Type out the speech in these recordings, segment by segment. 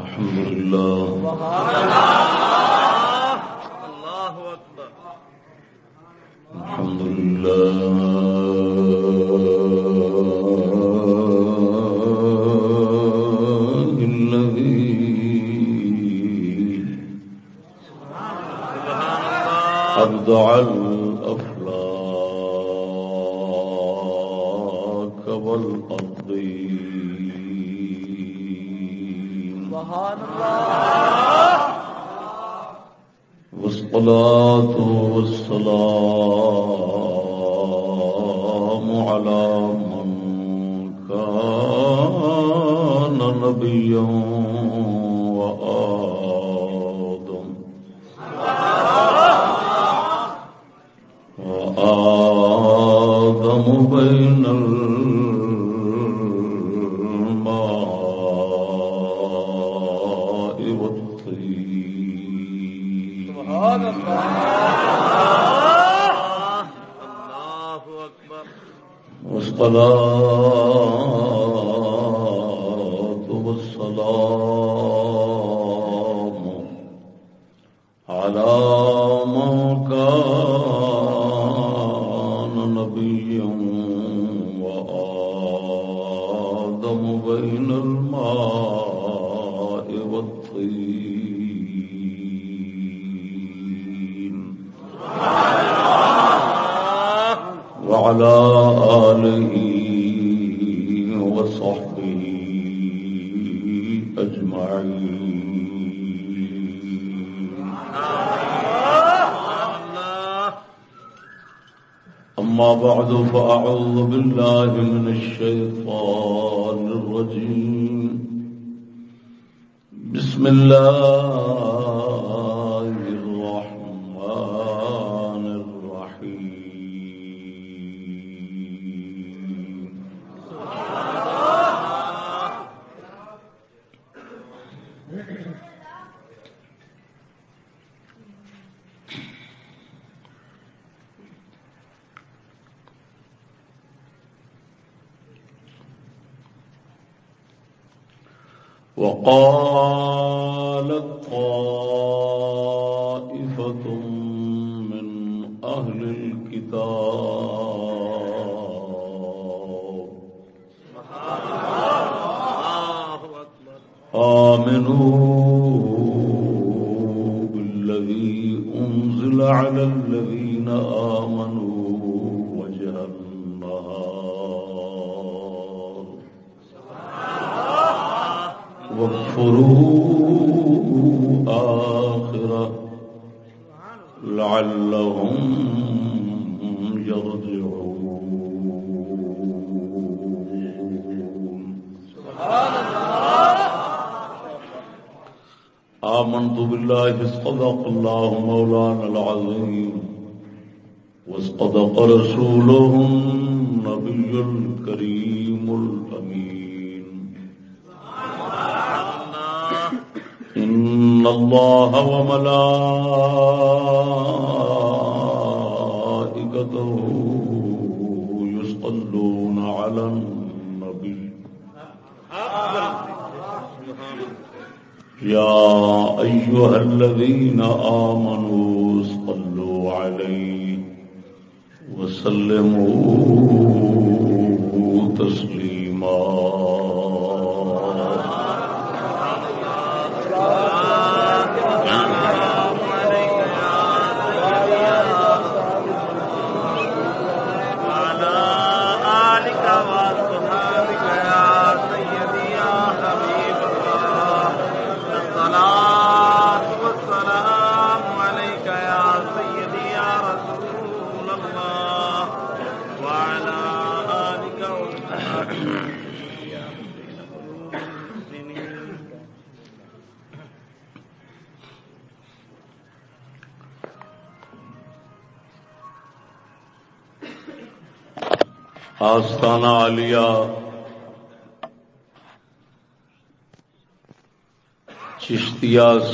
الحمد لله. الله أكبر. الحمد لله الذي قد جعلنا والصلاة والسلام على من كان نبيا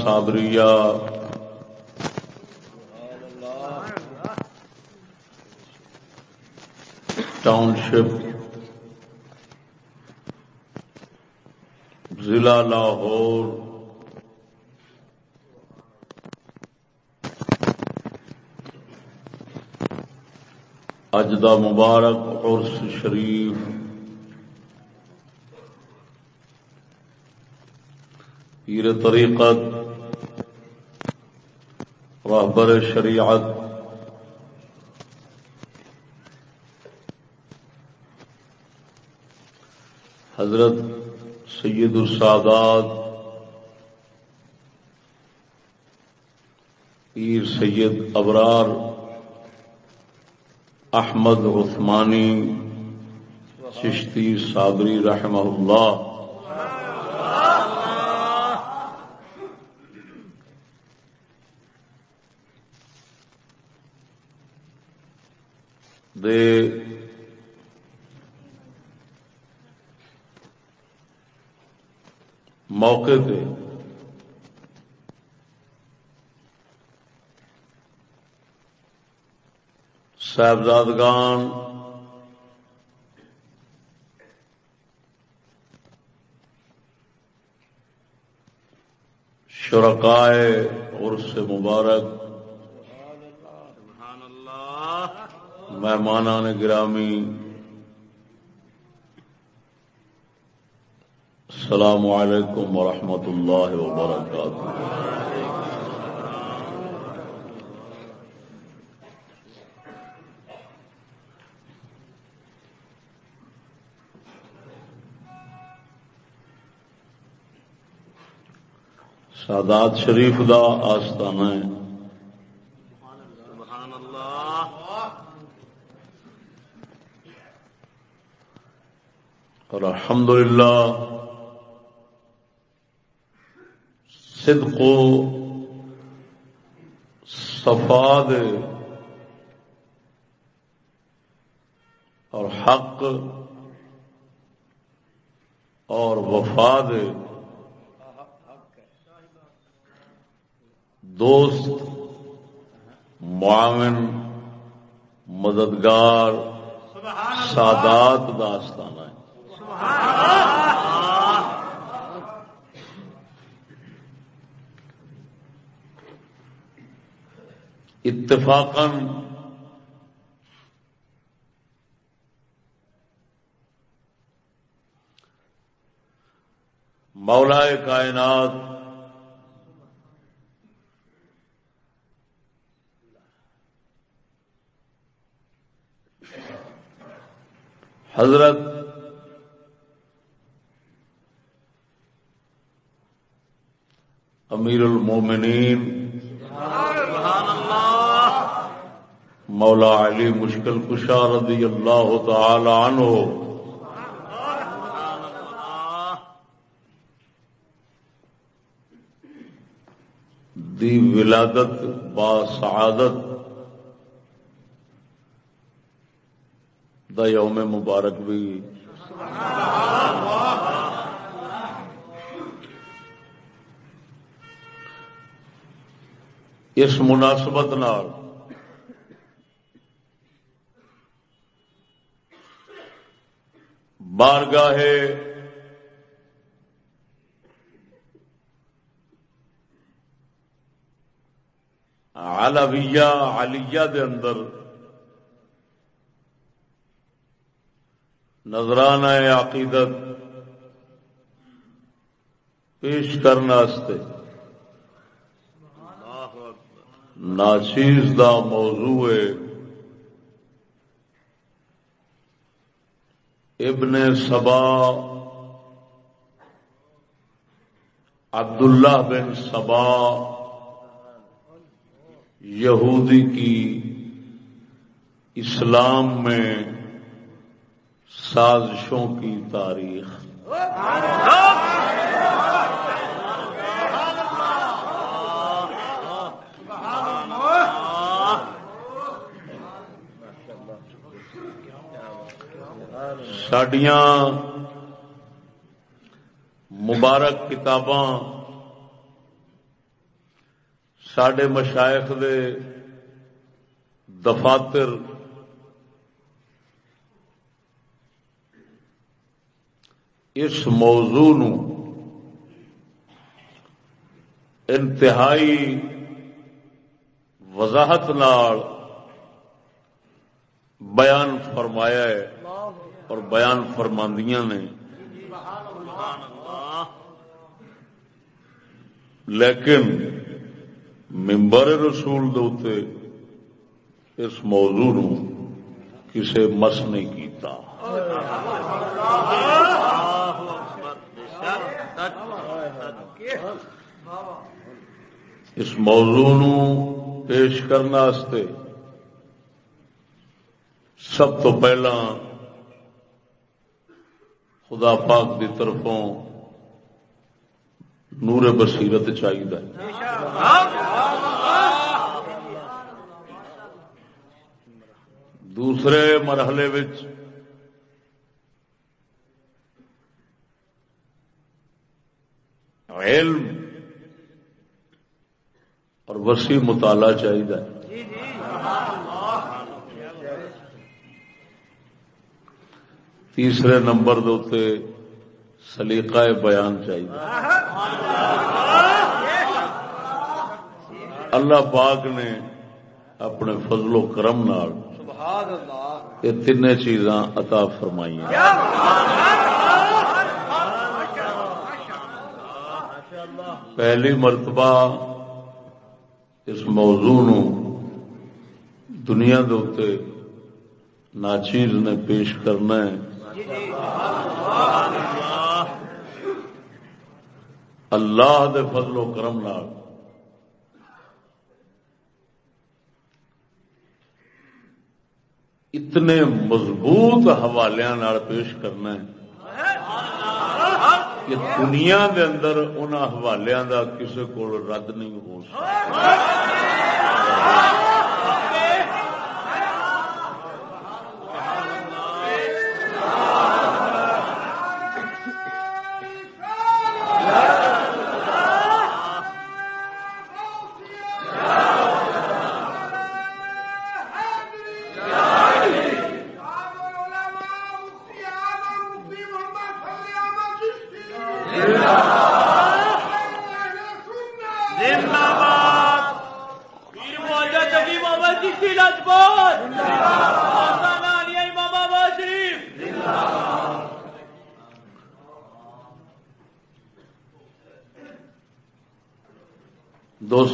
صابریا۔ ٹاؤن شپ ضلع لاہور۔ اج دا مبارک عرس شریف۔ پیر طریقت رہبر شریعت۔ حضرت سید السادات پیر سید ابرار احمد عثمانی چشتی صابری رحمہ اللہ۔ دے موقع پہ صاحبزادگان شرکائے اور سے مبارک مہمانان گرامی السلام علیکم ورحمۃ اللہ وبرکاتہ۔ سادات شریف دا آستانہ ہے۔ اور الحمدللہ صدق و صفاد اور حق اور وفاد دوست، معاون، مددگار، سادات داستانہ ہے اتفاقا مولا کائنات حضرت امیر المومنین مولا علی مشکل کشا رضی اللہ تعالی عنہ۔ دی ولادت با سعادت دا یوم مبارک بھی۔ اس مناسبت نال۔ بارگاہ علویہ علیہ دے اندر نظرانہ عقیدت پیش کرنے ناچیز دا موضوع ابن سبا عبداللہ بن سبا یہودی کی اسلام میں سازشوں کی تاریخ۔ سڈیا مبارک کتاباں سڈے مشائق دے دفاتر اس موضوع نو انتہائی وضاحت نال بیان فرمایا ہے۔ اور بیان فرماندیاں نے۔ لیکن ممبر رسول دوتے اس موضوع نو کسے مس نہیں کیتا۔ اس موضوع نو پیش کرنے سب تو پہلا خدا پاک دی طرفوں نور بصیرت چاہیے دوسرے مرحلے علم اور وسیع مطالعہ چاہیے تیسرے نمبر دے سلیقہ بیان چاہیے۔ اللہ پاک نے اپنے فضل و کرم نال یہ تین چیزاں عطا فرمائی پہلی مرتبہ اس موضوع نو دنیا دے ناچیز نے پیش کرنا ہے۔ اللہ دے فضل و کرم نال۔ اتنے مضبوط حوالے پیش کرنا ہے کہ دنیا دے اندر ان حوالوں کا کسی کو رد نہیں ہو سکتا۔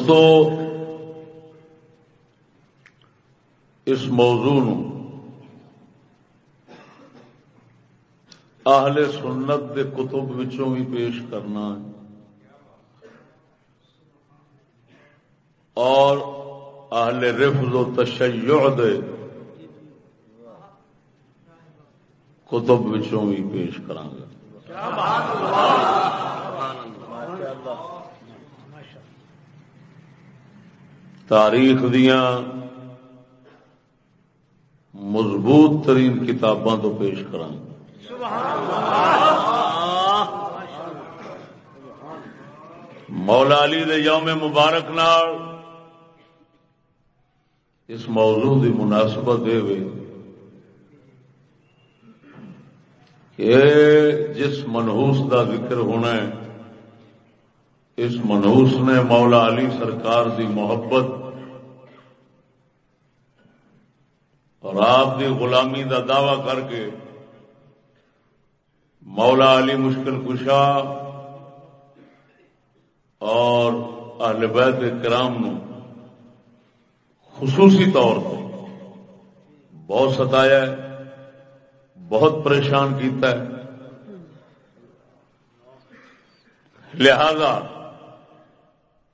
دوستو اس موضوع اہل سنت کے کتب وچوں بھی پیش کرنا ہے۔ اور اہل رفض و تشیع دے کتب وچوں بھی پیش کرا تاریخ دیا مضبوط ترین کتاباں تو پیش کرا مولا علی دے یوم مبارک نال اس موضوع دی مناسبت یہ کہ جس منہوس دا ذکر ہونا ہے اس منہوس نے مولا علی سرکار دی محبت اور آپ دی غلامی دا دعوی کر کے مولا علی مشکل کشا اور اہل بیت کرام نو خصوصی طور پر بہت ستایا ہے، بہت پریشان کیتا ہے۔ لہذا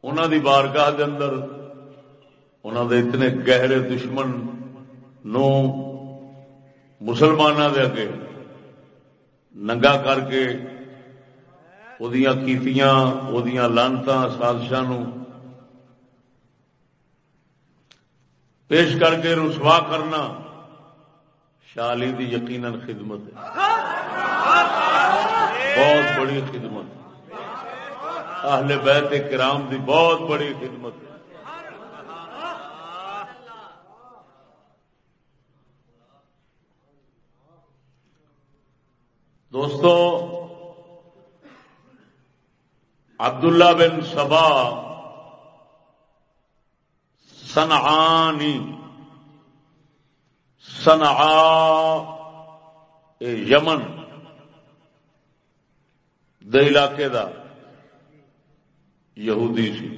انہوں دی بارگاہ دے اندر انہوں دے اتنے گہرے دشمن نو مسلمانوں دے اگے ننگا کر کے کیتیاں لانتا سازشاں پیش کر کے رسوا کرنا شالی دی یقیناً خدمت ہے۔ بہت بڑی خدمت۔ اہل بیت کرام دی بہت بڑی خدمت دوستو، عبداللہ بن سبا سنعانی سنا یمن، دے علاقے دا۔ یہودی سی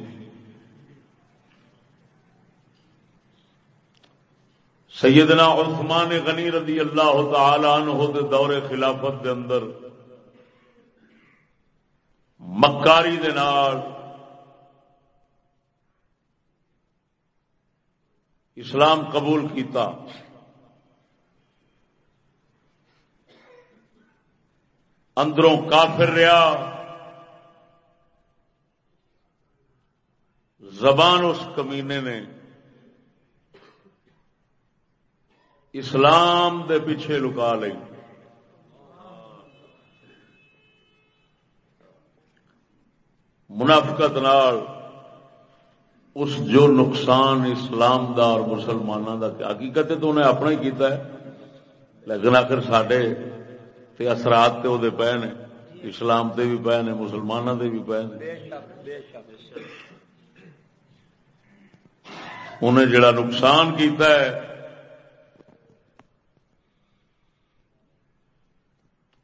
سیدنا عثمان غنی رضی اللہ تعالی عنہ دے دور خلافت دے اندر مکاری دے نال اسلام قبول کیتا۔ اندروں کافر رہا زبان اس کمینے نے اسلام دے پیچھے لکا لی منافقت نال اس جو نقصان اسلام دا اور مسلمانوں دا حقیقت تو انہیں اپنا ہی کیتا ہے۔ لیکن آخر سڈے تے اثرات تے وہ پے نے، اسلام دے بھی پے نے مسلمانوں دے بھی پے نے۔ انہیں جڑا نقصان کیتا ہے،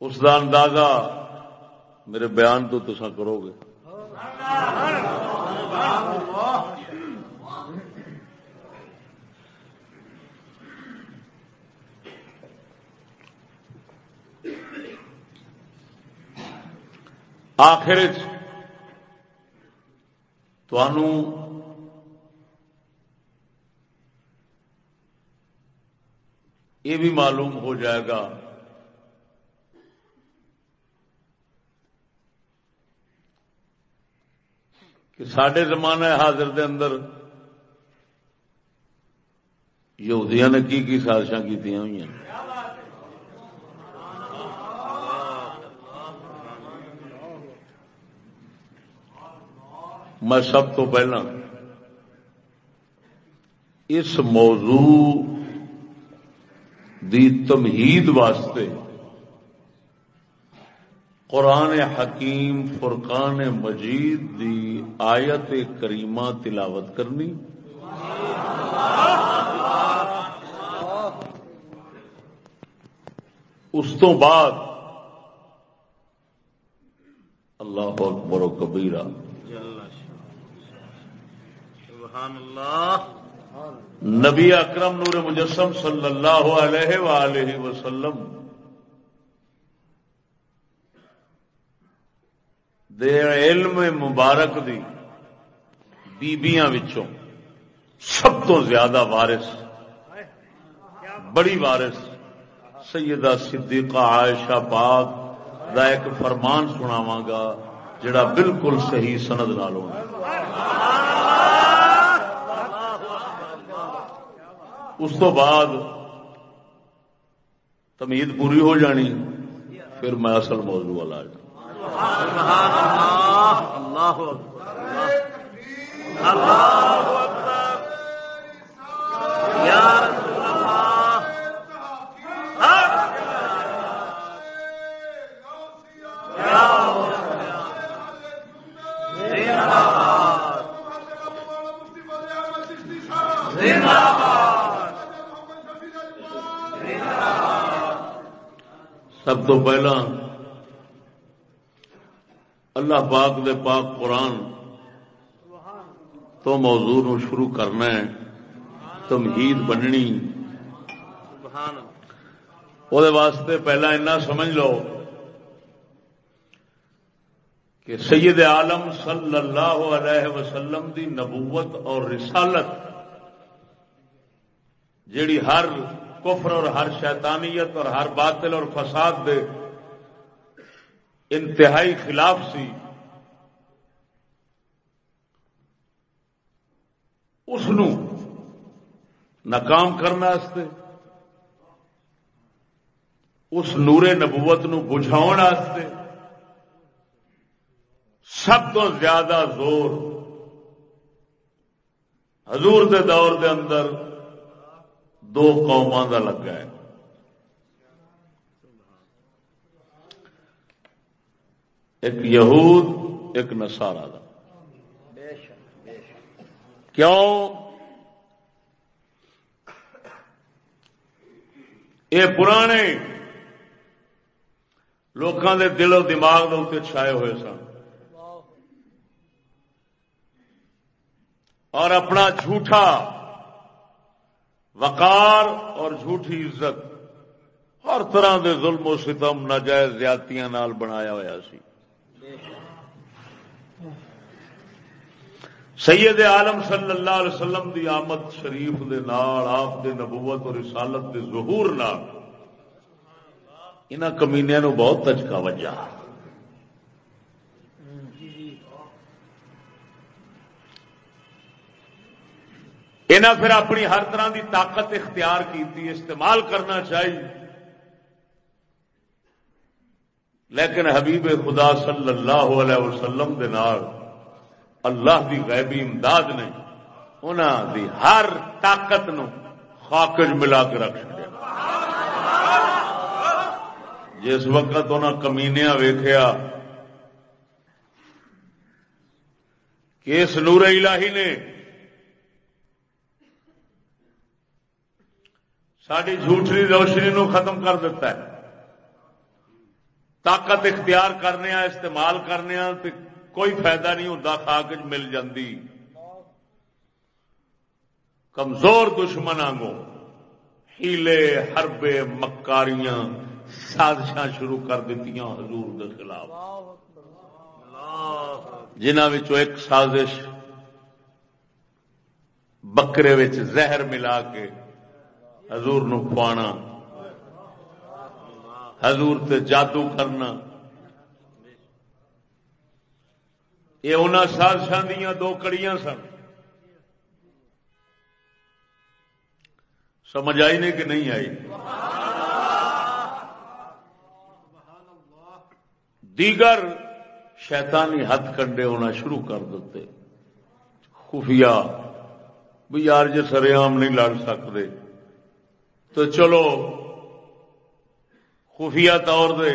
اس کا اندازہ میرے بیان تو تصا کرو گے۔ آخر یہ بھی معلوم ہو جائے گا۔ کہ سڈے زمانہ حاضر دے اندر یہودیاں نے کی کی سازشاں کی ہوئی ہیں۔ میں سب تو پہلا اس موضوع دی تمہید واسطے۔ قرآن حکیم، فرقان مجید دی آیت کریمہ تلاوت کرنی۔ اس تو بعد اللہ اکبر و کبیرہ۔ نبی اکرم نور مجسم صلی اللہ علیہ وآلہ وسلم دے علم مبارک دی بیبیاں وچوں سب تو زیادہ وارث، بڑی وارث سیدہ صدیقہ عائشہ پاک دا ایک فرمان سناواں گا جڑا بالکل صحیح سند نال ہونا۔ اس تو بعد تمید پوری ہو جانی، پھر میں اصل موضوع والا جا اللہ اللہ سب تو پہلا اللہ پاک دے پاک قرآن تو موضوع نو شروع کرنا ہے، تمہید بننی۔ وہ واسطے پہلا اینا سمجھ لو کہ سید عالم صلی اللہ علیہ وسلم دی نبوت اور رسالت جیڑی ہر کفر اور ہر شیطانیت اور ہر باطل اور فساد دے انتہائی خلاف سی۔ اس ناکام کرنے اس نورے نبوت نو بجھاؤ سب تو زیادہ زور حضور دے دور دے اندر دو قوما کا لگا ہے۔ ایک یہود، ایک نسارا کا کیوں؟ یہ پرانے لوگوں کے دل و دماغ اتنے چھائے ہوئے سن۔ اور اپنا جھوٹا وقار اور جھوٹی عزت، ہر طرح دے ظلم و ستم ناجائز زیادتیاں نال بنایا ہوا سی۔ سید عالم صلی اللہ علیہ وسلم دی آمد شریف دے نال، آپ دے نبوت اور رسالت دے ظہور نال۔ ان کمینیا نو بہت تجکا وجہ۔ انہیں پھر اپنی ہر طرح دی طاقت اختیار کی استعمال کرنا چاہیے۔ لیکن حبیب خدا صلی اللہ علیہ وسلم دے نال اللہ دی غیبی امداد نے انہوں دی ہر طاقت نو خاکج ملا کے رکھ دیا جس وقت انہیں کمینیا ویخیا کہ اس نور الہی نے ساری جھوٹری روشنی نو ختم کر دیتا ہے۔ طاقت اختیار کرنے استعمال کرنے کوئی فائدہ نہیں ہوتا خاک مل جاندی۔ کمزور دشمن آگوں ہیلے ہربے مکاریاں سازش شروع کر دیتی حضور کے خلاف۔ جنہ ایک سازش بکرے زہر ملا کے حضور نو پانا حضور تے جادو کرنا۔ یہ ان سازشان دیا دو کڑیاں سن۔ سمجھ آئی نہیں کہ نہیں آئی؟ دیگر شیطانی ہاتھ کنڈے ہونا شروع کر دیتے۔ خفیہ، بھی یار جی سریام نہیں لڑ سکتے۔ تو چلو، خفیہ طور دے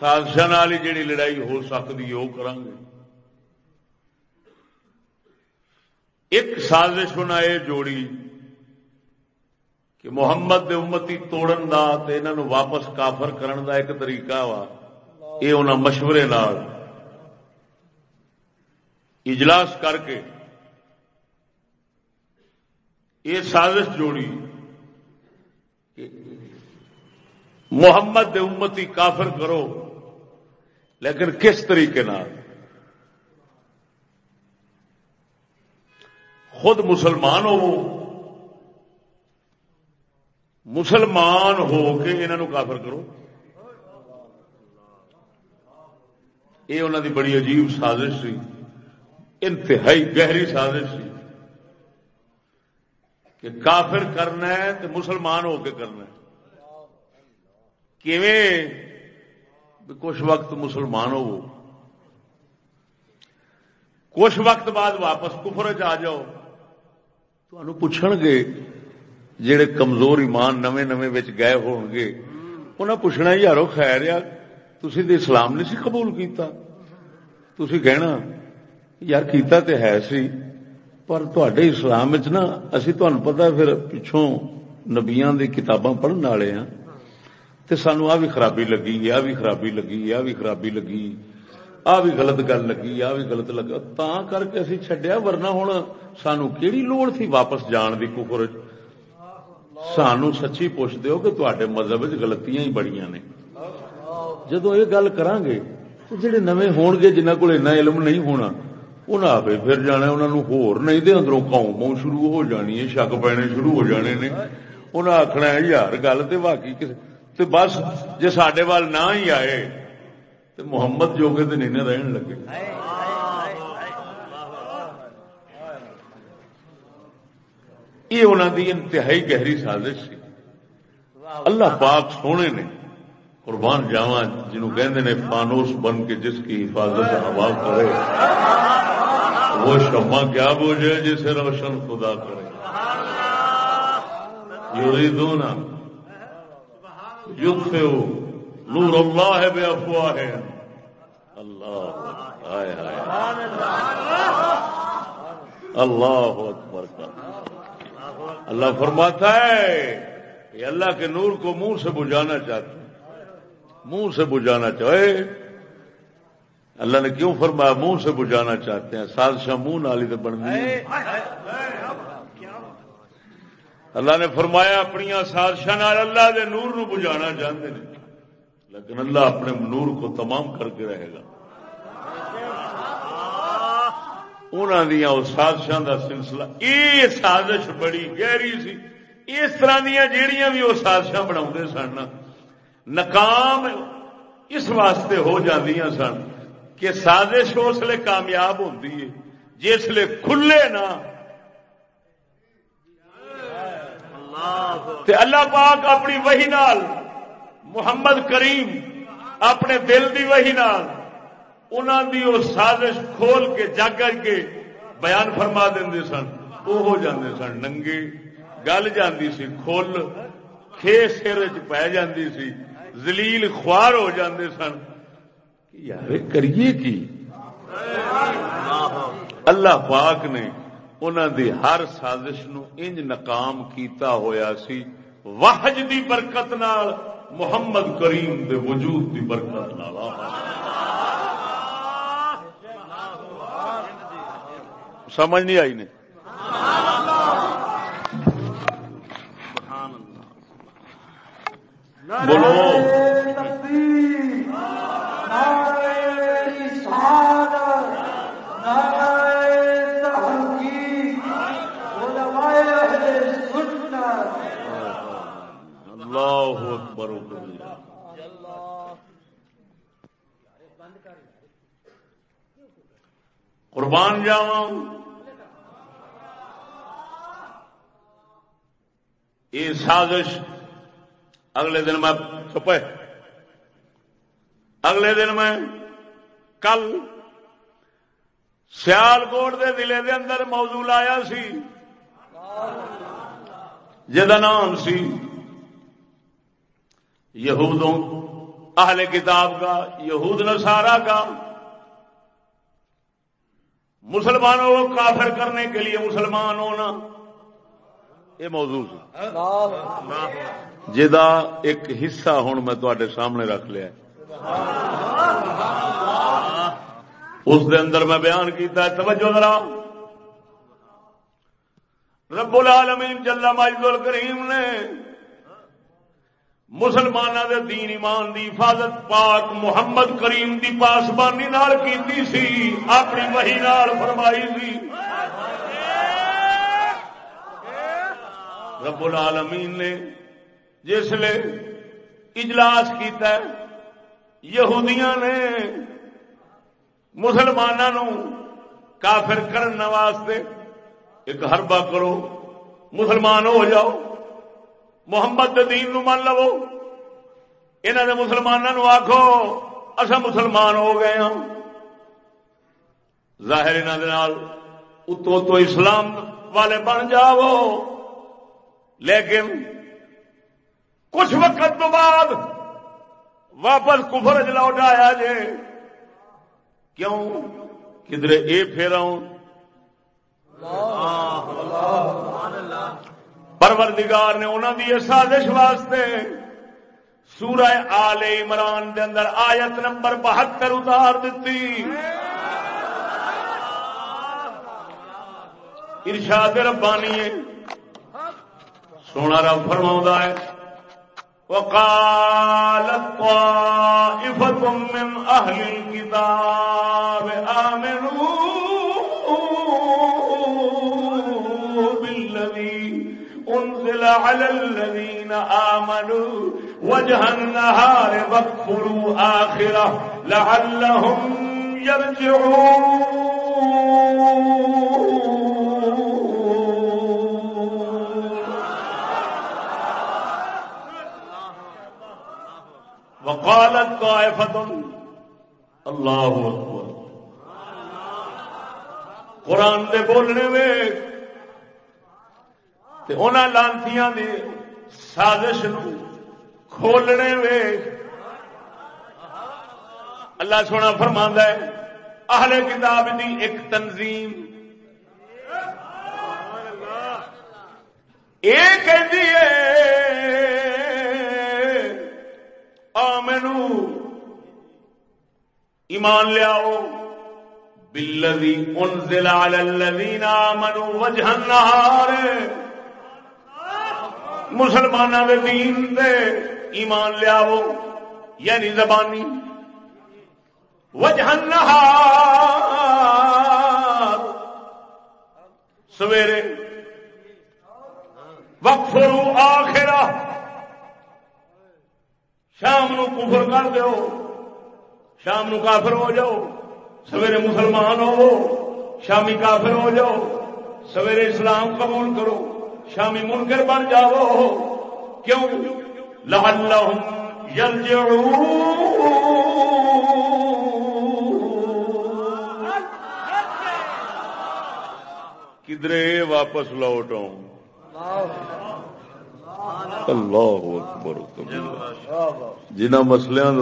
سازشان والی جیڑی لڑائی ہو سکتی وہ کر ایک سازش ہونا یہ جوڑی کہ محمد دے امتی توڑن دا تے انہوں واپس کافر کرن دا ایک طریقہ وا۔ یہ انہوں مشورے نال۔ اجلاس کر کے یہ سازش جوڑی محمد دے امتی کافر کرو۔ لیکن کس طریقے نال؟ خود مسلمان ہو مسلمان ہو کے انہوں کافر کرو۔ یہ انہوں دی بڑی عجیب سازش سی۔ انتہائی گہری سازش سی۔ کہ کافر کرنا ہے تو مسلمان ہو کے کرنا ہے۔ کچھ وقت مسلمان ہو کچھ وقت بعد واپس کفر چ آ جاؤ۔ تو پوچھ گے جہے کمزور ایمان نویں نویں گئے ہو گے۔ انہیں پوچھنا یارو خیر یار تھی تو اسلام نہیں سی قبول کیتا؟ تھی کہنا، یار کیتا تے ہے سی، پر تے اسلام نا، اسی تمہیں پتا پھر پچھوں نبیا دی کتاباں پڑھنے والے ہاں۔ تے سانو آ بھی خرابی لگی، آ بھی خرابی لگی، آ بھی خرابی لگی، آ بھی غلط گل لگی، آ بھی غلط لگا تا کر کے اسی چھڈیا، ورنہ ہوں سانو کیڑی لوڑ تھی واپس جان دی کفر سانو سچی پوچھ دیو کہ تے مذہب غلطیاں ہی بڑی نے۔ جدو یہ گل کران گے تو جڑے نویں ہون گے جنہ کو علم نہیں ہونا انہیں آپ پھر جانا انہوں ہور نہیں دے، اندروں قوم شروع ہو جانی ہے، شک پینے شروع ہو جانے نے۔ انہیں آخنا ہے، یار گل تو باقی کسی تو بس جی سڈے وال نہ ہی آئے تو محمد جو کہ نہیں رہن لگے۔ یہ انہوں دی انتہائی گہری سازش سی۔ اللہ پاک سونے نے قربان جاوا جنہوں کہندے نے فانوس بن کے جس کی حفاظت ہوا کرے، وہ شما کیا بوجھے جسے روشن خدا کرے۔ یریدون نور اللہ ہے بے افواہ ہے اللہ اللہ اکبر کا اللہ فرماتا ہے یہ اللہ کے نور کو منہ سے بجانا چاہتے منہ سے بجانا چاہے اللہ نے کیوں فرمایا منہ سے بجانا چاہتے ہیں سازشاہ منہ نالی تو بن گئی اللہ نے فرمایا اپنی سازشاہ اللہ دے نور نو بجانا چاہتے ہیں لیکن اللہ اپنے نور کو تمام کر کے رہے گا۔ انہوں دیا کا سلسلہ یہ سازش بڑی گہری سی۔ اس طرح دیا جہیا بھی وہ سازشاں بنا سن ناکام اس واسطے ہو سن کہ سازش اس لیے کامیاب ہوتی ہے، جس لیے کھلے نا اللہ پاک اپنی وہی نال محمد کریم اپنے دل دی وہی نال انہوں دی وہ سازش کھول کے جاگر کے بیان فرما دیں سن وہ ہو جاندے سن، ننگے، گل جاندی سی، کھل، کھے سر چ جاندی سی زلیل خوار ہو جاندے سن۔ یار کریے کی؟ اللہ پاک نے انہوں دی ہر سازش نو انج ناکام کیتا ہویا سی۔ وحج دی برکت نال، محمد کریم دے وجود دی برکت نال۔ سمجھ نہیں آئی نے؟ بولو۔ اللہ اکبر قربان جاوا یہ سازش اگلے دن میں چھپے۔ اگلے دن میں کل سیال کوٹ دے ضلع دے اندر موضوع آیا سی۔ جہاں نام سی۔ یہودوں، اہل کتاب کا، یہود نسارا کا، مسلمانوں کو کافر کرنے کے لیے مسلمان ہونا، یہ موضوع جا ایک حصہ ہوں میں تے سامنے رکھ لیا۔ اس دے اندر میں بیان کیتا ہے، توجہ ذرا۔ رب العالمین جل مجد الکریم نے مسلمانوں دے دین ایمان دی حفاظت پاک محمد کریم دی پاسبانی نال کیتی سی، اپنی وہی نال فرمائی سی۔ رب العالمین نے جس لے اجلاس کیتا ہے، یہودیاں نے مسلمانوں کافر کرنے واسطے ایک ہربا کرو، مسلمان ہو جاؤ۔ محمد دین نو من لو انہوں نے مسلمانوں آخو اصا مسلمان ہو گئے ہاں ظاہر انہوں اتو تو اسلام والے بن جاؤ لیکن کچھ وقت تو بعد واپس کفر لوٹ آیا جے کیوں کدھر اے پھیرا پروردگار نے انہوں کی سازش واسطے سورہ آل عمران دے اندر آیت نمبر بہتر اتار دیتی ارشاد ربانی سونا رب فرما ہے۔ وقالت طائفة من أهل الكتاب آمنوا۔ أنزل على الذين آمنوا وجه النهار واكفروا آخرة لعلهم يرجعون. وقالت طائفة اللہ اکبر قرآن دے بولنے میں لانتیاں دی سازش کھولنے وے اللہ سونا فرما ہے اہل کتاب دی ایک تنظیم یہ کہ آمنو ایمان لیاؤ بلدی انزل علی الذین آمنو وجہ النہار مسلمانوں کے دین دے ایمان لیاؤ یعنی زبانی۔ وجہ النہار سویرے وقفرو آخرہ۔ شام نو کفر کر دو شام نو کافر ہو جاؤ۔ سویرے مسلمان ہو شامی کافر ہو جاؤ۔ سویرے اسلام قبول کرو۔ شامی منکر بن جاؤ۔ کیوں؟ لعلہم یرجعون۔ کدرے واپس لوٹ اللہ اکبر جنہ مسلیاں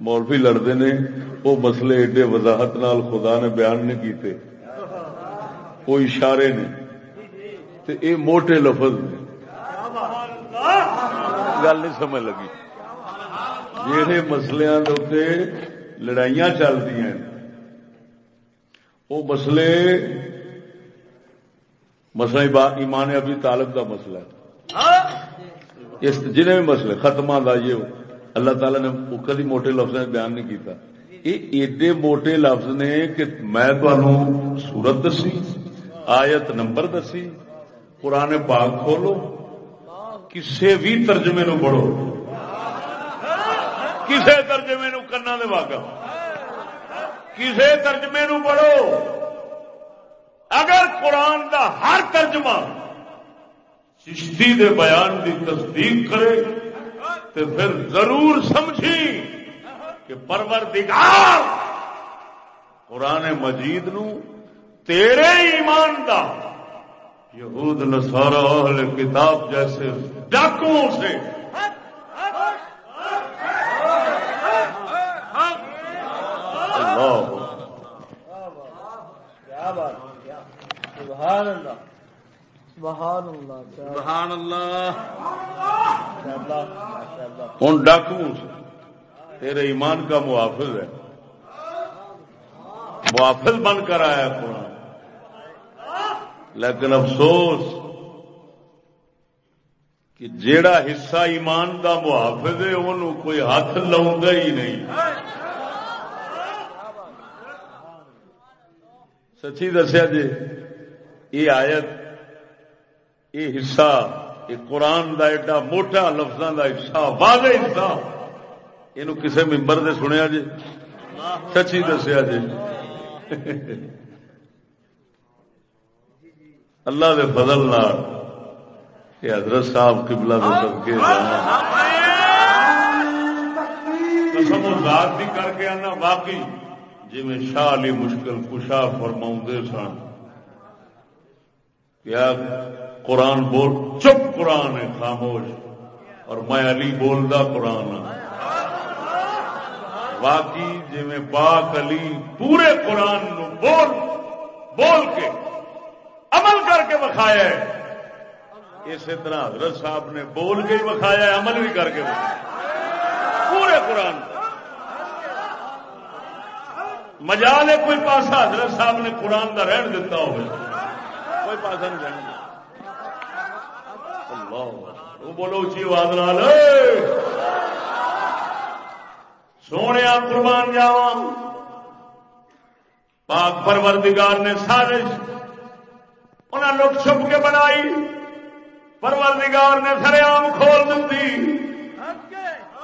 مولوی لڑتے ہیں وہ مسئلے ایڈے وضاحت نال خدا نے بیان نہیں کیتے۔ وہ اشارے نے۔ تے اے موٹے لفظ نے۔ گل نہیں سمجھ لگی۔ جہے مسلیاں لڑائیاں چلتی ہیں وہ مسئلے مسئلہ ایمان ابھی تعلق دا مسئلہ ہے۔ اس جنہیں بھی مسئلے، ختمہ دا یہ اللہ تعالیٰ نے کدی موٹے لفظ بیان نہیں کیتا۔ یہ ایڈے موٹے لفظ نے کہ میں تمہوں سورت دسی، آیت نمبر دسی قرآن پاک کھولو، کسے بھی ترجمے نو پڑھو۔ کسے ترجمے نو کنا دے واگا کسے ترجمے نو پڑھو۔ اگر قرآن دا ہر ترجمہ چشتی دے بیان دی تصدیق کرے تو پھر ضرور سمجھی کہ پروردگار قرآن مجید نو تیرے ایمان دا یہود نسارا اہل کتاب جیسے ڈاکوں سے۔ اللہ۔ کیا بات سبحان اللہ سبحان سبحان اللہ ہوں ڈاکو تیرے ایمان کا محافظ ہے۔ محافظ بن کر آیا قرآن۔ لیکن افسوس کہ جیڑا حصہ ایمان دا محافظ ہے انہوں کوئی ہاتھ لاؤں گا ہی نہیں۔ سچی دسیا جی یہ آیت، یہ حصہ، یہ قرآن دا ایڈا موٹا لفظوں دا حصہ واضح حصہ۔ یہ کسی ممبر نے سنیا جی؟ سچی دسیا جی۔ اللہ دے فضل نال کہ حضرت صاحب قبلہ دے سب کے قسم ذات بھی کر کے آنا باقی۔ جی میں شاہ علی مشکل کشا فرما سن کیا قرآن بول، چپ قرآن ہے، خاموش۔ اور میں علی بولتا قرآن ہاں۔ باقی جی میں پاک علی پورے قرآن نو بول بول کے عمل کر کے بکھایا ہے۔ اسی طرح حضرت صاحب نے بول کے ہی بکھایا ہے، عمل بھی کر کے پورے قرآن۔ مجا نے کوئی پاسا حضرت صاحب نے قرآن کا رہن دیتا ہو کوئی پاسا نہیں جانا وہ بولو اچھی آواز نال۔ سونے قربان جاوا پاک پروردگار نے سارے انہیں لوگ چھپ کے بنائی۔ پروردگار نے سر آم کھول دی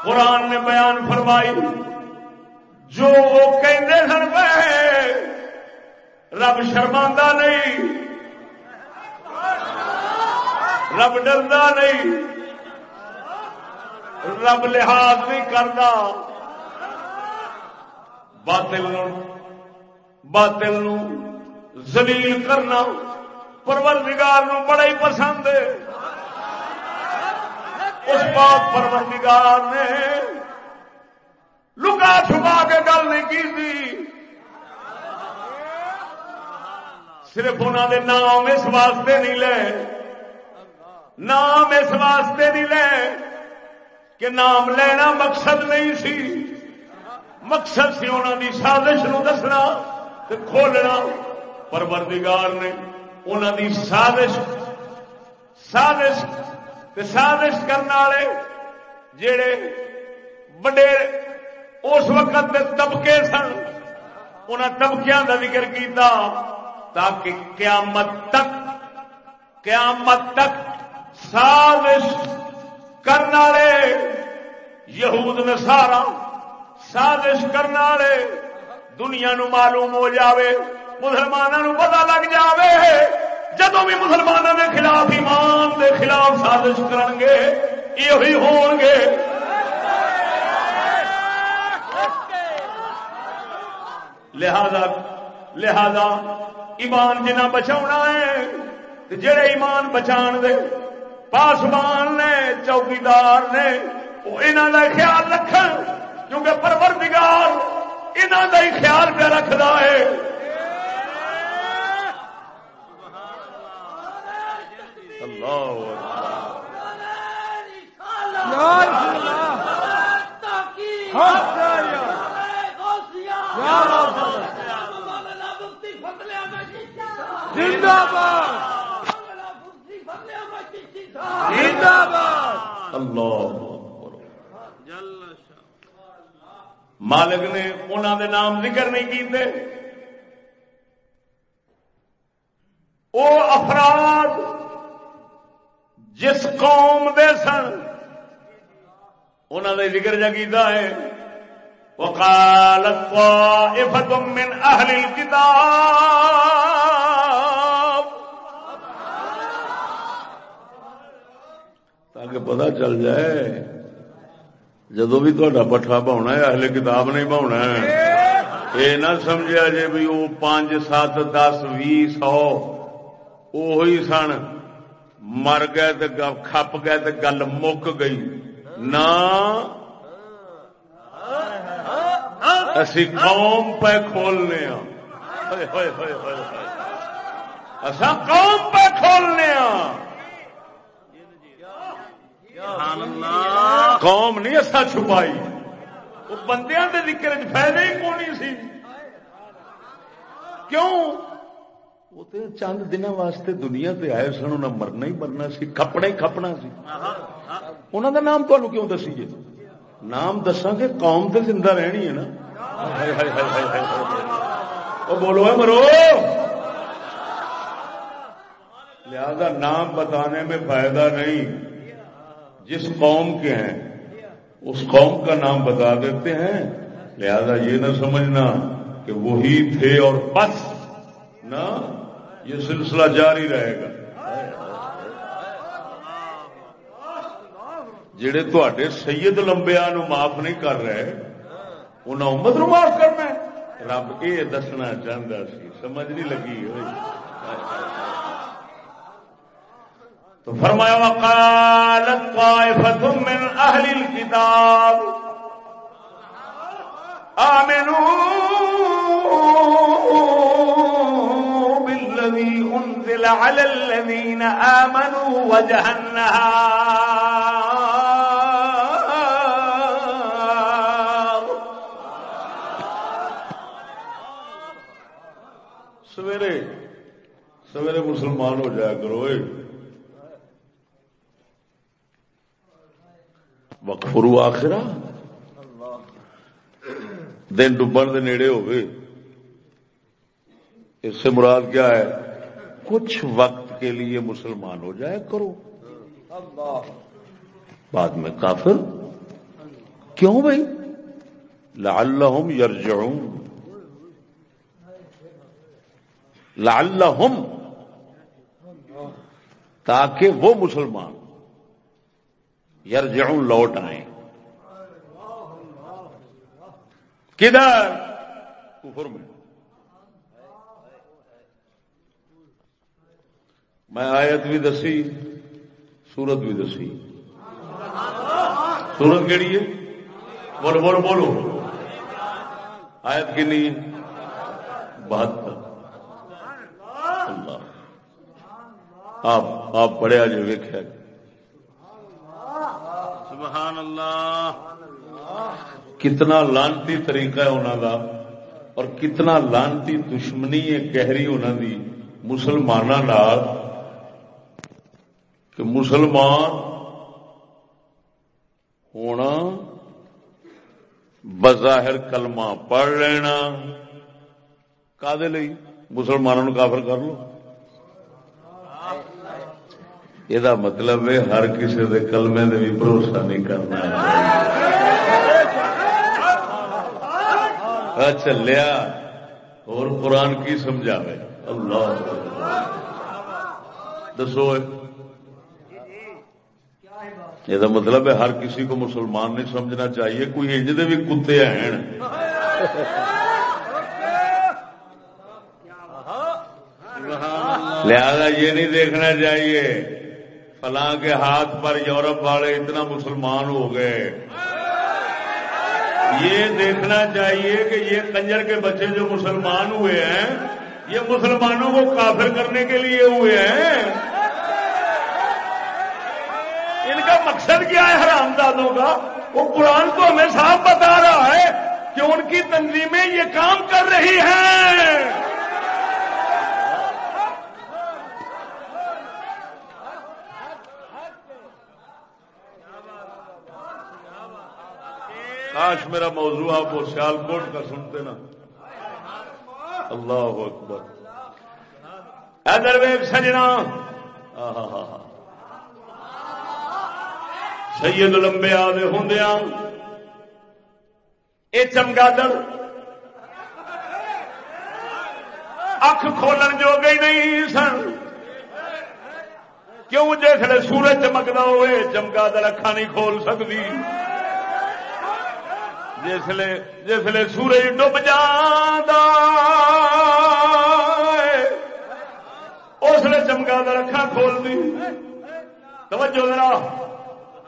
قرآن نے بیان فرمائی۔ جو وہ کہتے سن پہ رب شرما نہیں۔ رب ڈردا نہیں۔ رب لحاظ نہیں کرتا باطل باطل زلیل کرنا۔ پروردگار نو بڑا ہی پسند ہے۔ اس بات پروردگار نے لکا چھپا کے گل نہیں کی تھی صرف انہوں نے نام اس واسطے نہیں لے۔ نام اس واسطے نہیں لے کہ نام لینا مقصد نہیں سی۔ مقصد سی انہوں کی سازش نو دسنا کھولنا۔ پروردگار نے انہوں کی سازش سازش سازش کرنے والے جڑے بڑے اس وقت کے طبقے سن ان طبقوں کا ذکر کیتا تاکہ قیامت تک قیامت تک سازش کرنے والے یہود میں سارا سازش کرنے والے دنیا نو معلوم ہو جاوے مسلمانوں پتا لگ جاوے جدو بھی مسلمانوں کے خلاف ایمان کے خلاف سازش کر گے یہ ہون گے۔ لہذا لہذا ایمان جنا بچا ہے جڑے ایمان بچان دے، پاسبان نے، چوکیدار نے وہ انہوں کا خیال رکھ کیونکہ پروردگار انہوں کا ہی خیال پہ رکھتا ہے۔ مالک نے انہوں دے نام ذکر نہیں کیتے وہ افراد جس قوم دے سن انہوں نے ذکر جا کیتا ہے، وقالت طائفة من أهل الكتاب۔ تاکہ پتہ چل جائے جدو بھی تا پٹھا پاؤنا ہے، اہل کتاب نہیں پاؤنا یہ نہ سمجھا جی بھی وہ پانچ، سات، دس بھی سو وہی سن۔ مر گئے تو کھپ گئے تو گل مک گئی نہ اسی قوم پہ کھولنے اصا قوم پہ کھولنے قوم نہیں اصا چھپائی وہ بندیاں کے ذکر فائدے ہی کونی سی کیوں وہ تو چند دن واسطے دنیا تے آئے سن انہیں مرنا ہی مرنا سی کھپنا ہی کھپنا سی انہوں کا نام تمہیں کیوں دسیے نام دساں کہ قوم تو زندہ رہنی ہے نا وہ بولو ہے مرو لہذا نام بتانے میں فائدہ نہیں جس قوم کے ہیں اس قوم کا نام بتا دیتے ہیں لہذا یہ نہ سمجھنا کہ وہی تھے اور بس نہ یہ سلسلہ جاری رہے گا۔ جڑے تے سید لمبیا نو معاف نہیں کر رہے انہیں امت نو معاف کرنا رب یہ دسنا چاہتا سی، سمجھ نہیں لگی تو فرمایا، وقالت من أهل الكتاب، آمنوا على الذين آمنوا وجه النهار سویرے سویرے مسلمان ہو جایا کرو وقفرو آخرا دن ڈبن کے نیڑے ہو گئے اس سے مراد کیا ہے؟ کچھ وقت کے لیے مسلمان ہو جائے کرو۔ بعد میں کافر۔ کیوں بھائی؟ لعلہم یرجعون۔ لعلہم۔ تاکہ وہ مسلمان یرجعون لوٹ آئیں۔ کدھر؟ کفر میں۔ میں آیت بھی دسی، سورت بھی دسی۔ سورت کہڑی ہے؟ بولو بولو بولو۔ آیت کنی بہتر۔ آپ آپ پڑھیا جو ویخیا سبحان اللہ۔ کتنا لانتی طریقہ ہے انہوں کا اور کتنا لانتی دشمنی ہے گہری انہوں کی مسلمانوں کہ مسلمان ہونا بظاہر کلمہ پڑھ لینا لئی؟ مسلمانوں کافر کر لو۔ یہ مطلب ہے ہر کسی کے کلمے نے بھی بھروسہ نہیں کرنا۔ چلیا، اور قرآن کی سمجھا اللہ۔ دسو۔ یہ مطلب ہے ہر کسی کو مسلمان نہیں سمجھنا چاہیے کوئی انج بھی کتے ہیں لہذا یہ نہیں دیکھنا چاہیے فلاں کے ہاتھ پر یورپ والے اتنا مسلمان ہو گئے یہ دیکھنا چاہیے کہ یہ کنجر کے بچے جو مسلمان ہوئے ہیں یہ مسلمانوں کو کافر کرنے کے لیے ہوئے ہیں ان کا مقصد کیا ہے حرام دادوں کا؟ وہ قرآن کو ہمیں صاف بتا رہا ہے کہ ان کی تنظیمیں یہ کام کر رہی ہیں۔ کاش میرا موضوع آپ وہ سیال کوٹ کا سنتے نا۔ اللہ اکبر۔ ادر ویگ سجنا۔ سید لمبے آدھے ہوں یہ چمگادڑ اکھ کھولن جو گئی نہیں سن۔ کیوں جیسے سورج چمکتا ہوئے چمگادڑ اکھا نہیں کھول سکتی جسل جسل سورج ڈب اسلے چمکا در اکھا کھول دی توجہ ذرا۔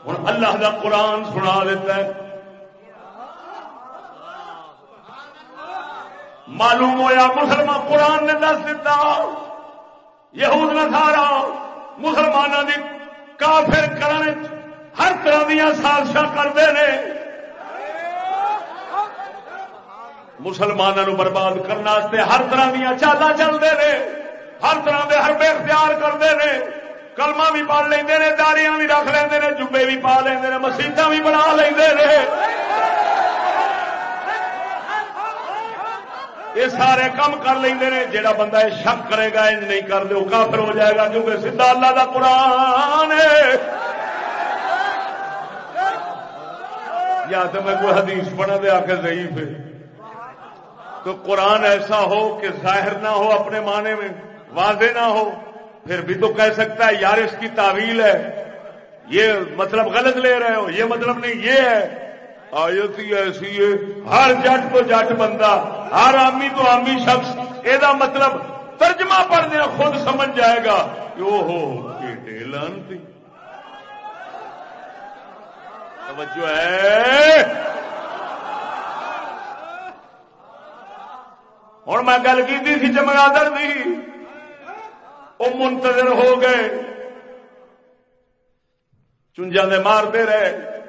ہوں اللہ کا قرآن سنا دیتا ہے۔ معلوم ہوا مسلمان قرآن نے دس دیتا۔ یہود نسارا مسلمانوں کی کافر کرنے ہر طرح دیا سازشاں کرتے ہیں مسلمانوں برباد کرنے ہر طرح دیا چالا چلتے ہیں ہر طرح کے ہر بے اختیار کرتے ہیں کلما بھی پڑھ لیں داریاں بھی رکھ لیں جبے بھی پا لیں مسیطا بھی بنا لیں یہ سارے کام کر لیں جہاں بندہ یہ شک کرے گا، انج نہیں کر دے وہ کافر ہو جائے گا، کیونکہ سیدا اللہ کا قرآن ہے۔ یا تو میں کوئی حدیث پڑھا دے، آ کے ضعیف ہے۔ تو قرآن ایسا ہو کہ ظاہر نہ ہو اپنے معنی میں، واضح نہ ہو۔ پھر بھی تو کہہ سکتا ہے، یار اس کی تعویل ہے، یہ مطلب غلط لے رہے ہو، یہ مطلب نہیں، یہ ہے۔ آیت ہی ایسی ہے، ہر جٹ تو جٹ بندہ، ہر آمی تو آمی شخص یہ مطلب ترجمہ پڑھنے خود سمجھ جائے گا کہ ہو لانتی۔ توجہ ہے۔ ہوں میں گل کی چمگادر کی وہ منتظر ہو گئے۔ چنجا دے مارتے رہے۔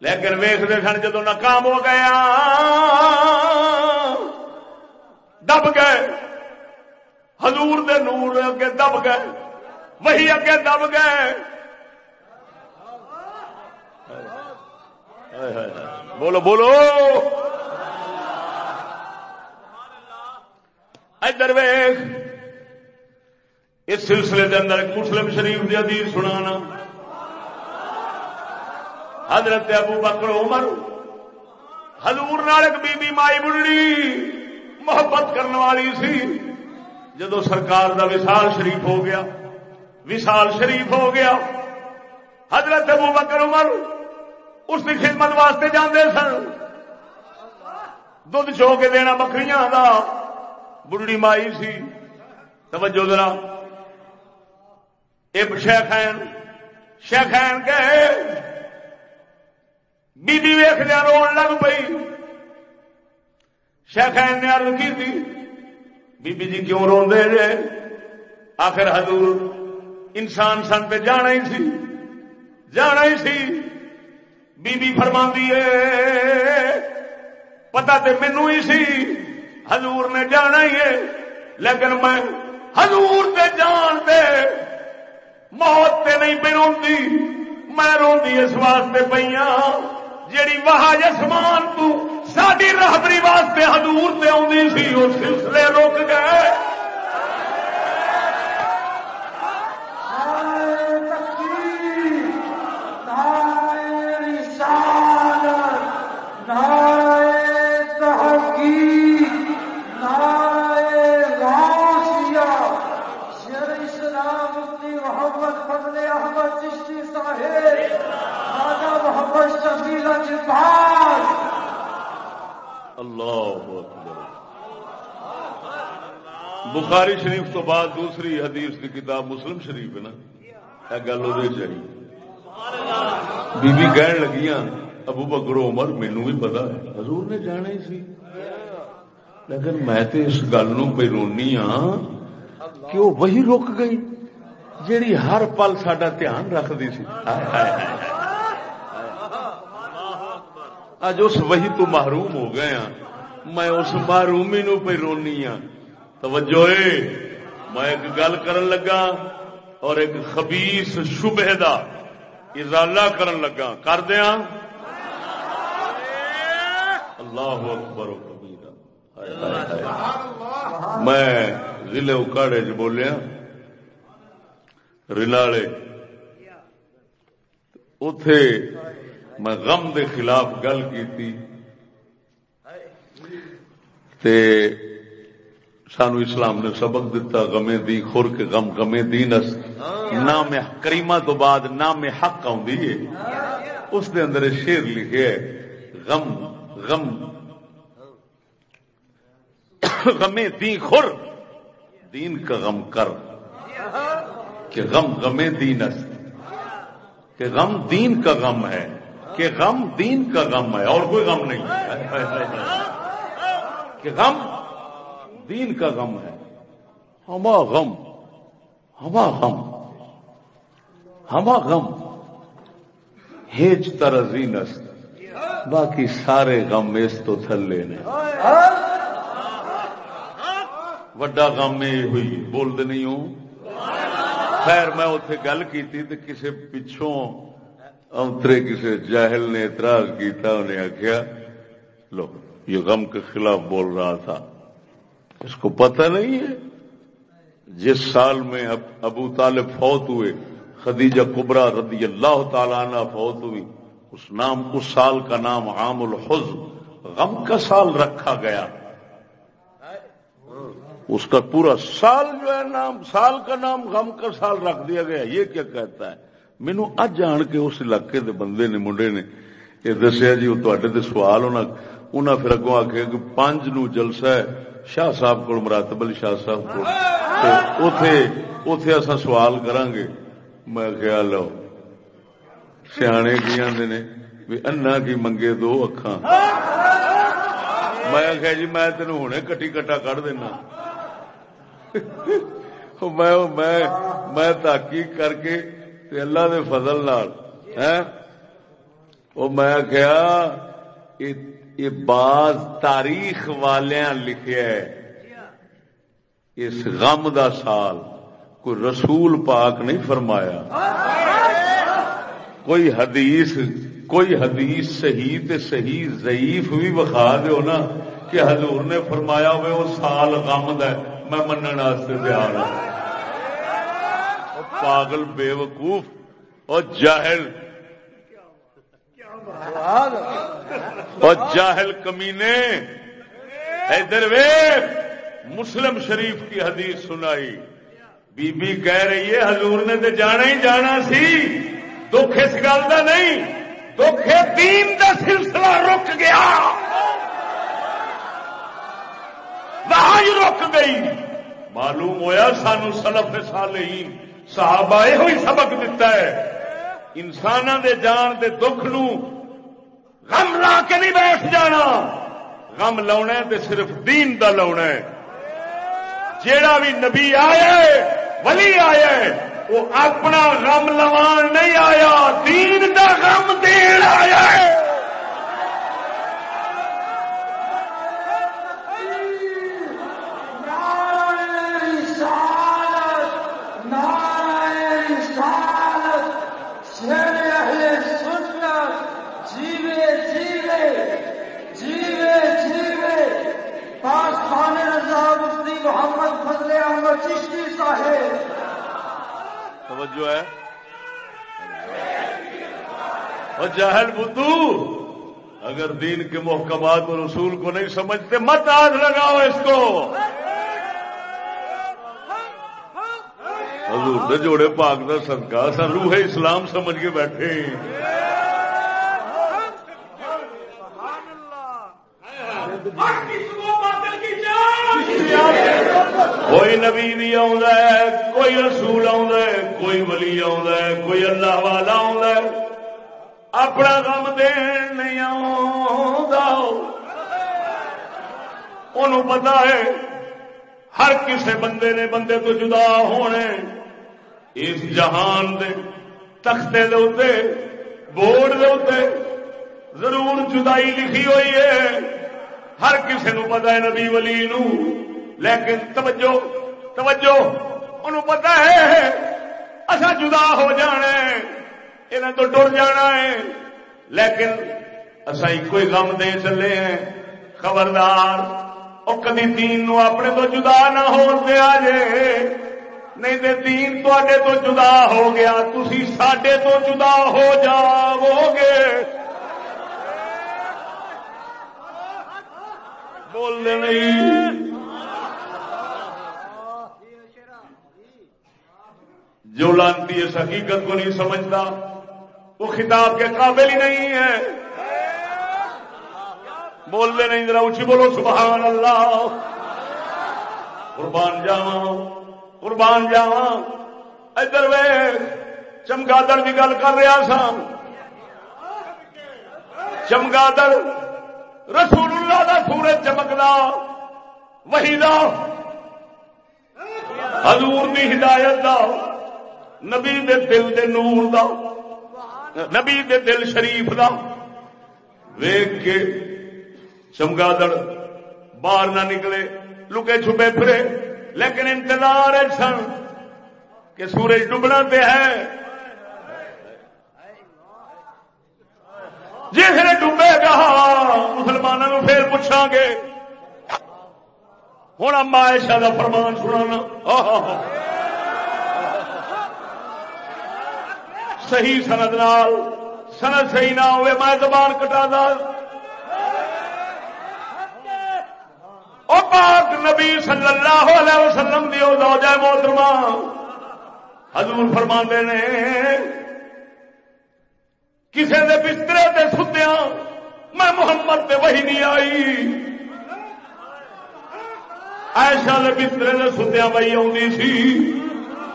لیکن ویستے سن جدو ناکام ہو گیا دب گئے۔ حضور دے نور اگے دب گئے۔ وہی اگے دب گئے۔ بولو بولو۔ ادھر ویخ اس سلسلے کے اندر ایک مسلم شریف کی ادیب سنانا۔ حضرت ابو بکر عمر، حضور نال ایک بی بی مائی بڑی محبت کرنے والی سی۔ جدو سرکار دا وسال شریف ہو گیا وسال شریف ہو گیا، حضرت ابو بکر عمر اس کی خدمت واسطے جاندے سن۔ دھد چو کے دینا بکریاں کا بڑھڑی مائی سی۔ توجہ ذرا۔ اب شیخین شیخین کہ بی بی ویخدیا رو لگ پئی۔ شیخین نے ارد کی تھی بی بی جی کیوں رو دے رہے آخر حضور انسان سن پہ جانا ہی سی، جانا ہی سی۔ بی بی فرما ہے پتا تو مینو ہی سی، حضور نے جانا ہی ہے، لیکن میں حضور تے جان دے۔ موت تے نہیں پہ روی میں روی اس واسطے پہ جیڑی وہا جسمان تو ساری راہبری واسطے حضور تے آدھی سی وہ سلسلے رک گئے۔ بخاری شریف تو بعد دوسری حدیث کی کتاب مسلم شریف ہے نا یہ گل وہ چاہیے بی بی کہن لگیاں، ابو بکر عمر مینو بھی پتا ہے۔ حضور نے جانا ہی سی۔ لیکن میں تے اس گل پہ رونی ہاں کہ وہ وہی رک گئی جیڑی ہر پل سڈا دھیان رکھتی سی۔ اج اس وہی تو محروم ہو گئے ہاں۔ میں اس محرومی نو پہ رونی ہاں۔ توجہ میں ایک گل کرن لگا اور ایک خبیس شبہ دا ازالہ کرن لگا۔ کر دیا؟ اللہ اکبر و میں ضلع اکاڑے چ بولیا۔ رلالے اتے میں غم دے خلاف گل کی تے سانو اسلام نے سبق دتا گمے دی خور کے غم گمے دی نس نام کریما تو بعد نام حق ہے۔ اس دے اندر شیر لکھے غم غم۔ غمے دی خور دین کا غم کر۔ کہ غم غمے دینس کہ غم دین کا غم ہے کہ غم دین کا غم ہے اور کوئی غم نہیں۔ کہ غم دین کا غم ہے۔ ہما غم ہما غم ہما غم۔ ہیج ترزینس، باقی سارے غم اس تو تھلے نے۔ وڈا غم یہ ہوئی بولتے نہیں ہوں۔ خیر، میں اتے گل کی کسی پچھوں اترے کسی جاہل نے اعتراض کیتا، انہیں آخیا لو، یہ غم کے خلاف بول رہا تھا۔ اس کو پتہ نہیں ہے جس سال میں ابو طالب فوت ہوئے، خدیجہ کبرا رضی اللہ تعالی عنہ فوت ہوئی، اس نام، اس سال کا نام عام الحز غم کا سال رکھا گیا۔ اس کا پورا سال جو ہے نام، سال کا نام غم کا سال رکھ دیا گیا۔ یہ کیا کہتا ہے؟ مینو اج جان کے اس علاقے دے بندے نے، منڈے نے، یہ دسیا جی وہ تے سوال ہونا انہیں پھر اگوں آخیا کہ پانچ نو جلسہ ہے شاہ صاحب کو مراتب علی شاہ صاحب کو اتے اصا سوال کران گے میں خیال لو، سیانے کی آدھے نے بھی انا کی منگے دو اکھان میں آخیا جی میں تین ہوں کٹی کٹا کھ دینا۔ میں تحقیق کر کے اللہ دے فضل نال ہاں؟ وہ میں کیا یہ بعض تاریخ والیاں لکھیا ہے۔ اس غم دا سال کوئی رسول پاک نہیں فرمایا۔ کوئی حدیث کوئی حدیث صحیح تے صحیح ضعیف بھی بخا دو نا کہ حضور نے فرمایا ہوئے وہ سال غم دا ہے۔ میں منع تیار ہوں۔ پاگل بے وقوف اور جاہل۔ اور جاہل کمینے ادھر وے مسلم شریف کی حدیث سنائی۔ بی بی کہہ رہی ہے، حضور نے تو جانا ہی جانا سی، دکھ اس گل کا نہیں، دکھ دین دا سلسلہ رک گیا۔ رک گئی۔ معلوم ہویا سانو سلف صالحین، صحابہ یہ سبق دیتا ہے۔ انسان دے جان دے دکھ نو غم لا کے نہیں بیٹھ جانا۔ غم لاؤنا تے صرف دین دا لاؤنا ہے۔ جیڑا بھی نبی آیا ولی آیا وہ اپنا غم لوان نہیں آیا۔ دین دا غم دین آیا ہے۔ محمد فضل احمد چشتی صاحب۔ توجہ ہے۔ اور جاہل بدھو اگر دین کے محکمات اور اصول کو نہیں سمجھتے مت آج لگاؤ اس کو۔ حضور دے جوڑے پاک دا صدقہ سن روح اسلام سمجھ کے بیٹھے کوئی نبی بھی کوئی رسول کوئی ولی کوئی اللہ والا اپنا غم دین نہیں پتا ہے، ہر کسے بندے نے بندے تو جدا ہونے۔ اس جہان دے تختے دے بورڈ دے ضرور جدائی لکھی ہوئی ہے۔ ہر کسی نو پتا ہے، نبی ولی نو لیکن توجہ توجہ، انہوں پتا ہے اصا جدا ہو جانا ہے یہاں تو ٹر جانا ہے، لیکن اصا ایک غم دے چلے ہیں، خبردار اور کدی دین نو اپنے تو جدا نہ ہو دیا جے، نہیں تو دین تے تو جدا ہو گیا تھی سڈے تو جدا ہو جاؤ گے۔ بول نہیں۔ جو لانتی اس حقیقت کو نہیں سمجھتا، وہ خطاب کے قابل ہی نہیں ہے۔ بول دے نہیں، ذرا اچھی بولو، سبحان اللہ۔ قربان جاوا قربان جاوا ادھر وے چمگادڑ کی گل کر رہا سا۔ چمگادڑ رسول اللہ کا سورج چمکدا۔ وہی دا حضور دی ہدایت دا۔ نبی دے دل دے نور دا، نبی دے دل شریف دا۔ ویگ کے چمگادڑ باہر نہ نکلے، لکے چھپے پھرے۔ لیکن انتظار سن کہ سورج ڈبنا پہ ہے۔ جس نے ڈبے گا مسلمانوں پھر پوچھا گے۔ ہوں اما ایشا کا فرمان سنا صحیح سند نال، سند صحیح نہ ہوئے میں زبان کٹا او پاک نبی صلی اللہ علیہ وسلم دی او زوجہ محترمہ۔ حضور فرما نے، کسے دے بسترے تے ستیا میں محمد تے وہی نہیں آئی۔ ایشا بسترے دے ستیا وہی آئی سی۔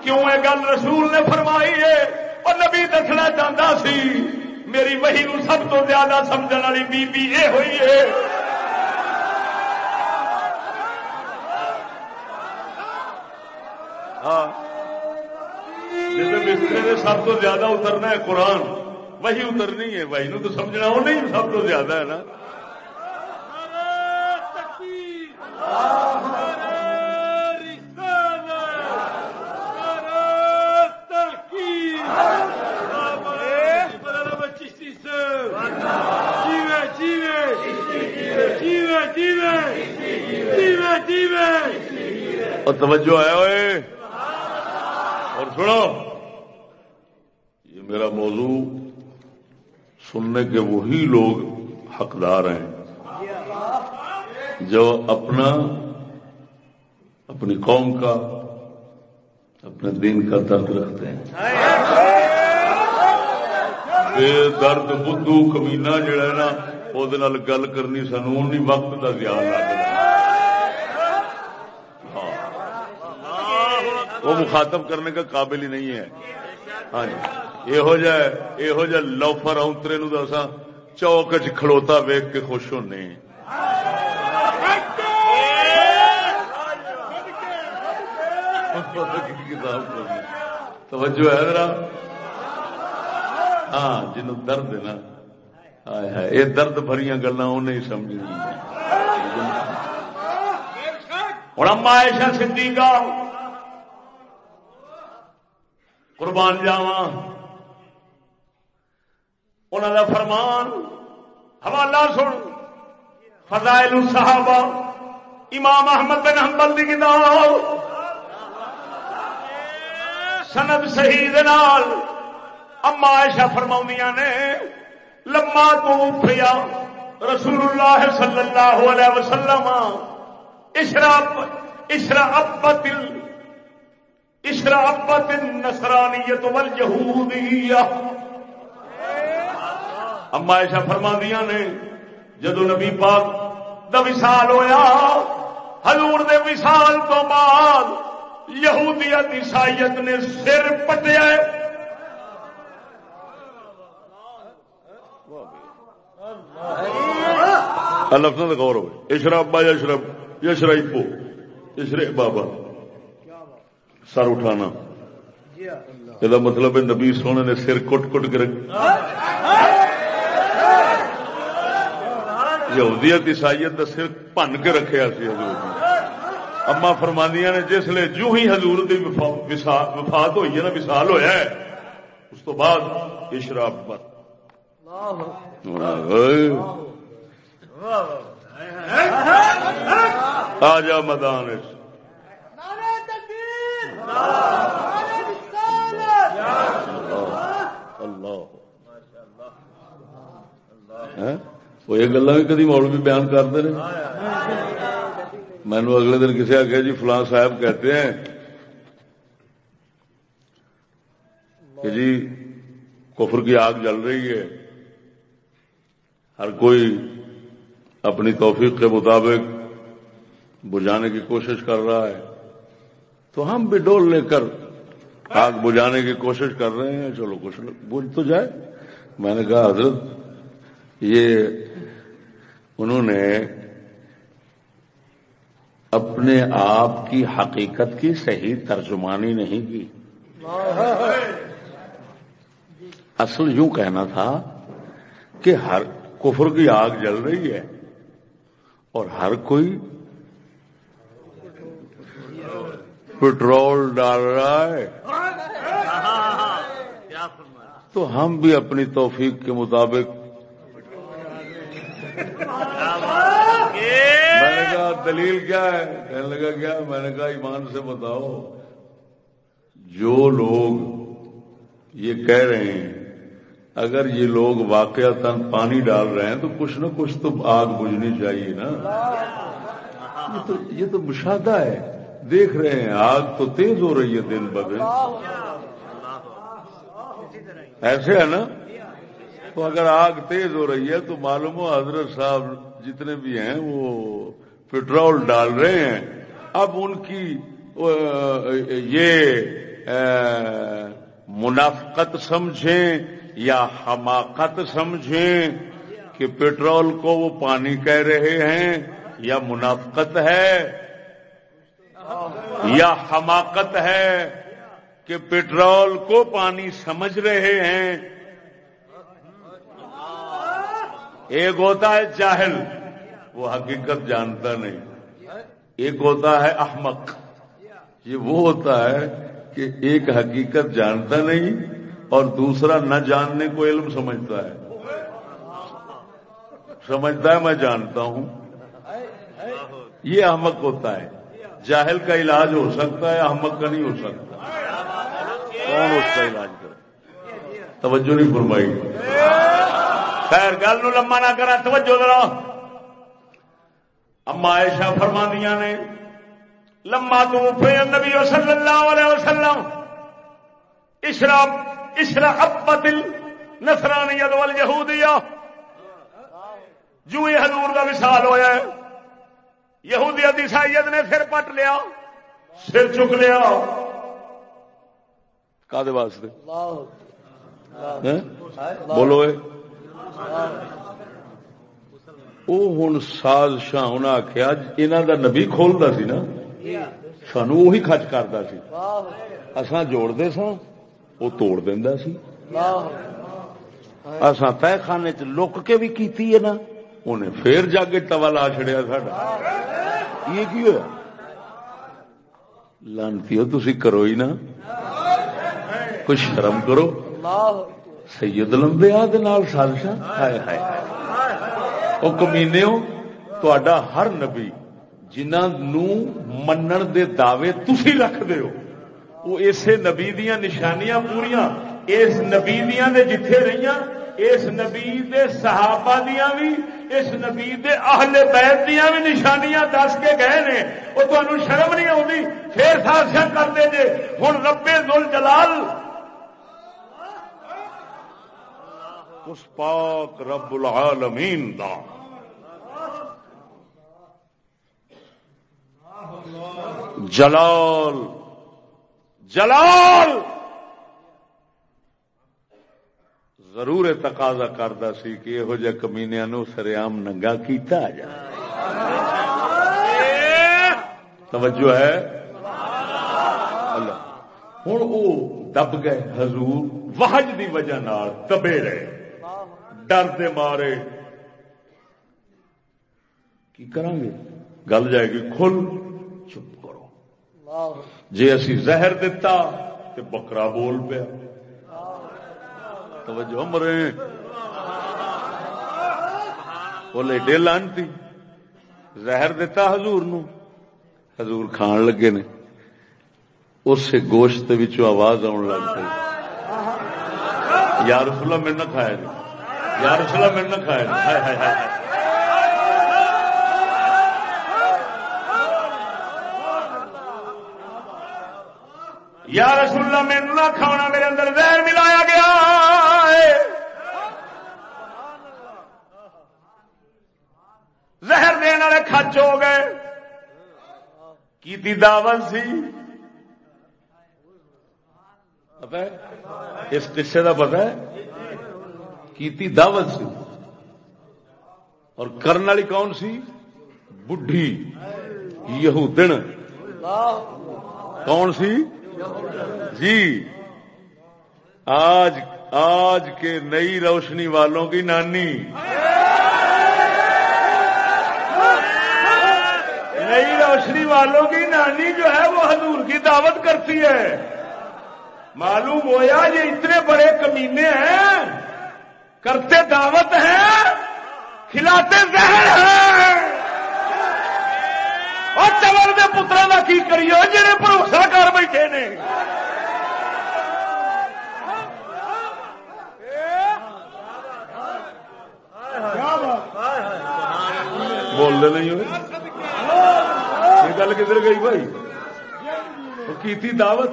کیوں یہ گل رسول نے فرمائی ہے؟ اور نبی دسنا چاہتا سی میری وہی نو سب تو زیادہ سمجھ والی بی بی یہ ہوئی ہے۔ ہاں۔ جیسے سب تو زیادہ اترنا ہے قرآن وہی اترنی ہے۔ وہی نو تو سمجھنا وہ نہیں سب تو زیادہ ہے نا۔ اور توجہ ہے ہوئے اور سنو۔ یہ میرا موضوع سننے کے وہی لوگ حقدار ہیں جو اپنا، اپنی قوم کا اپنے دین کا درد رکھتے ہیں۔ بے درد بدھو کمینا جڑا ہے نا وہ گل کرنی سانو وقت کا دھیان لگتا وہ مخاطب کرنے کا قابل ہی نہیں ہے۔ ہاں جی۔ یہو جہ یہو جہ لوفر اونترے نو دسا چوک چ کھڑوتا ویگ کے خوش ہونے کتاب توجہ ہے ذرا؟ ہاں جن درد ہے نا۔ یہ درد بھری گلا انہیں سمجھ ہوں اما ایشا سی گا قربان جاوا انہوں کا فرمان، حوالہ سن۔ فضائل صحابہ امام احمد بن حنبل کی کتاب۔ سند صحیح اما ایشا فرما نے، لما تو پیا رسول اللہ صلی اللہ علیہ وسلم اشراب اشرابت اشرابت النصرانیت والیہودیہ۔ اما ایشا فرما دیا نے، جدو نبی پاک دا وصال ہویا، حضور دے وصال تو بعد یہودیت عیسائیت نے سر پٹیا لفظ غور ہو اشرف با یشرف یشرف پو۔ بابا۔ سر اٹھانا۔ یہ مطلب ہے نبی سونے نے سر کٹ کٹ کے رکھ یہودیت عیسائیت کا سر پن کے رکھا سی حضور اما فرمانیاں نے جس لیے جو ہی حضور کی وفات ہوئی ہے نا وسال ہوا ہے اس تو بعد اشراب پر آ جا میدان اللہ وہ یہ گلا بھی کدی مول بھی بیان کرتے ہیں مینو اگلے دن کسی آخیا جی فلاں صاحب کہتے ہیں کہ جی کفر کی آگ جل رہی ہے، ہر کوئی اپنی توفیق کے مطابق بجھانے کی کوشش کر رہا ہے۔ تو ہم بھی ڈول لے کر آگ بجھانے کی کوشش کر رہے ہیں۔ چلو کچھ بجھ تو جائے۔ میں نے کہا، حضرت، یہ انہوں نے اپنے آپ کی حقیقت کی صحیح ترجمانی نہیں کی۔ اصل یوں کہنا تھا کہ ہر کفر کی آگ جل رہی ہے اور ہر کوئی پٹرول ڈال رہا ہے۔ تو ہم بھی اپنی توفیق کے مطابق کہا دلیل کیا ہے؟ کہنے لگا، کیا؟ میں نے کہا، ایمان سے بتاؤ۔ جو لوگ یہ کہہ رہے ہیں، اگر یہ لوگ واقع تن پانی ڈال رہے ہیں، تو کچھ نہ کچھ تو آگ بجھنی چاہیے نا۔ یہ تو یہ تو مشاہدہ ہے۔ دیکھ رہے ہیں، آگ تو تیز ہو رہی ہے دن بدن ایسے ہے نا؟ تو اگر آگ تیز ہو رہی ہے، تو معلوم ہو حضرت صاحب جتنے بھی ہیں، وہ پٹرول ڈال رہے ہیں۔ اب ان کی یہ منافقت سمجھیں یا حماقت سمجھیں کہ پیٹرول کو وہ پانی کہہ رہے ہیں یا منافقت ہے یا حماقت ہے کہ پیٹرول کو پانی سمجھ رہے ہیں۔ ایک ہوتا ہے جاہل۔ وہ حقیقت جانتا نہیں۔ ایک ہوتا ہے احمق۔ یہ وہ ہوتا ہے کہ ایک حقیقت جانتا نہیں اور دوسرا نہ جاننے کو علم سمجھتا ہے۔ سمجھتا ہے میں جانتا ہوں۔ یہ احمق ہوتا ہے۔ جاہل کا علاج ہو سکتا ہے احمد کا نہیں ہو سکتا۔ کون اس کا علاج کرے؟ توجہ نہیں فرمائی۔ خیر، گل نو نہ کرا، توجہ ذرا۔ اما عائشہ فرما دیا نے لما تو نبی صلی اللہ علیہ وسلم اشرا اشرا ابت نسرانی ادول یہودیہ جو ہی حضور کا وصال ہویا ہے یہودیت عیسائیت نے سر پٹ لیا سر چک لیا۔ کدے واسطے؟ بولو وہ ہوں ساز شاہ انہیں آخیا یہاں کا نبی کھولتا سی نا سانو وہی خچ کرتا سی سا وہ توڑ اصا تہ خانے چ لک کے بھی کیتی ہے نا انہیں پھر جا کے توا لا چڑیا ساڈا یہ کی ہوا لانتی کرو ہی نا کچھ شرم کرو سید آ سازشا ہائے ہائے وہ کمینے ہو تا ہر نبی جنہوں منن دے دعوے تھی رکھ دے ہو۔ وہ اسے نبی دیا نشانیاں پوریا، اس نبی دیا دے جتھے رہی اس نبی دے صحابہ دیا بھی اس نبی دے اہل بیت دیا بھی نشانیاں دس کے گئے نے۔ وہ تمہیں شرم نہیں آتی پھر سازشا کرتے جے۔ ہوں ربے دل جلال اس پاک رب العالمین دا۔ جلال جلال! ضرور تقاضا کرتا سی کہ یہو جہ کمینیا نو سریام ننگا کیتا جا۔ توجہ ہے؟ اللہ۔ ہوں وہ دب گئے حضور وحج دی وجہ دبے رہے۔ ڈر دے مارے۔ کی کریں گے؟ گل جائے گی کھل چپ کرو۔ جی اسی زہر دتا تو بکرا بول پیا۔ توجہ مرے۔ بولے ڈے لانتی زہر دتا حضور نو۔ حضور کھان لگے نے۔ اس گوشت آواز آن لگ پی یار فلا میرے نہ کھایا جی۔ یا رسول میرے نہ کھایا یا رسول اللہ میرے نہ کھانا میرے اندر زہر ملایا گیا زہر دن والے کچ ہو گئے۔ کی دعوت سی؟ پتا اس قصے کا پتا ہے؟ کیتی دعوت سی۔ اور کرن والی کون سی؟ بڈھی۔ یہودن کون سی؟ جی۔ آج آج کے نئی روشنی والوں کی نانی۔ نئی روشنی والوں کی نانی جو ہے وہ حضور کی دعوت کرتی ہے۔ معلوم ہوا یہ اتنے بڑے کمینے ہیں۔ کرتے دعوت ہیں، کھلاتے زہر ہیں۔ اور چور کے پترا کا کی کریو؟ جہے بھروسہ کر بیٹھے نے۔ بولتے نہیں یہ گل کدھر گئی بھائی؟ کی دعوت؟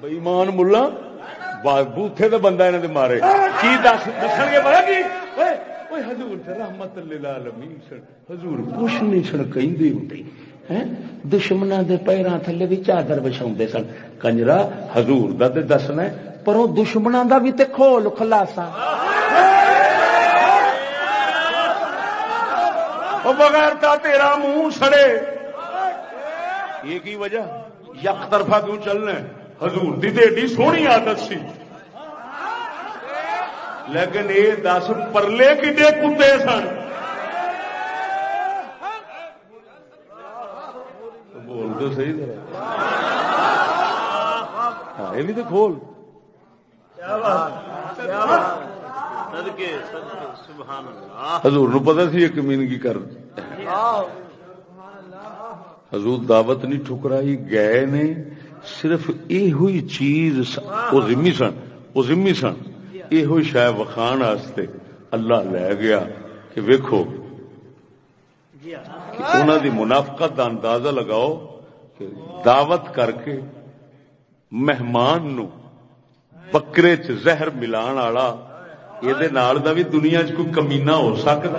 بئی مان ملا؟ بوتھے تو بندہ نے مارے۔ کی دس دس گے پتا کی؟ حضور رحمت حضور کچھ نہیں سن کہیں ہوتے دشمنا دے پیروں تھلے بھی چادر بچھا سن۔ کنجرا حضور دا تے دسنا پر وہ دشمنا دا بھی تے کھول خلاسا بغیر تا تیرا منہ سڑے۔ یہ کی وجہ؟ یک طرفہ کیوں چلنا حضور دی ایڈی سونی عادت سی۔ لیکن یہ دس پرلے کڈے کتے سن۔ بول تو صحیح ہاں یہ بھی تو کھول۔ حضور نو پتا سی ایک کی کر۔ حضور دعوت نہیں ٹھکرائی گئے نے صرف یہ ہوئی چیز وہ ذمی سن، وہ ذمی سن۔ یہ شاید وکھان اللہ لے گیا کہ ویکو انہوں دی منافقت کا اندازہ لگاؤ کہ دعوت کر کے مہمان نو بکرے چ زہر ملان والا یہ بھی دنیا چ کوئی کمینا ہو سکتا۔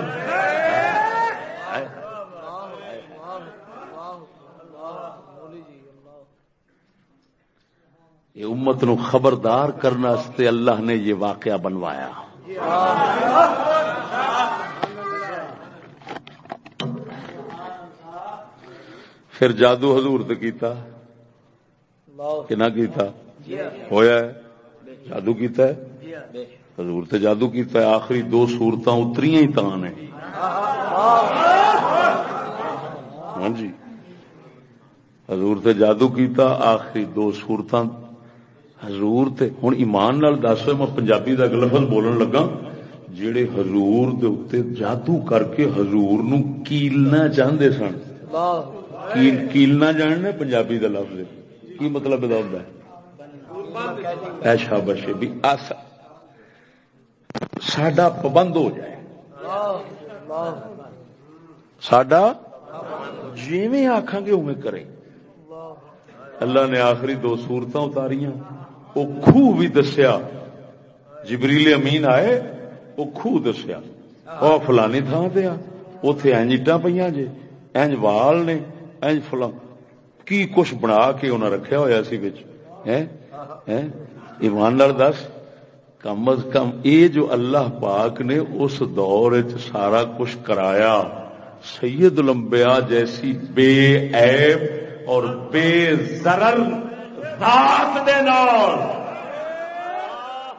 یہ امت نو خبردار کرنے اللہ نے یہ واقعہ بنوایا۔ پھر جادو حضور کیتا۔ کہ نہ کیتا؟ ہویا ہے؟ جادو کیتا ہے؟ حضور تے جادو کیتا ہے۔ آخری دو صورتاں اتریاں ہی تان ہیں ہاں جی۔ حضور تے جادو کیتا، آخری دو صورتاں حضور تے، ہن ایمان نال دس میں پنجابی دا لفظ بولن لگا، جڑے حضور دے اوتے جادو کر کے حضور نو کیلنا چاہندے سن۔ کیل، کیلنا جاننے پنجابی دا لفظ کی مطلب ادا ہوتا ہے؟ اے شابش بھی اس ساڈا پابند ہو جائے۔ ساڈا جیویں آکھاں گے اویں کرے۔ اللہ نے آخری دو صورتاں اتاریاں۔ وہ خوہ بھی دسیا۔ جبریل امین آئے، وہ خوہ دسیا۔ وہ فلانی تھان پہ اتے اینج اٹا پہ جے۔ اینج وال نے، اینج فلاں۔ کی کچھ بنا کے انہیں رکھا ہوا سی ایمان دس۔ کم از کم یہ جو اللہ پاک نے اس دور سارا کچھ کرایا، سید لمبیا جیسی بے عیب اور بے زرل ذات دے نال۔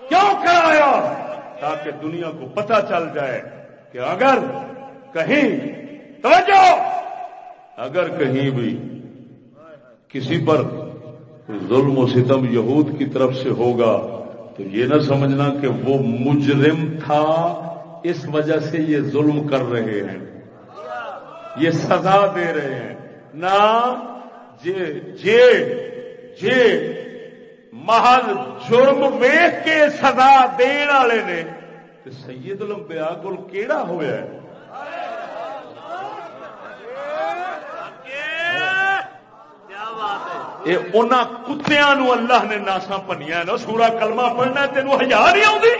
کیوں کرایا؟ تاکہ دنیا کو پتہ چل جائے کہ اگر کہیں، توجہ! اگر کہیں بھی کسی پر ظلم و ستم یہود کی طرف سے ہوگا، تو یہ نہ سمجھنا کہ وہ مجرم تھا، اس وجہ سے یہ ظلم کر رہے ہیں۔ یہ سزا دے رہے ہیں۔ نہ جے جی، جے محض جرم ویخ کے سزا دین والے نے تو سید لمبیا کو کیڑا ہوا ہے؟ کتیا اللہ نے ناسا پنیا نا سورا کلمہ پڑھنا تینوں ہزار نہیں آتی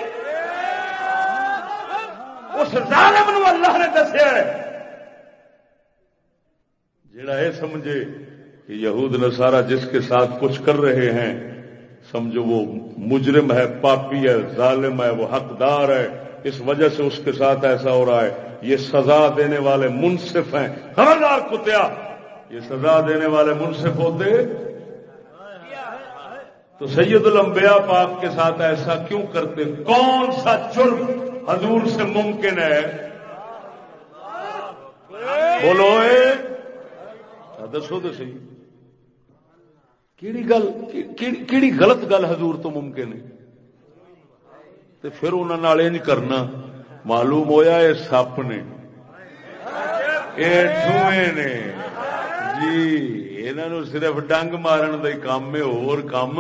اس ظالم نو اللہ نے دسیا جڑا یہ سمجھے کہ یہود نسارا جس کے ساتھ کچھ کر رہے ہیں، سمجھو وہ مجرم ہے، پاپی ہے، ظالم ہے، وہ حقدار ہے، اس وجہ سے اس کے ساتھ ایسا ہو رہا ہے۔ یہ سزا دینے والے منصف ہیں۔ خبردار، کتیا! یہ سزا دینے والے منصف ہوتے؟ تو سید الانبیاء پاک کے ساتھ ایسا کیوں کرتے؟ کون سا جرم حضور سے ممکن ہے؟ بولو اچھا، دسو تو سی کیڑی گل کیڑی غلط گل حضور تو ممکن ہے؟ تو پھر انہوں نے نہیں کرنا۔ معلوم ہویا یہ سپ نے۔ اے یہ نے۔ جی انہوں صرف ڈنگ مارن کا کام ہے، اور کام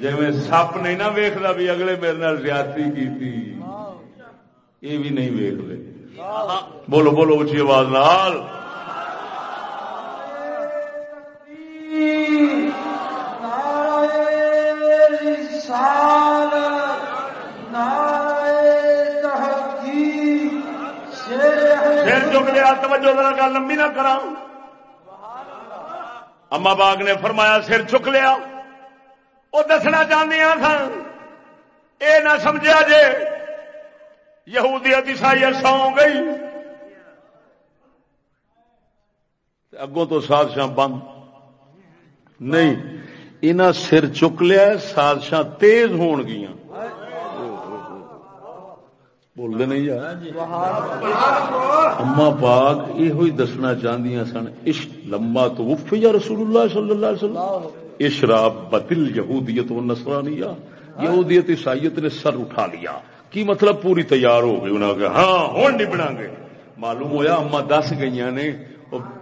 جی میں سپ نہیں نہ ویکتا بھی اگلے میرے نال زیادتی کی یہ بھی نہیں ویکھ ویک بولو بولو اچھی آواز نال۔ چک لیا توجہ گل لمبی نہ کرا اما باغ نے فرمایا، سر چک لیا۔ وہ دسنا چاہتے سن یہ نہ سمجھا جے یہودیت عیسائی سو گئی۔ اگوں تو سازشاں بند۔ نہیں انہیں سر چک لیا سازشاں تیز ہون گیا بولتے نہیں یار۔ اما پاک یہ دسنا چاہدی سن، عشق لمبا تو وف یا رسول اللہ صلی اللہ علیہ وسلم؟ اشراب بتل یہودیت و نسرانی یہودیت عیسائیت نے سر اٹھا لیا۔ کی مطلب پوری تیار ہو گئی؟ انہوں نے ہاں ہوں نہیں گے۔ معلوم ہویا اما دس گئی نے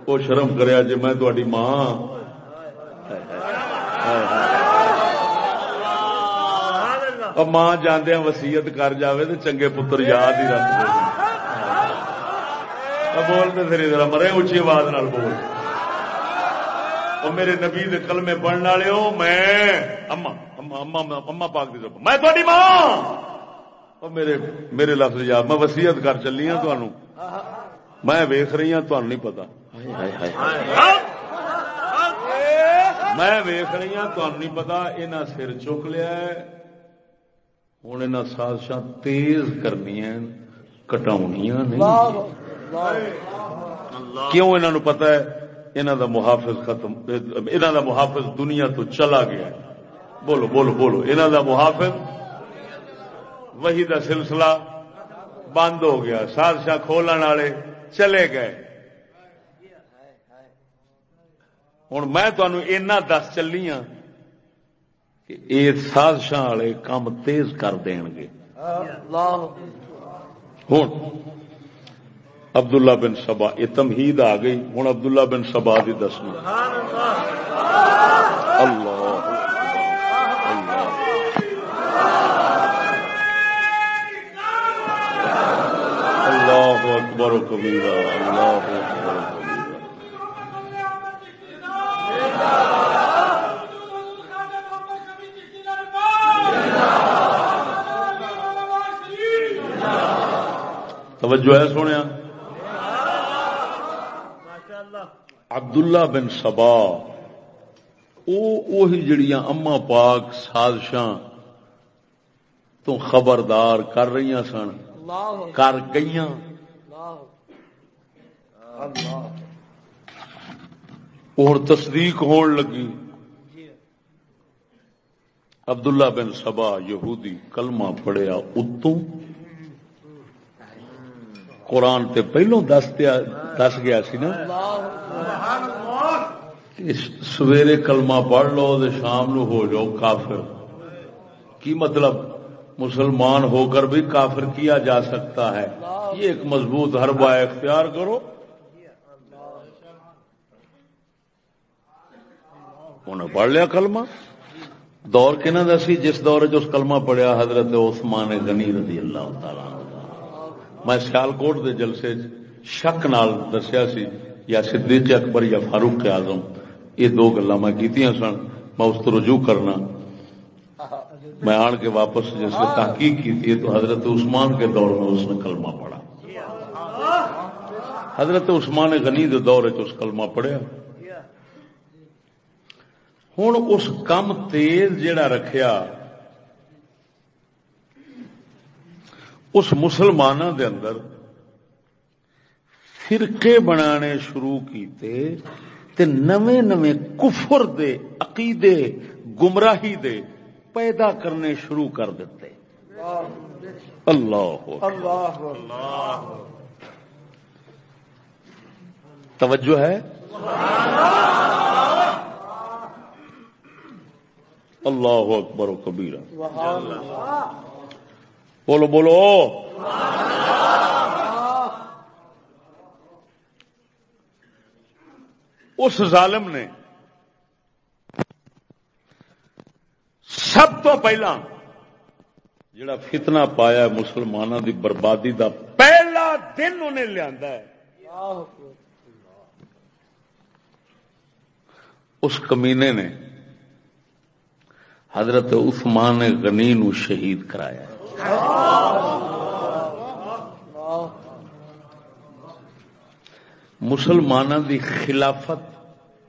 وہ شرم کریا جی میں تاری ماں۔ ماں جاندیا وسیعت کر جاوے تو چنگے پتر یاد ہی رکھ دے بولتے پھر ادھر مرے اچھی آواز نال بول میرے نبی دے کلمے پڑھنے والے ہو میں اما اما اما پاک دی میں تھوڑی ماں میرے میرے لفظ یاد میں وسیعت کر چلی ہوں تمہوں میں ویخ رہی ہوں تمہیں نہیں پتا میں ویخ رہی ہوں تمہیں نہیں پتا یہ سر چک لیا ہوں یہاں سازشاں تیز کرنی نہیں۔ کیوں انہوں پتا ہے؟ انہوں دا محافظ ختم انہوں دا محافظ دنیا تو چلا گیا بولو بولو بولو۔ انہوں دا محافظ وہی دا سلسلہ بند ہو گیا سازشاں کھولن والے چلے گئے۔ ہوں میں تمہیں اینا دس چلی ہاں کہ یہ سازشاں والے کام تیز کر دین گے ہوں عبداللہ بن سبا یہ تمہید آ گئی ہوں عبداللہ بن سبا کی دسنا اللہ اللہ اکبر و کبیرہ اللہ اکبر و توجہ ہے سونے عبداللہ بن سبا وہی جڑیاں اما پاک سازشاں تو خبردار کر رہی سن کر اور تصدیق ہون لگی۔ عبداللہ بن سبا یہودی کلمہ پڑیا اتوں۔ قرآن تے پہلو دس دس گیا سی نا۔ سویرے کلمہ پڑھ لو شام نو ہو جاؤ کافر۔ کی مطلب؟ مسلمان ہو کر بھی کافر کیا جا سکتا ہے۔ یہ ایک مضبوط ہر با اختیار کرو۔ انہیں پڑھ لیا کلمہ؟ دور کہنا دسی جس دور چ کلمہ پڑھیا حضرت عثمان غنی رضی اللہ تعالی میں سیال کوٹ کے جلسے شک نال دسیا سی، یا صدیق اکبر یا فاروق اعظم، یہ دو گلا میں کی سن، میں اس رجوع کرنا۔ میں آن کے واپس جیسے تحقیق کی تھی تو حضرت عثمان کے دور میں اس نے کلمہ پڑھا۔ حضرت عثمان غنی کے دور اس کلمہ پڑھیا۔ ہوں اس کم تیز جڑا رکھیا اس مسلمانوں دے اندر فرقے بنانے شروع کیتے تے نویں نویں کفر دے عقیدے گمراہی دے پیدا کرنے شروع کر دیتے اللہ توجہ ہے اللہ اکبر و کبیرہ۔ بولو بولو۔ اس ظالم نے سب تو پہلا جڑا فتنہ پایا مسلمانوں دی بربادی دا پہلا دن انہیں لیا اس کمینے نے حضرت عثمان غنی نو شہید کرایا مسلمانوں دی خلافت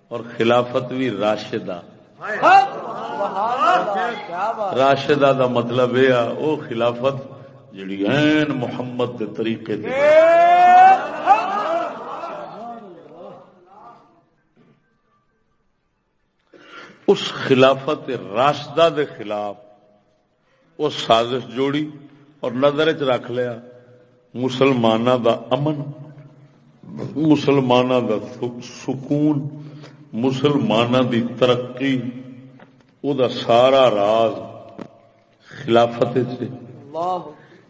اور خلافت بھی راشدہ۔ راشدہ دا مطلب یہ وہ خلافت جڑی این محمد دے طریقے دے۔ اس خلافت راشدہ دے خلاف وہ سازش جوڑی اور نظر چ رکھ لیا مسلمانوں دا امن مسلمانوں دا سکون مسلمانوں دی ترقی او دا سارا راز خلافت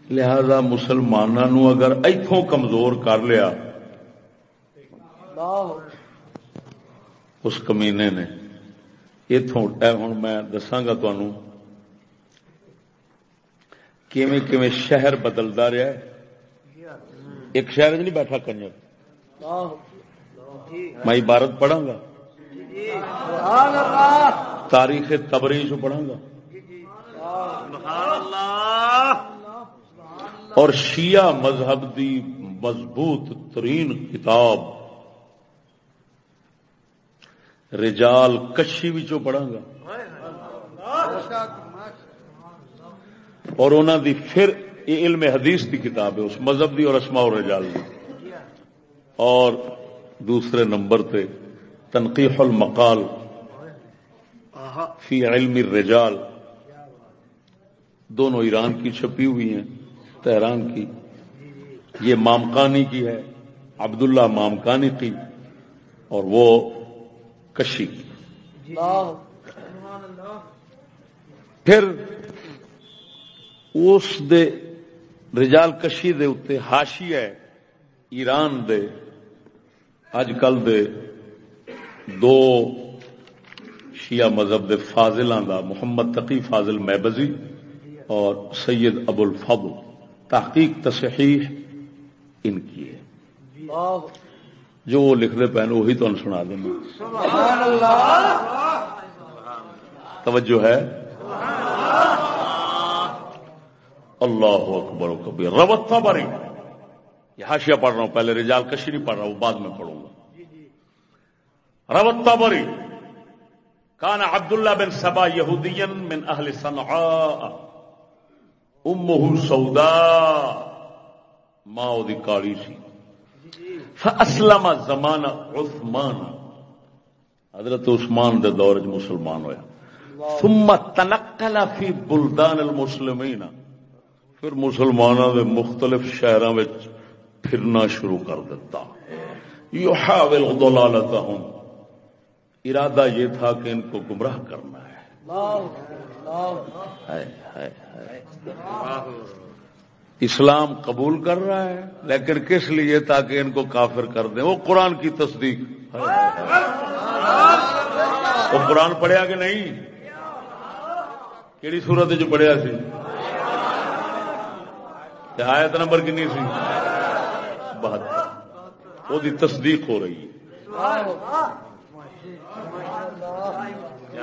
لہذا مسلمانوں اگر اتوں کمزور کر لیا اس کمینے نے اتوں ہوں میں دساگا تمہوں کیویں کیویں شہر بدلتا رہا ہے ایک شہر نہیں بیٹھا کنجر میں عبارت پڑھا گا تاریخ تبری چ پڑھا گا اور شیعہ مذہب دی مضبوط ترین کتاب رجال کشی بھی پڑھا گا۔ اور انہوں دی پھر یہ علم حدیث دی کتاب ہے، اس مذہب دی اور اسماء اور رجال دی۔ اور دوسرے نمبر تے تنقیح المقال فی علم الرجال۔ دونوں ایران کی چھپی ہوئی ہیں، تہران کی۔ یہ مامکانی کی ہے، عبداللہ مامکانی کی۔ اور وہ کشی۔ کی پھر اس دے رجال کشی دے اتنے ہاشی ہے ایران دے اج کل دے دو شیعہ مذہب دے فاضلوں دا محمد تقی فاضل محبزی اور سید ابو الفضل تحقیق تصحیح ان کی ہے۔ جو وہ لکھتے پہ وہی تمہیں سنا دینا۔ توجہ ہے؟ اللہ اکبر و کبیر۔ روت بری یہ ہاشیا پڑھ رہا ہوں، پہلے رجال کشری پڑھ رہا ہوں بعد میں پڑھوں گا۔ روتا بری کان عبداللہ بن سبا یہودین من اہل صنعاء۔ امہ سودا ماں دی کالی سی۔ فاسلم زمان عثمان۔ حضرت عثمان دے دور چ مسلمان ہویا۔ ثم تنقل فی بلدان المسلمین۔ پھر مسلمانوں دے مختلف شہروں میں پھرنا شروع کر دیتا یحاول ضلالتہم۔ ارادہ یہ تھا کہ ان کو گمراہ کرنا ہے۔ اسلام قبول کر رہا ہے، لیکن کس لیے تاکہ ان کو کافر کر دیں؟ وہ قرآن کی تصدیق۔ وہ قرآن پڑھیا کہ نہیں؟ کہڑی صورت جو پڑھیا سی؟ آیت نمبر کنی سی؟ بہت وہ تصدیق ہو رہی ہے۔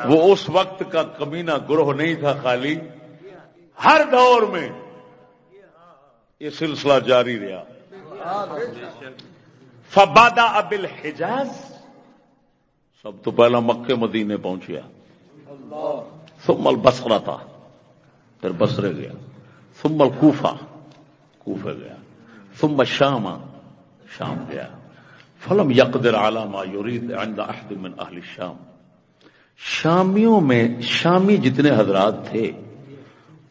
وہ اس وقت کا کمینہ گروہ نہیں تھا خالی۔ ہر دور میں یہ سلسلہ جاری رہا۔ فبادا ابل حجاز۔ سب تو پہلا مکے مدینے پہنچیا۔ سمل بسرا تھا پھر بسرے گیا۔ سمل کوفا کوفے گیا۔ سم شام شام گیا۔ فلم یقدر علامہ یورید عند احد من اہل شام شامیوں میں شامی جتنے حضرات تھے،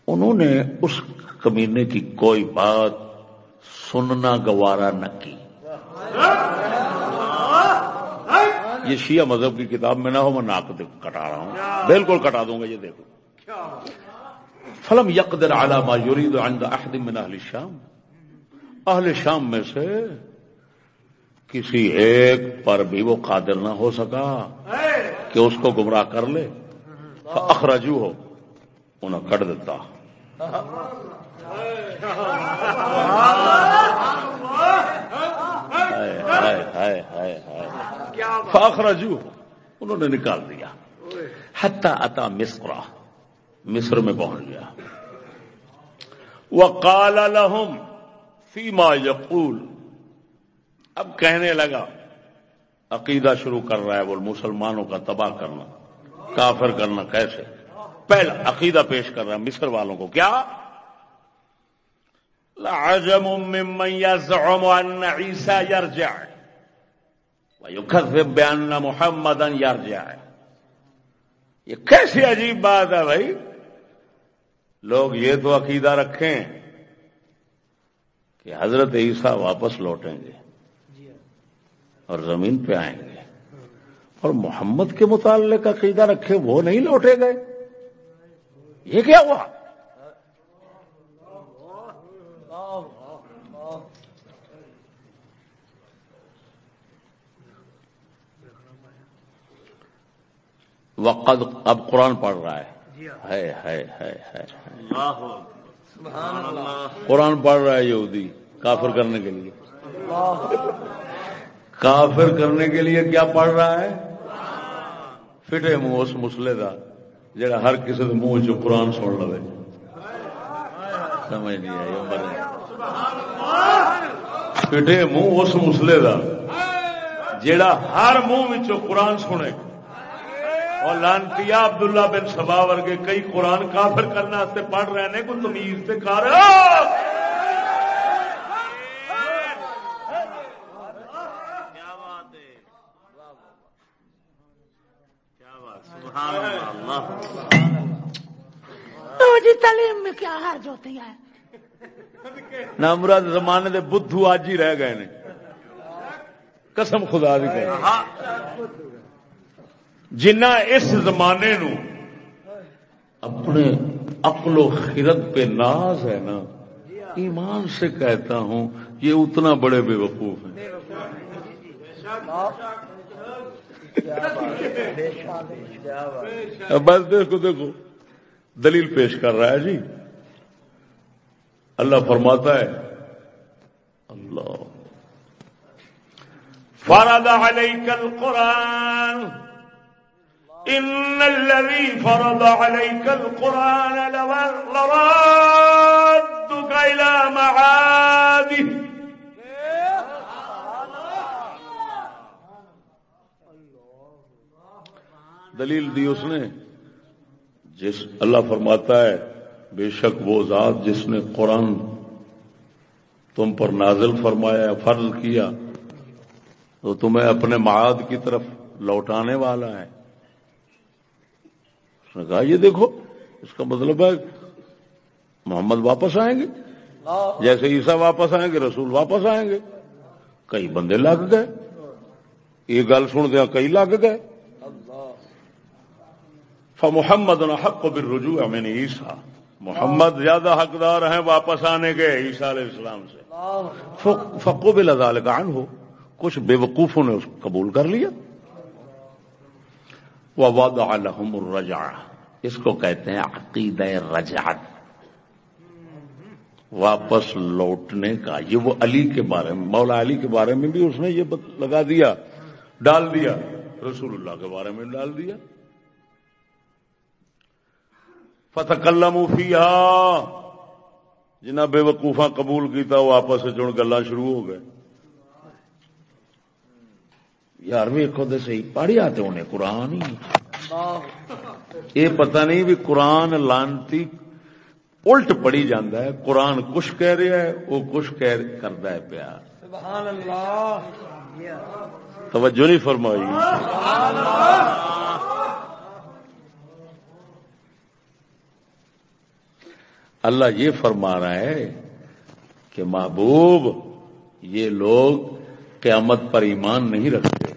انہوں نے اس کمینے کی کوئی بات سننا گوارا نہ کی۔ یہ شیعہ مذہب کی کتاب میں نہ ہو، میں ناک کٹا رہا ہوں۔ بالکل کٹا دوں گا، یہ دیکھو۔ فلم یقدر علامہ یورید عند احد من اہل شام۔ اہل شام میں سے کسی ایک پر بھی وہ قادر نہ ہو سکا کہ اس کو گمراہ کر لے۔ اخراجو ہو انہیں کٹ دیتا۔ اخراجو انہوں نے نکال دیا۔ حتا اتا مصرا مصر میں پہنچ گیا۔ وہ کالا لہم فیما یقول اب کہنے لگا، عقیدہ شروع کر رہا ہے وہ مسلمانوں کا تباہ کرنا، کافر کرنا کیسے؟ پہلا عقیدہ پیش کر رہا ہے مصر والوں کو۔ کیا؟ لعجم ممن يزعم ان عيسى يرجع. ويكذب بان محمدا يرجع. یہ کیسی عجیب بات ہے بھائی؟ لوگ یہ تو عقیدہ رکھیں کہ حضرت عیسیٰ واپس لوٹیں گے اور زمین پہ آئیں گے۔ اور محمد کے متعلق عقیدہ رکھے وہ نہیں لوٹے گئے۔ یہ کیا ہوا؟ وقت اب قرآن پڑھ رہا ہے۔ قرآن پڑھ رہا ہے یہودی کافر کرنے کے لیے۔ کافر کرنے کے لیے کیا پڑھ رہا ہے؟ فٹے منہ اس مسلے کا جڑا ہر کسی کے منہ چ قرآن سن لو سمجھ نہیں آئی فٹے منہ اس مسلے کا جڑا ہر منہ قرآن سنے۔ اور لانتی عبداللہ بن سبا ورگے کئی قرآن کافر کرنے پڑھ رہے ہیں کوئی تمیز سے کار جی تعلیم میں کیا حرج ہوتی ہے؟ نامراد زمانے دے بدھو اج ہی رہ گئے نے۔ قسم خدا دی جنہ اس زمانے نو اپنے عقل و خرد پہ ناز ہے نا، ایمان سے کہتا ہوں، یہ اتنا بڑے بے وقوف ہیں۔ بس دیکھو دیکھو، دلیل پیش کر رہا ہے جی۔ اللہ فرماتا ہے، اللہ۔ فرد عليك القرآن۔ إن الذي فرض عليك القرآن لردك إلى معاده. دلیل دی اس نے جس اللہ فرماتا ہے، بے شک وہ ذات جس نے قرآن تم پر نازل فرمایا، فرض کیا تو تمہیں اپنے معاد کی طرف لوٹانے والا ہے۔ اس نے کہا، یہ دیکھو، اس کا مطلب ہے محمد واپس آئیں گے۔ جیسے عیسا واپس آئیں گے، رسول واپس آئیں گے۔ کئی بندے لگ گئے۔ یہ گل سن دیا، کئی لگ گئے۔ محمد حق بر رجوع میں نے عیسا محمد زیادہ حقدار ہیں واپس آنے کے عیسا علیہ السلام سے۔ فقو بل ادال ہو کچھ بے وقوفوں نے اس کو قبول کر لیا۔ وہ واد الحم الرجا اس کو کہتے ہیں عقید رجعت واپس لوٹنے کا. یہ وہ علی کے بارے میں، مولا علی کے بارے میں بھی اس نے یہ لگا دیا، ڈال دیا، رسول اللہ کے بارے میں ڈال دیا. فتح کلم فیا جنہ بے وقوفا قبول کیتا، وہ آپس سے چڑ گلا شروع ہو گئے. یار ویکو تو سی پڑھی آتے ہونے قرآن ہی یہ پتہ نہیں بھی قرآن لانتی الٹ پڑھی جانا ہے قرآن کچھ کہہ رہا ہے وہ کچھ کرتا ہے پیا۔ توجہ نہیں فرمائی۔ اللہ یہ فرما رہا ہے کہ محبوب یہ لوگ قیامت پر ایمان نہیں رکھتے۔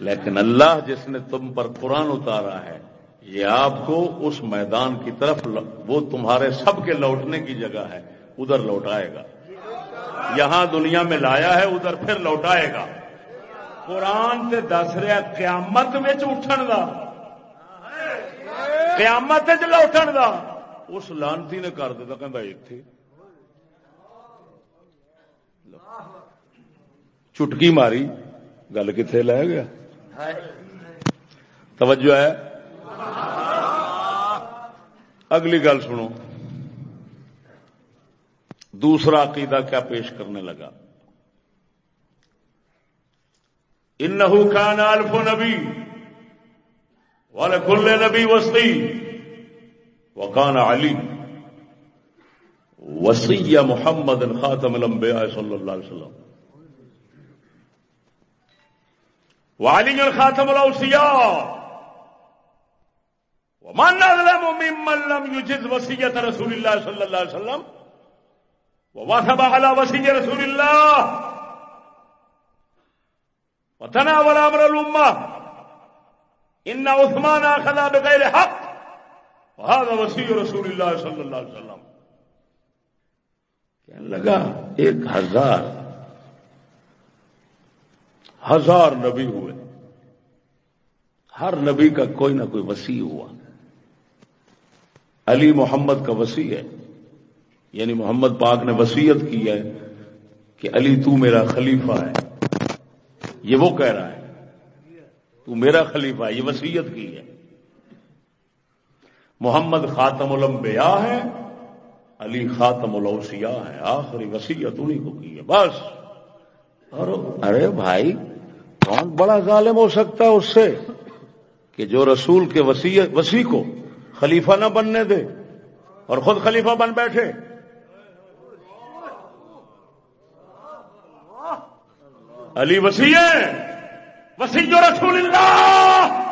لیکن اللہ جس نے تم پر قرآن اتارا ہے، یہ آپ کو اس میدان کی طرف وہ تمہارے سب کے لوٹنے کی جگہ ہے، ادھر لوٹائے گا۔ یہاں دنیا میں لایا ہے، ادھر پھر لوٹائے گا۔ قرآن سے دس رہا قیامت میں اٹھن کا قیامت لوٹن کا اس لانتی نے کر دیا کہ اتے چٹکی ماری، گل کتنے لے گیا؟ توجہ ہے۔ اگلی گل سنو۔ دوسرا عقیدہ کیا پیش کرنے لگا؟ ان کان الف نبی والے کھلے نبی وسطی وکان علی وسیع محمد خاتم الانبیاء صلی اللہ علیہ وسلم۔ وعلي الخاتم الاوصياء ومن اظلم ممن لم يجز وصيه رسول الله صلى الله عليه وسلم وواثب على وصيه رسول الله وتناول امر الامه ان عثمان اخذ بغير حق، وهذا وصي رسول الله صلى الله عليه وسلم. کہنے لگا ایک ہزار ہزار نبی ہوئے۔ ہر نبی کا کوئی نہ کوئی وسیع ہوا۔ علی محمد کا وسیع ہے۔ یعنی محمد پاک نے وسیعت کی ہے کہ علی تو میرا خلیفہ ہے۔ یہ وہ کہہ رہا ہے۔ تو میرا خلیفہ ہے۔ یہ وسیعت کی ہے۔ محمد خاتم الانبیاء ہے۔ علی خاتم الاوسیاء ہے۔ آخری وسیعت انہیں کو کی ہے۔ بس۔ اور ارے بھائی کون بڑا ظالم ہو سکتا ہے اس سے کہ جو رسول کے وسیع وسیع کو خلیفہ نہ بننے دے اور خود خلیفہ بن بیٹھے۔ علی وسیع وسیع جو رسول اللہ۔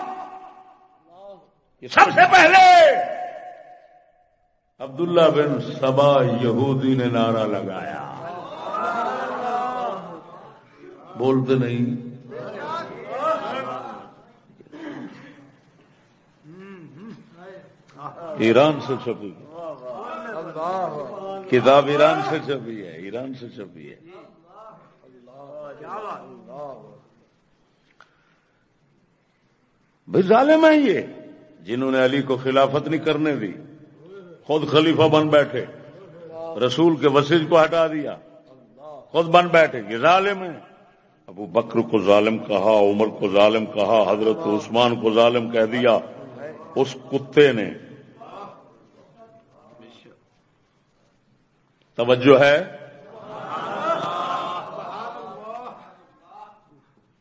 یہ سب سے پہلے۔ عبداللہ بن سبا یہودی نے نعرہ لگایا۔ بولتے نہیں۔ ایران سے چھپی کتاب ایران سے چھپی ہے، ایران سے چھپی ہے۔ بھائی ظالم ہیں یہ، جنہوں نے علی کو خلافت نہیں کرنے دی۔ خود خلیفہ بن بیٹھے، رسول کے وسیج کو ہٹا دیا۔ خود بن بیٹھے، یہ ظالم ہیں۔ ابو بکر کو ظالم کہا، عمر کو ظالم کہا، حضرت عثمان کو ظالم کہہ دیا۔ اس کتے نے توجہ ہے؟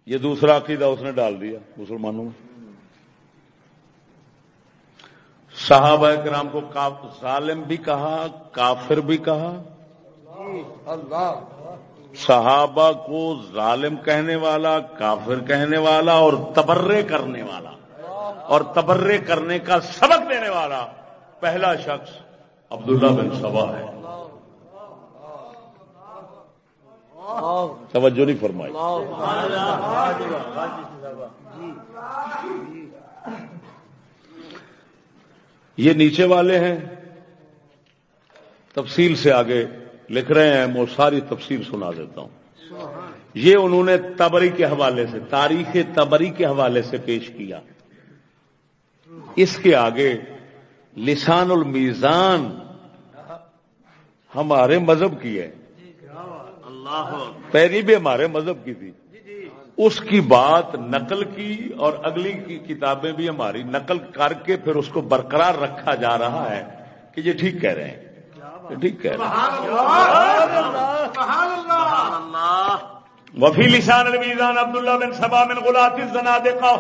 یہ دوسرا عقیدہ اس نے ڈال دیا مسلمانوں میں۔ صحابہ کرام کو ظالم بھی کہا، کافر بھی کہا۔ صحابہ کو ظالم کہنے والا، کافر کہنے والا اور تبرے کرنے والا۔ اور تبرے کرنے کا سبق دینے والا۔ پہلا شخص عبداللہ بن سبا ہے۔ توجہ نہیں فرمائی۔ یہ نیچے والے ہیں تفصیل سے آگے لکھ رہے ہیں وہ ساری تفصیل سنا دیتا ہوں۔ یہ انہوں نے تبری کے حوالے سے تاریخ تبری کے حوالے سے پیش کیا۔ اس کے آگے لسان المیزان ہمارے مذہب کی ہے۔ پیری بھی ہمارے مذہب کی تھی۔ اس کی بات نقل کی اور اگلی کی کتابیں بھی ہماری نقل کر کے پھر اس کو برقرار رکھا جا رہا ہے کہ یہ ٹھیک کہہ رہے ہیں۔ ٹھیک کہہ رہے ہیں۔ وفی لسان المیزان عبداللہ بن سبا من غلات الزنادقہ۔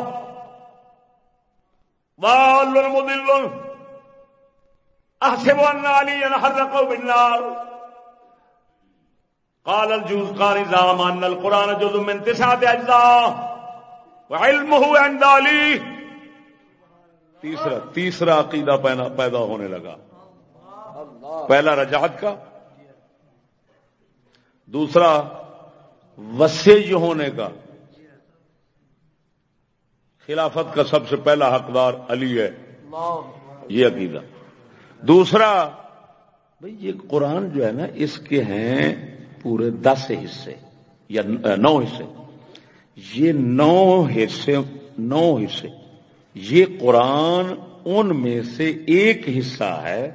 وال المدل احسب ان علی حرقوا بالنار قال الجوز قال نظام ان القران جزء من تسعه اجزاء وعلمه عند علي. تیسرا تیسرا عقیدہ پیدا ہونے لگا۔ پہلا رجعت کا، دوسرا وسیج ہونے کا۔ خلافت کا سب سے پہلا حقدار علی ہے۔ یہ عقیدہ۔ دوسرا، بھائی یہ قرآن جو ہے نا، اس کے ہیں پورے دس حصے یا نو حصے۔ یہ نو حصے نو حصے۔ یہ قرآن ان میں سے ایک حصہ ہے۔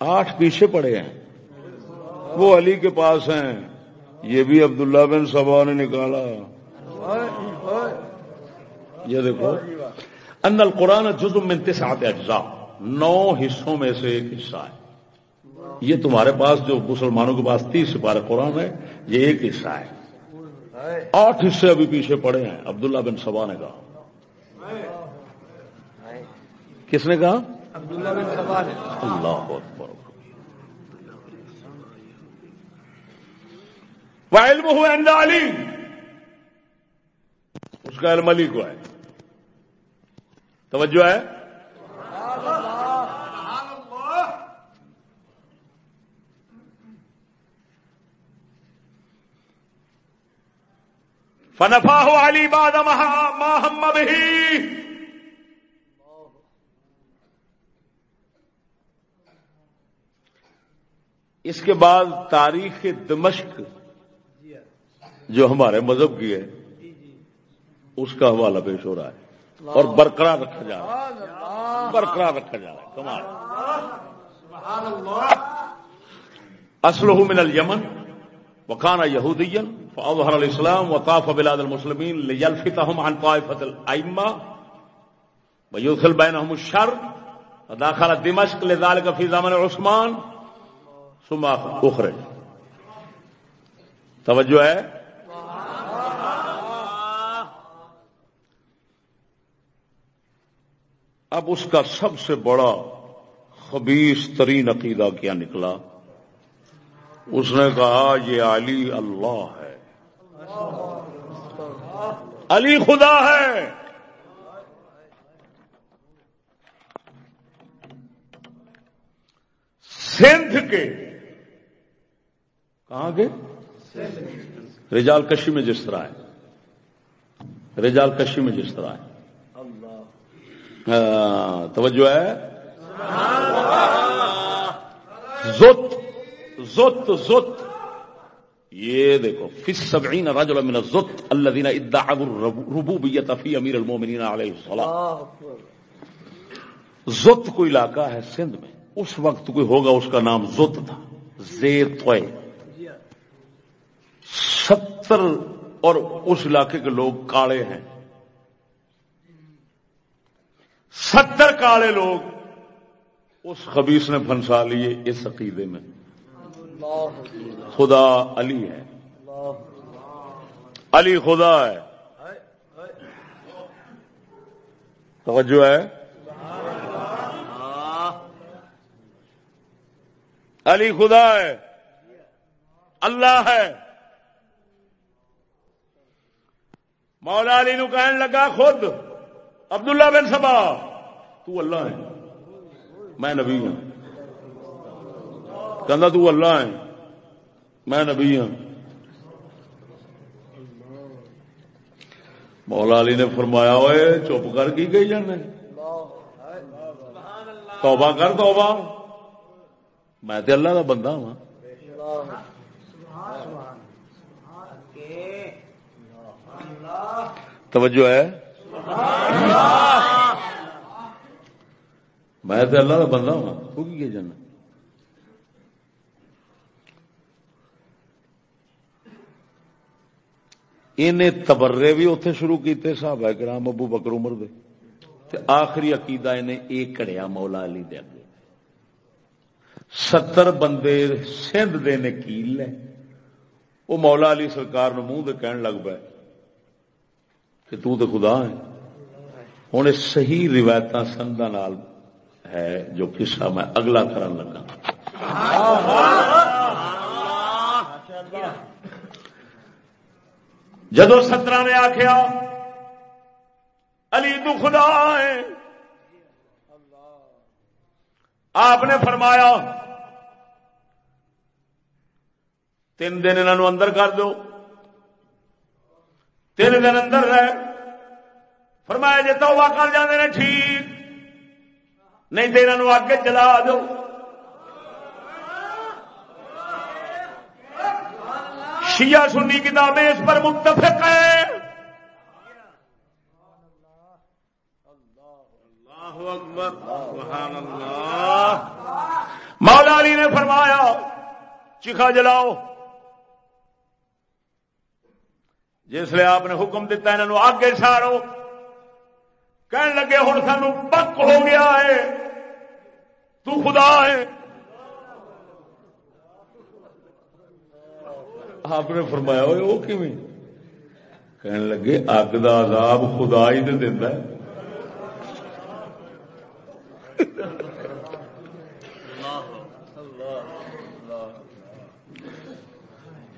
آٹھ پیچھے پڑے ہیں۔ وہ علی کے پاس ہیں۔ یہ بھی عبداللہ بن سبا نے نکالا۔ یہ دیکھو۔ ان القرآن جزم من تسعت اجزاء۔ نو حصوں میں سے ایک حصہ ہے۔ یہ تمہارے پاس جو مسلمانوں کے پاس تیس سپارہ قرآن ہے یہ ایک حصہ ہے۔ آٹھ حصے ابھی پیچھے پڑے ہیں۔ عبداللہ بن سبا نے کہا۔ کس نے کہا؟ عبداللہ بن سبا نے اللہ اکبر۔ علم ہوا علی۔ اس کا علم علی کو ہے۔ توجہ ہے۔ فنفا ہو علی باد محمد ہی اس کے بعد تاریخ دمشق جو ہمارے مذہب کی ہے اس کا حوالہ پیش ہو رہا ہے اور برقرار رکھا جا رہا ہے۔ برقرار رکھا جا رہا ہے۔ کمال۔ اسلح من اليمن وكان يهوديا فأظهر الإسلام وطاف بلاد المسلمين ليلفتهم عن طائفة الأئمة ويدخل بينهم الشر وداخل دمشق لذلك في زمن عثمان، ثم أخرج توجہ ہے؟ اب اس کا سب سے بڑا خبیص ترین عقیدہ کیا نکلا؟ اس نے کہا، یہ علی اللہ ہے۔ علی خدا ہے۔ سندھ کے۔ کہاں کے؟ رجال کشی میں جس طرح ہے۔ رجال کشی میں جس طرح ہے۔ توجہ ہے۔ زد زت زت۔ یہ دیکھو فس سبعین رجل من الزت الذين ادعوا الربوبیت فی امیر المومنین علیہ الصلوۃ۔ زت کوئی علاقہ ہے سندھ میں اس وقت کوئی ہوگا اس کا نام زت تھا زیت ستر اور اس علاقے کے لوگ کالے ہیں۔ ستر کالے لوگ اس خبیص نے پھنسا لیے اس عقیدے میں۔ خدا علی ہے۔ علی خدا ہے۔ توجہ ہے۔ علی خدا ہے۔ اللہ ہے۔ مولا علی نو کہنے لگا خود عبداللہ بن سبا۔ تو اللہ ہے۔ میں نبی ہوں۔ کہ تو اللہ ہے، میں نبی ہوں مولا علی نے فرمایا ہوئے، چپ کر کی گئی جانے توبہ کر توبہ۔ میں تے اللہ کا بندہ ہوں توجہ ہے؟ میں اللہ کا بندہ ہوں وہ کی جانا؟ انہیں تبرے بھی اتنے شروع کیتے صاحب ہے کرام ابو بکر عمر دے۔ تے آخری عقیدہ انہیں ایک کڑیا مولا علی دے اگے۔ ستر بندے سندھ دے نکیل لے وہ مولا علی سرکار نو منہ دے کہن لگ پائے کہ تو تے خدا ہے۔ ہوں صحیح روایت سندا نال ہے جو قصہ میں اگلا کرن لگا۔ جدو سترا نے آخیا علی تو خدا ہے۔ آپ نے فرمایا، تین دن انہوں اندر کر دو۔ تین دن اندر رہ۔ فرمایا جی توبہ کر جانے نے، ٹھیک۔ نہیں تو انہوں اگے چلا دو۔ شیعہ سنی کتابیں اس پر متفق ہے مولا علی نے فرمایا چیخا جلاؤ۔ جس لیے آپ نے حکم دیتا انہوں آگے ساڑو کہنے لگے ہوں سانو پک ہو گیا ہے۔ تو خدا ہے۔ آپ نے فرمایا ہوئے، وہ کیویں؟ کہنے لگے اگ کا عذاب خدا ہی تو دینا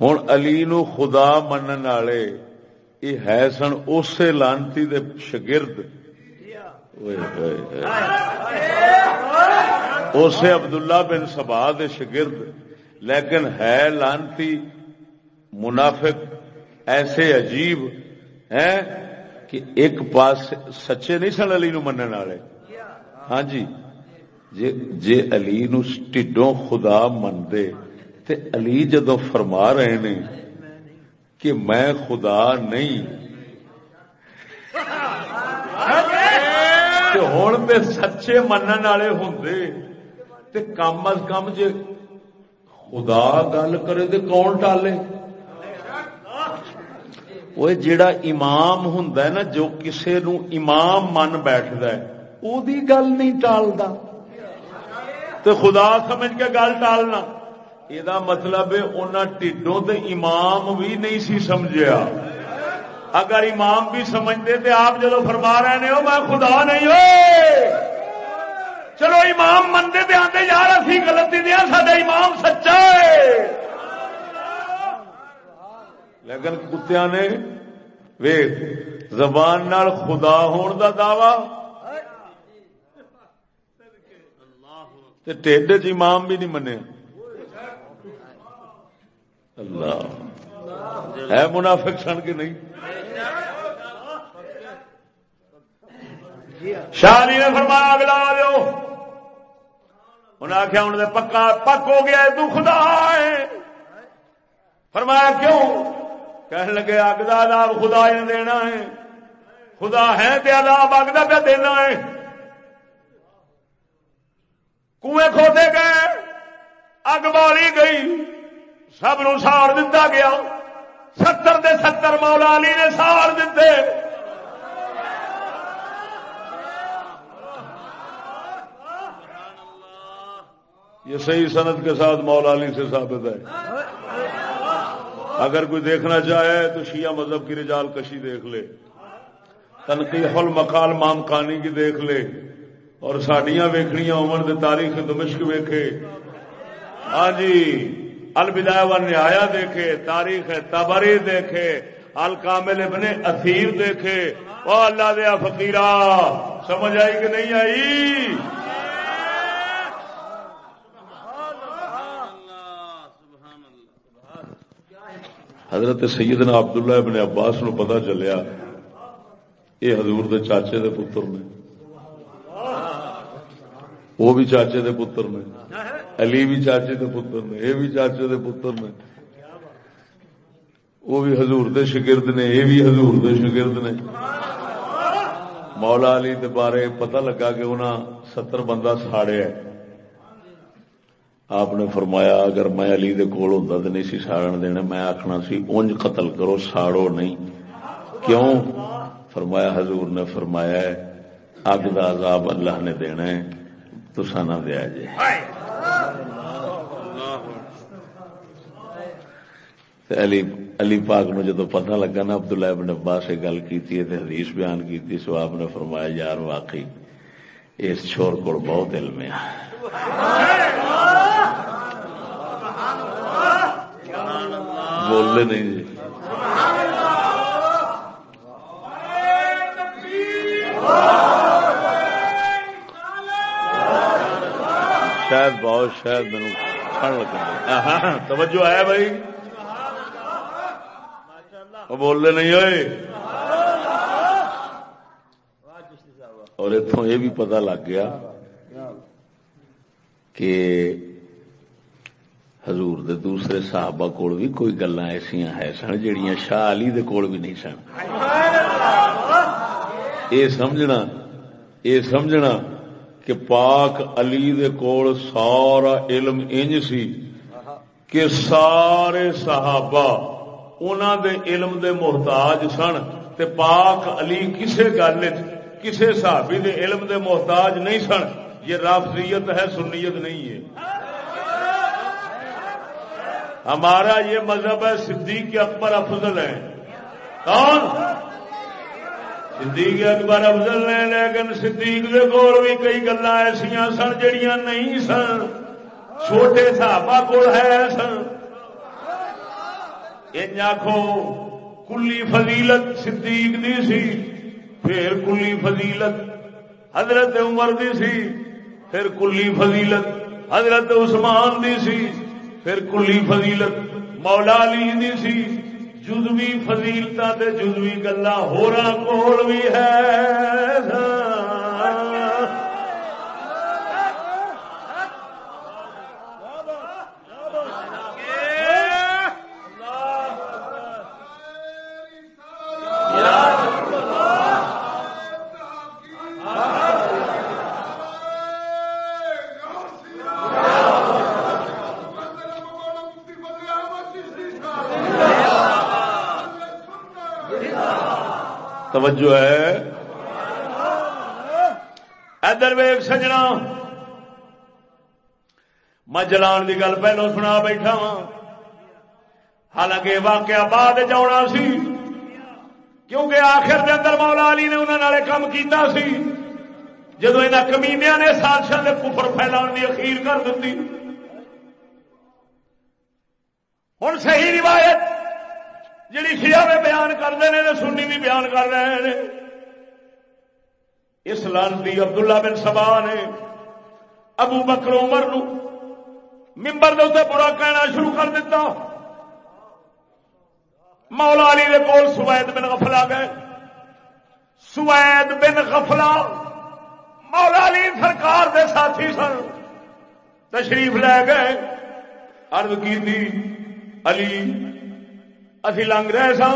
ہوں علی نو خدا منن والے، یہ ہے سن اسے لانتی دے شگرد اسے عبداللہ بن سبا دے شگرد لیکن ہے لانتی منافق ایسے عجیب ہیں کہ ایک پاس سچے نہیں سن علی نو منن والے۔ ہاں جی۔ جے جے علی نو ٹھڈوں خدا من دے تے علی جدو فرما رہے نے کہ میں خدا نہیں۔ ہوں تے سچے منن والے ہوں تے کم از کم جے خدا گل کرے تے کون ٹالے؟ وہ جڑا امام ہوں نا جو کسے نو امام من بیٹھد وہ گل نہیں ٹالتا تو خدا سمجھ کے گل ٹالنا یہ مطلب ٹھڈوں تے امام بھی نہیں سی سمجھیا اگر امام بھی سمجھتے تو آپ جدو فرما رہے ہو میں خدا نہیں ہو چلو امام منتے پہ آتے یار اسی گلتی دیا سا امام سچا ہے لیکن کتیا نے۔ ویخ زبان نال خدا ہون دا دعوی۔ ٹھڈ چ امام بھی نہیں منیا اللہ۔ ہے منافق سن کے نہیں؟ شاہی نے فرمایا اگلا دو انہیں آخیا ہوں پکا پک ہو گیا تو خدا ہے۔ فرمایا، کیوں؟ کہنے لگے اگ کا عذاب خدا نے دینا ہے خدا ہے تو عذاب اگ کا پہ دینا ہے کنویں کھوتے گئے اگ بالی گئی سب نو ساڑ دتا گیا ستر دے ستر مولا علی نے ساڑ دیتے یہ صحیح صنعت کے ساتھ مولا علی سے ثابت ہے اگر کوئی دیکھنا چاہے تو شیعہ مذہب کی رجال کشی دیکھ لے، تنقیح المقال مام کانی کی دیکھ لے، اور ساڈیاں ویکھنیاں عمر دے تاریخ دمشق ویکھے۔ ہاں جی البدایا و نہایا دیکھے، تاریخ تبری دیکھے، الکامل ابن اثیر دیکھے۔ او اللہ دیا فقیرہ، سمجھ آئی کہ نہیں آئی؟ حضرت سیدنا عبداللہ ابن عباس نو پتا چلیا یہ حضور دے چاچے دے پتر نے۔ وہ بھی چاچے دے پتر نے۔ علی بھی چاچے دے پتر نے۔ یہ بھی چاچے دے پتر نے۔ وہ بھی حضور دے شگرد نے۔ یہ بھی حضور دے شگرد نے۔ مولا علی دے بارے پتہ لگا کہ انہاں ستر بندہ ساڑے آپ نے فرمایا، اگر میں علی دے کول ہوں تو نہیں سی، ساڑن دینا میں آخنا سی، اونج قتل کرو، ساڑو نہیں۔ کیوں؟ فرمایا، حضور نے فرمایا اگ دا عذاب اللہ نے دینا ہے تو سانا دیا جی علی علی پاک نو جدو پتہ لگا نا، عبداللہ ابن عباس سے گل کی حدیث بیان کی سو آپ نے فرمایا، یار واقعی، اس چھوڑ کو بہت علم ہے۔ بولنے نہیں۔ جی شاید بہت شاید میرے ٹھنڈ لگ توجہ ہے بھائی۔ بولنے نہیں ہوئے۔ اور اتوں یہ بھی پتا لگ گیا کہ حضور دے دوسرے صحابہ کول بھی کوئی گلا ایسا ہے سن جہیا شاہ علی دے کول بھی نہیں سن۔ یہ سمجھنا یہ سمجھنا کہ پاک علی دے کول سارا علم انج سی کہ سارے صحابہ انہوں دے علم دے محتاج سن تے پاک علی کسے گل کسے صحابی دے علم دے محتاج نہیں سن۔ یہ رافضیت ہے، سنیت نہیں ہے۔ ہمارا یہ مذہب ہے، صدیق اکبر افضل ہے کون؟ صدیق اکبر افضل نے لیکن صدیق دے کول بھی کئی گلا ایسا سن جڑیاں نہیں سن۔ چھوٹے صحابہ کول ہے سن۔ ان آخو کلی فضیلت صدیق دی سی، پھر کلی فضیلت حضرت عمر دی سی، پھر کلی فضیلت حضرت عثمان دی سی۔ پھر کلی فضیلت، مولا علی دی سی۔ جزوی فضیلتا تے جزوی گلا ہورا کول بھی ہے۔ توجہ ہے۔ ادھر ویگ سجنا۔ میں جلان کی گل پہلو سنا بیٹھا وا حالانکہ واقعہ بعد جانا سی۔ کیونکہ آخر دے اندر مولا علی نے انہوں نے کام کیتا سی۔ جدو یہاں کمینیا نے سازشوں کے کفر پھیلاؤ کی اخیر کر دی ہوں صحیح روایت جڑی شیا میں بیان کرتے ہیں، سنی بھی بیان کر رہے ہیں۔ اس لانتی عبداللہ بن سبا نے ابو بکر عمر نو ممبر دے برا کہنا شروع کر دیتا مولا علی دے کول سوید بن غفلا گئے۔ سوید بن غفلا مولا علی سرکار دے ساتھی سن۔ تشریف لے گئے۔ ارد کی علی اسی لنگ رہے سا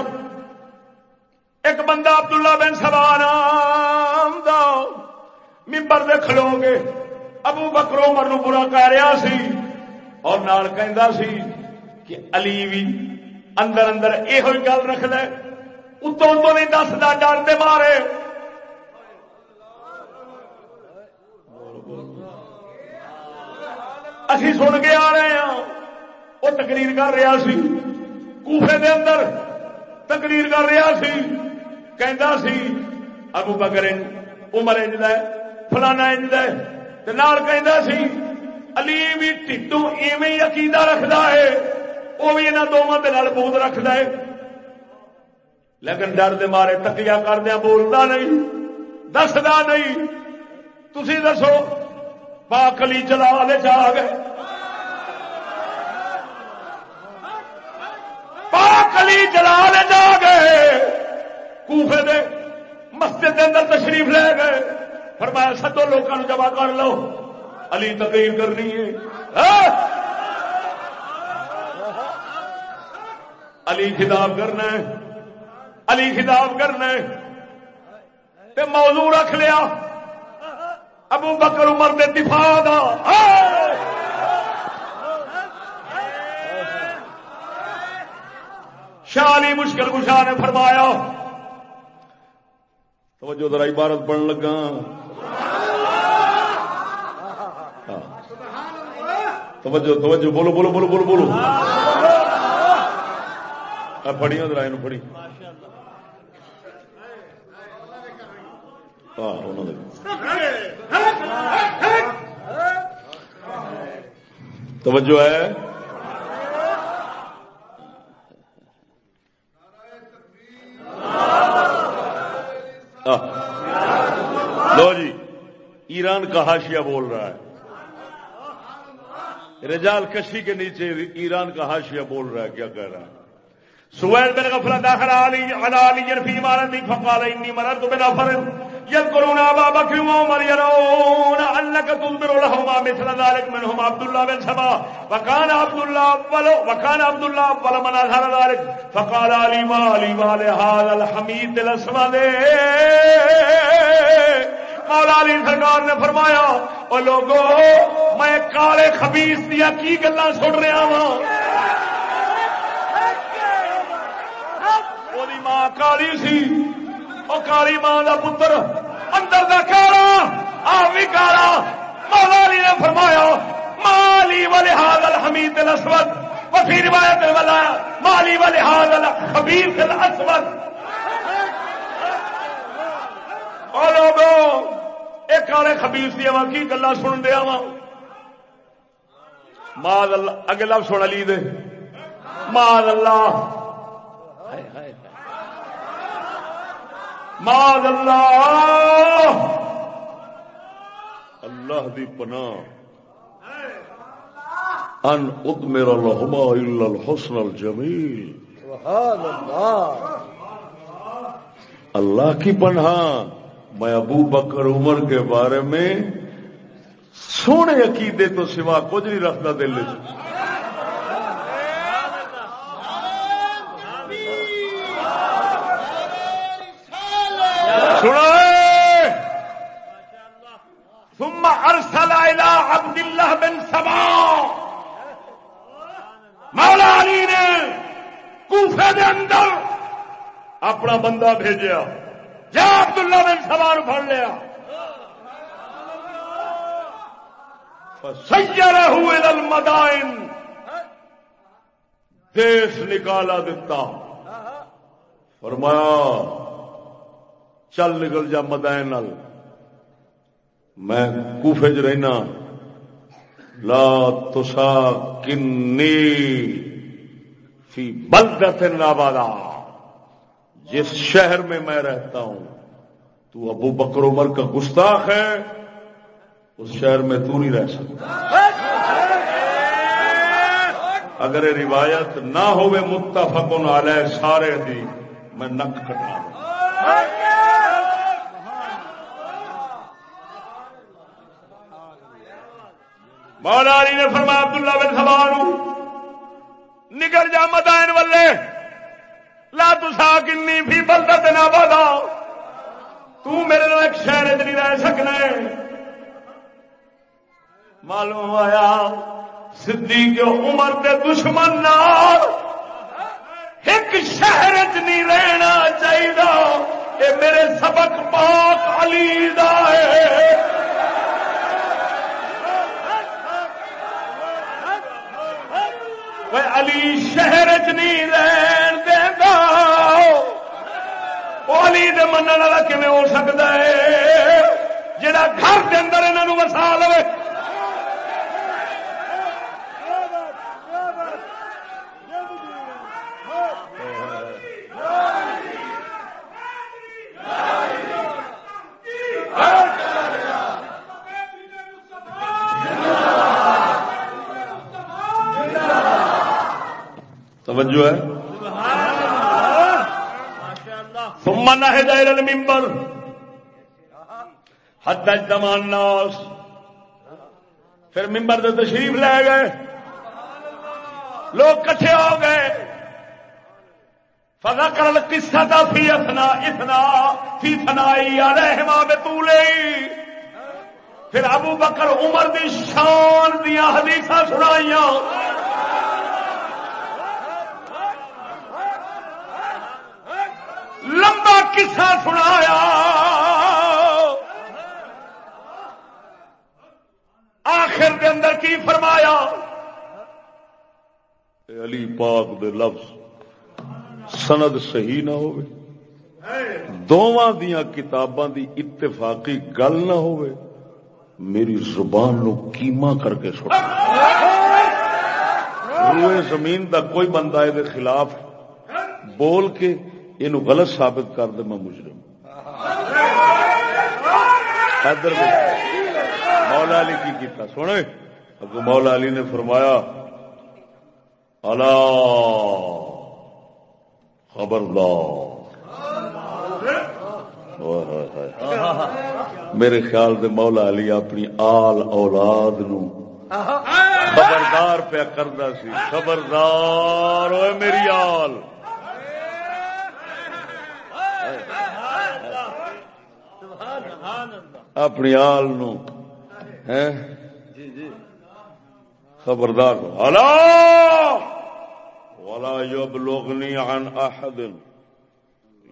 ایک بندہ عبداللہ بن سوار ممبر دے کھلو گے ابو بکرو مر برا کہہ رہا سی۔ اور نال کہندا سی کہ علی بھی اندر اندر یہ گل رکھد اتوں تو نہیں دستا ڈر دے مارے۔ اسی سن کے آ رہے ہیں وہ تقریر کر رہا سی۔ کوفے دے اندر تقریر کر رہا سی، کہندا سی، ابو بکر عمر انج ہے فلانا انج ہے نال کہندا سی، علی بھی ٹھٹو ایویں عقیدہ رکھدا ہے وہ بھی انہاں دوواں دے نال بوت رکھدا ہے۔ لیکن ڈر دے مارے تکیا کردیا بولتا نہیں، دسدا نہیں۔ تھی دسو پاک علی چلا لے جا گئے۔ پاک علی لے جا گئے۔ کوفے دے مسجد دے اندر تشریف لے گئے۔ فرمایا سدو لوگوں جمع کر لو۔ علی تقریر کرنی ہے۔ ہاں؟ علی خطاب کرنا ہے۔ علی خطاب کرنا ہے۔ تے موضوع رکھ لیا۔ ابو بکر عمر دے دفاع دا۔ ہاں؟ شالی مشکل گشا نے فرمایا، توجہ ذرا عبارت پڑھن لگا۔ توجہ توجہ، بولو بولو بولو بولو بولو۔ پڑھی ذرا یہ پڑھی۔ توجہ ہے۔ لو جی ایران کا ہاشیا بول رہا ہے۔ رجال کشی کے نیچے ایران کا ہاشیا بول رہا ہے، کیا کہہ رہا ہے؟ سویل بن غفلہ داخل علی علی فی عمارت فقال انی مررت بنفر۔ يذكرون ابا بكر وعمر يرون انك تنظر لهما مثل ذلك منهم عبد الله بن سبا. وكان عبد الله اول وكان عبد الله اول من اظهر ذلك. فقال علي ما علي والي هذا الحميد الاسود مولا علی سرکار نے فرمایا او لوگو میں کالے خبیث دیا کی گلا سن رہا وا ماں کالی سی۔ وہ کالی ماں کا پتر اندر کا کالا آ بھی کالا مولا علی نے فرمایا مالی والے حاضل حمید الاسود وفی روایت والا مالی والے حاضل حبیب الاسود اور لوگوں ایک کالے خبیس دیا وا کی گلا سن دیا وا ماد اللہ اگے سن علی دے ماد اللہ ماد اللہ۔ اللہ دی پناہ۔ ان اتمر لهما الا الحسن الجمیل۔ سبحان اللہ۔ اللہ کی پناہ۔ میں ابو بکر عمر کے بارے میں سونے عقیدے تو سوا کچھ نہیں رکھتا دل چ سنو ثم ارسل الى عبد الله بن سبا. مولا علی نے کوفے دے اندر اپنا بندہ بھیجیا۔ جا عبداللہ بن سبا نو پڑ لیا۔ سیرہ الى المدائن۔ دیش نکالا دیتا فرمایا، چل نکل جا مدائن میں کوفے چ رہنا۔ لا تسا کنی فی بلدت نابادا جس شہر میں میں رہتا ہوں، تو ابو بکر عمر کا گستاخ ہے، اس شہر میں تو نہیں رہ سکتا۔ اگر روایت نہ ہوئے متفق علیہ سارے دی میں نک کٹا مولا علی نے فرمایا، عبداللہ بن سبان نکل جا مدائن والے، لا تسا کنی بھی بلدا نہ بادا تو میرے نال ایک شہر نہیں رہ سکنا معلوم آیا صدیق عمر دے دشمن نال ایک شہر چ نہیں رہنا چاہیے یہ میرے سبق پاک علی دا ہے۔ وہ علی شہر چ نہیں رہن دینا وہ علی دے من والا کیون ہو سکتا ہے جڑا گھر کے اندر انہوں وسا لو توجہ ہے۔ ثم نهد الى المنبر۔ حتى اجتمع الناس۔ پھر ممبر دے تشریف لے گئے۔ لوگ کٹھے ہو گئے۔ فضا کر قصہ تھا فی اتنا اتنا فی تھنائی علیہما بطولے پھر ابو بکر عمر دی شان دیا حدیث سنائیاں۔ کسا سنایا؟ آخر دے اندر کی فرمایا؟ علی پاک دے لفظ سند صحیح نہ ہو دونوں دیا کتاباں دی اتفاقی گل نہ ہو میری زبان نو کیما کر کے سنا روئے زمین دا کوئی بندہ یہ خلاف بول کے یہ غلط ثابت کر دے، میں مجرم حیدر مولا علی کی کیتا سونے اگو مولا علی نے فرمایا اللہ خبردار۔ میرے خیال دے مولا علی اپنی آل اولاد نو خبردار پیا کرتا سی۔ خبردار میری آل۔ اپنی آل نو خبردار ولا يبلغني عن احد۔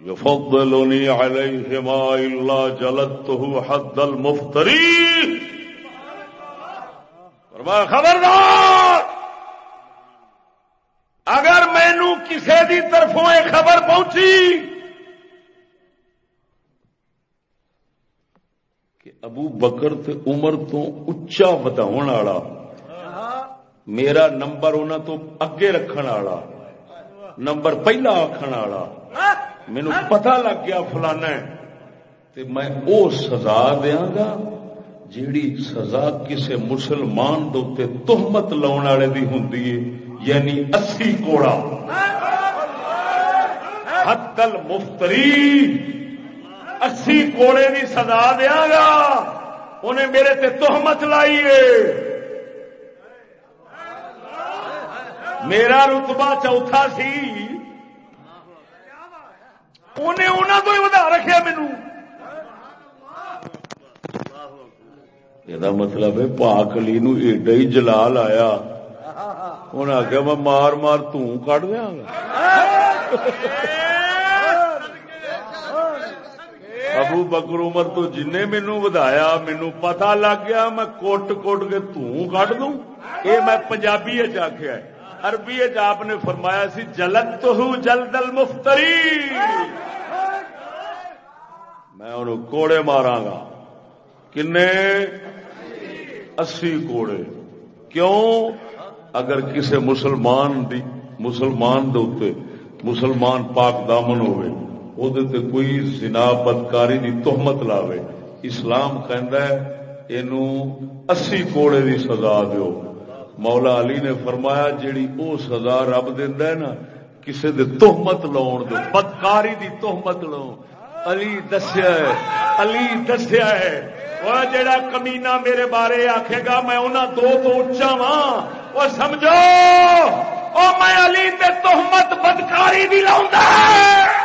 يفضلني عليهما الا جلدته حد المفتري خبردار! اگر مینو کسی دی طرفوں خبر پہنچی ابو بکر تے عمر تو اچا والا۔ میرا نمبر انہوں تو اگے رکھن والا۔ نمبر پہلا آخر والا۔ مینو پتا لگ گیا فلانا تے میں او سزا دیا گا جیڑی سزا کسے مسلمان دے تہمت لاؤن والے دی ہوں یعنی اسی کوڑا۔ حد مفتری اسی کوڑے کی سزا دیا گا۔ انہیں میرے تے تہمت لائی ہے۔ میرا رتبہ چوتھا سی۔ انہیں انہوں تو ہی ودا رکھا مینو یہ مطلب ہے پاک علی نو ایڈا ہی جلال آیا۔ انہیں آخیا میں مار مار تٹ دیا گا۔ ابو بکر عمر تو جن مینو ودایا مینو پتا لگ گیا، میں کوٹ کوٹ کے تٹ دوں۔ یہ میں پنجابی آخیا عربی آپ نے فرمایا سی جلد تو ہوں جلد المفتری۔ میں انہوں کوڑے مارا گا کن اسی کوڑے۔ کیوں؟ اگر کسی مسلمان دی، مسلمان دے مسلمان پاک دامن ہوئے۔ وہ کوئی زنا بدکاری دی تہمت لاوے اسلام اسی کوڑے دی سزا دیو مولا علی نے فرمایا جیڑی او سزا رب دینا ہے نا کسے دے تہمت لاؤن دو بدکاری دی تہمت لاؤ علی دسیا ہے علی دسیا ہے وہ جڑا کمینا میرے بارے آکھے گا میں انہاں دو تو اچا وا وہ سمجھو او میں علی تے تہمت بدکاری دی لاؤں توجہ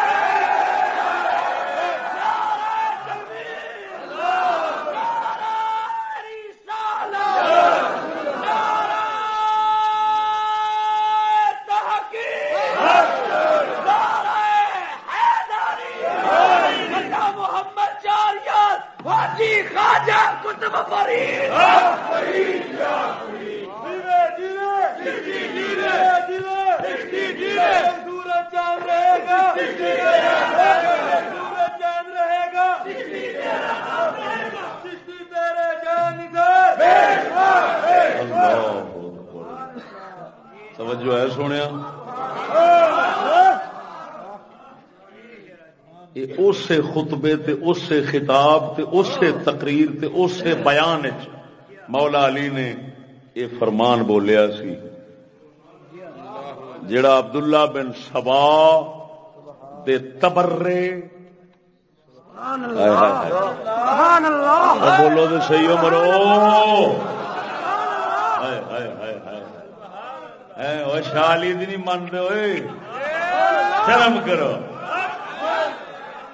اسے خطاب تے اسے تقریر تے اسے بیان مولا علی نے یہ فرمان بولیا سی۔ جڑا عبداللہ بن سبا دے تبرے۔ بولو تو صحیح ہو مرو۔ شالی نہیں منتے ہوئے۔ شرم کرو۔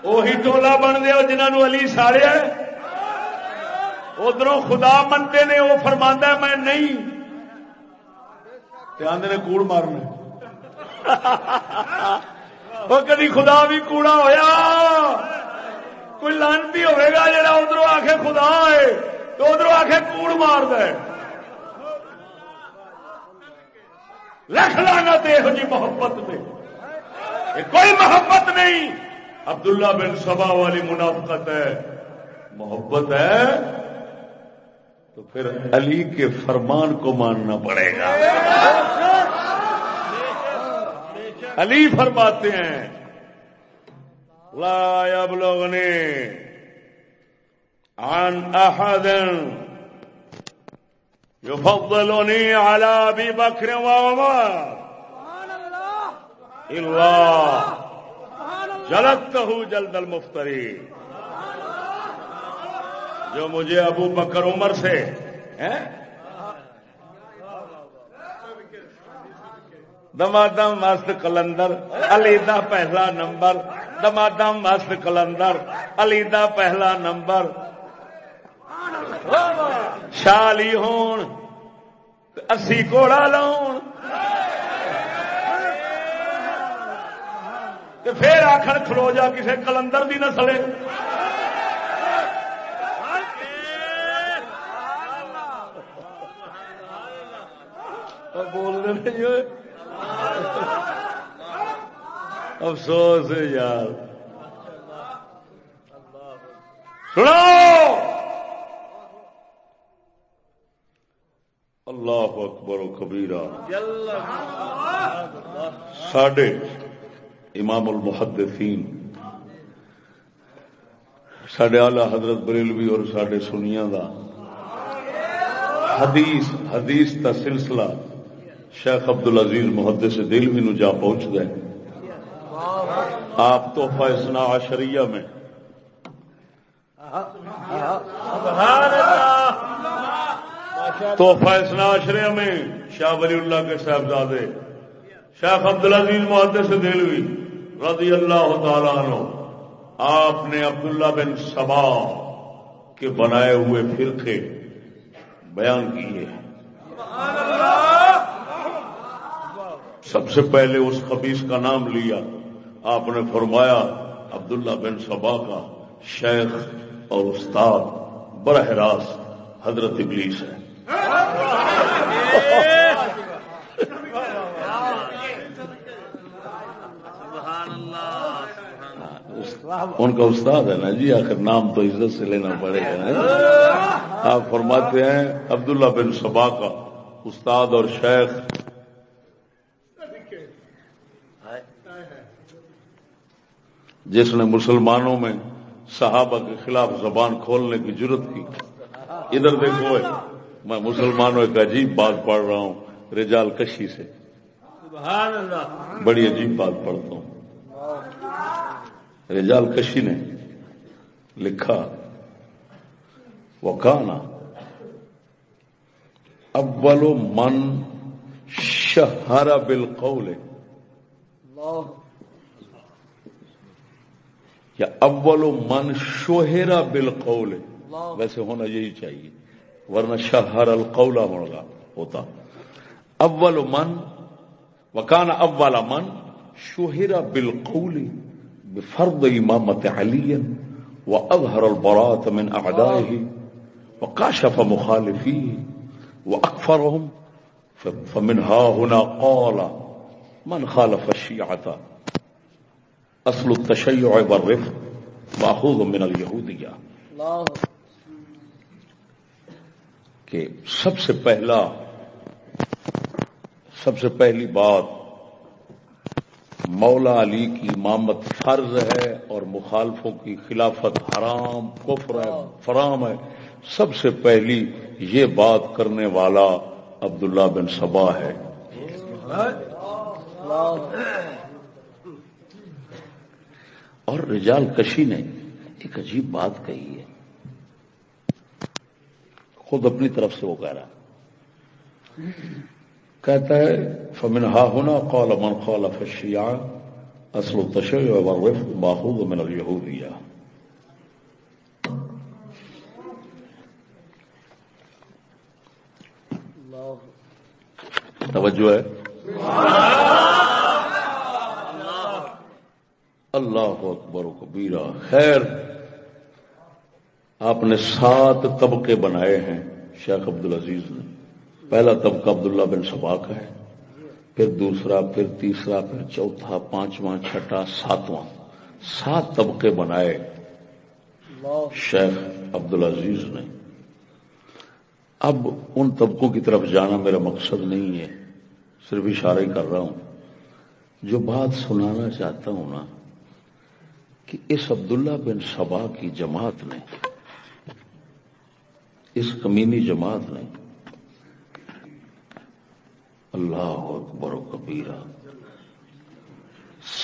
وہی ٹولا بن دیا جنہوں علی ساڑیا ادھر خدا منتے نے وہ فرما میں نہیں۔ آدھے نے کوڑ مارنا وہ کدی خدا بھی کوڑا ہویا۔ کوئی لانتی ہوئے گا جا ادھر آ کے خدا ہے، تو ادھر آ کے کوڑ مار دے لکھ لانا یہ جی محبت میں۔ کوئی محبت نہیں۔ عبداللہ بن سبا والی منافقت ہے محبت ہے تو پھر علی کے فرمان کو ماننا پڑے گا۔ علی فرماتے ہیں لا يبلغني عن أحد يفضلني على أبي بكر وعمر إلا جلدته جلد المفتری۔ جو مجھے ابو بکر عمر سے دما دم مست کلندر علی دا پہلا نمبر دما دم مست کلندر علی دا پہلا نمبر۔ شالی ہون، اسی کوڑا لاؤ پھر آخر کھلو جا کسی کلندر بھی نسلے بول رہے افسوس یار۔ سنو اللہ اکبر و کبیرہ۔ ساڈے امام المحدثین سڈے آلہ حضرت بریلوی اور سڈے سنیا دا۔ حدیث حدیث کا سلسلہ شیخ ابد العزیز محدث دلوی نو جا پہنچ گئے آپ تحفہ اسنا عشریہ میں۔ تحفہ اسنا عشریہ میں شاہ ولی اللہ کے صاحبزادے، شیخ عبد العزیز محدث دلوی۔ رضی اللہ تعالیٰ عنہ، آپ نے عبداللہ بن سبا کے بنائے ہوئے فرقے بیان کیے سب سے پہلے اس خبیص کا نام لیا۔ آپ نے فرمایا، عبداللہ بن سبا کا شیخ اور استاد براہ راست حضرت ابلیس ہے ان کا استاد ہے نا جی آخر نام تو عزت سے لینا پڑے گا آپ فرماتے ہیں عبداللہ بن سبا کا استاد اور شیخ۔ جس نے مسلمانوں میں صحابہ کے خلاف زبان کھولنے کی ضرورت کی۔ ادھر دیکھو میں مسلمانوں ایک عجیب بات پڑھ رہا ہوں رجال کشی سے۔ بڑی عجیب بات پڑھتا ہوں۔ رجال کشی نے لکھا وہ کہنا اول من شہر بالقول. یا اول من شوہرا بالقول. ویسے ہونا یہی چاہیے، ورنہ شہر القولا ہوگا ہوتا. اول من وکان اول من شوہرا بالقول. بفرض امامت علی وأظهر البراءة من أعدائه وكاشف مخالفيه وأكفرهم ف- فمنها هنا قال من خالف الشيعة؟ أصل التشيع والرفق مأخوذ من اليهودية. اللہ کہ سب سے پہلا سب سے پہلی بات مولا علی کی امامت فرض ہے اور مخالفوں کی خلافت حرام، کفر ہے، فرام ہے۔ سب سے پہلی یہ بات کرنے والا عبداللہ بن سبا ہے۔ اور رجال کشی نے ایک عجیب بات کہی ہے۔ خود اپنی طرف سے وہ کہہ رہا کہتا ہے، فمن ہا ہونا قال من خالف الشیعہ اصل التشیع والرفق ماخوذ من اليہودیہ اللہ توجہ ہے؟ اللہ اکبر و کبیرہ، خیر، آپ نے سات طبقے بنائے ہیں، شیخ عبد العزیز نے۔ پہلا طبقہ عبداللہ بن سبا کا ہے، پھر دوسرا، پھر تیسرا، پھر چوتھا، پانچواں، چھٹا، ساتواں۔ سات طبقے بنائے شیخ عبدالعزیز نے۔ اب ان طبقوں کی طرف جانا میرا مقصد نہیں ہے، صرف اشارہ کر رہا ہوں۔ جو بات سنانا چاہتا ہوں نا، کہ اس عبداللہ بن سبا کی جماعت نے، اس کمینی جماعت نے اللہ اکبر و کبیرہ۔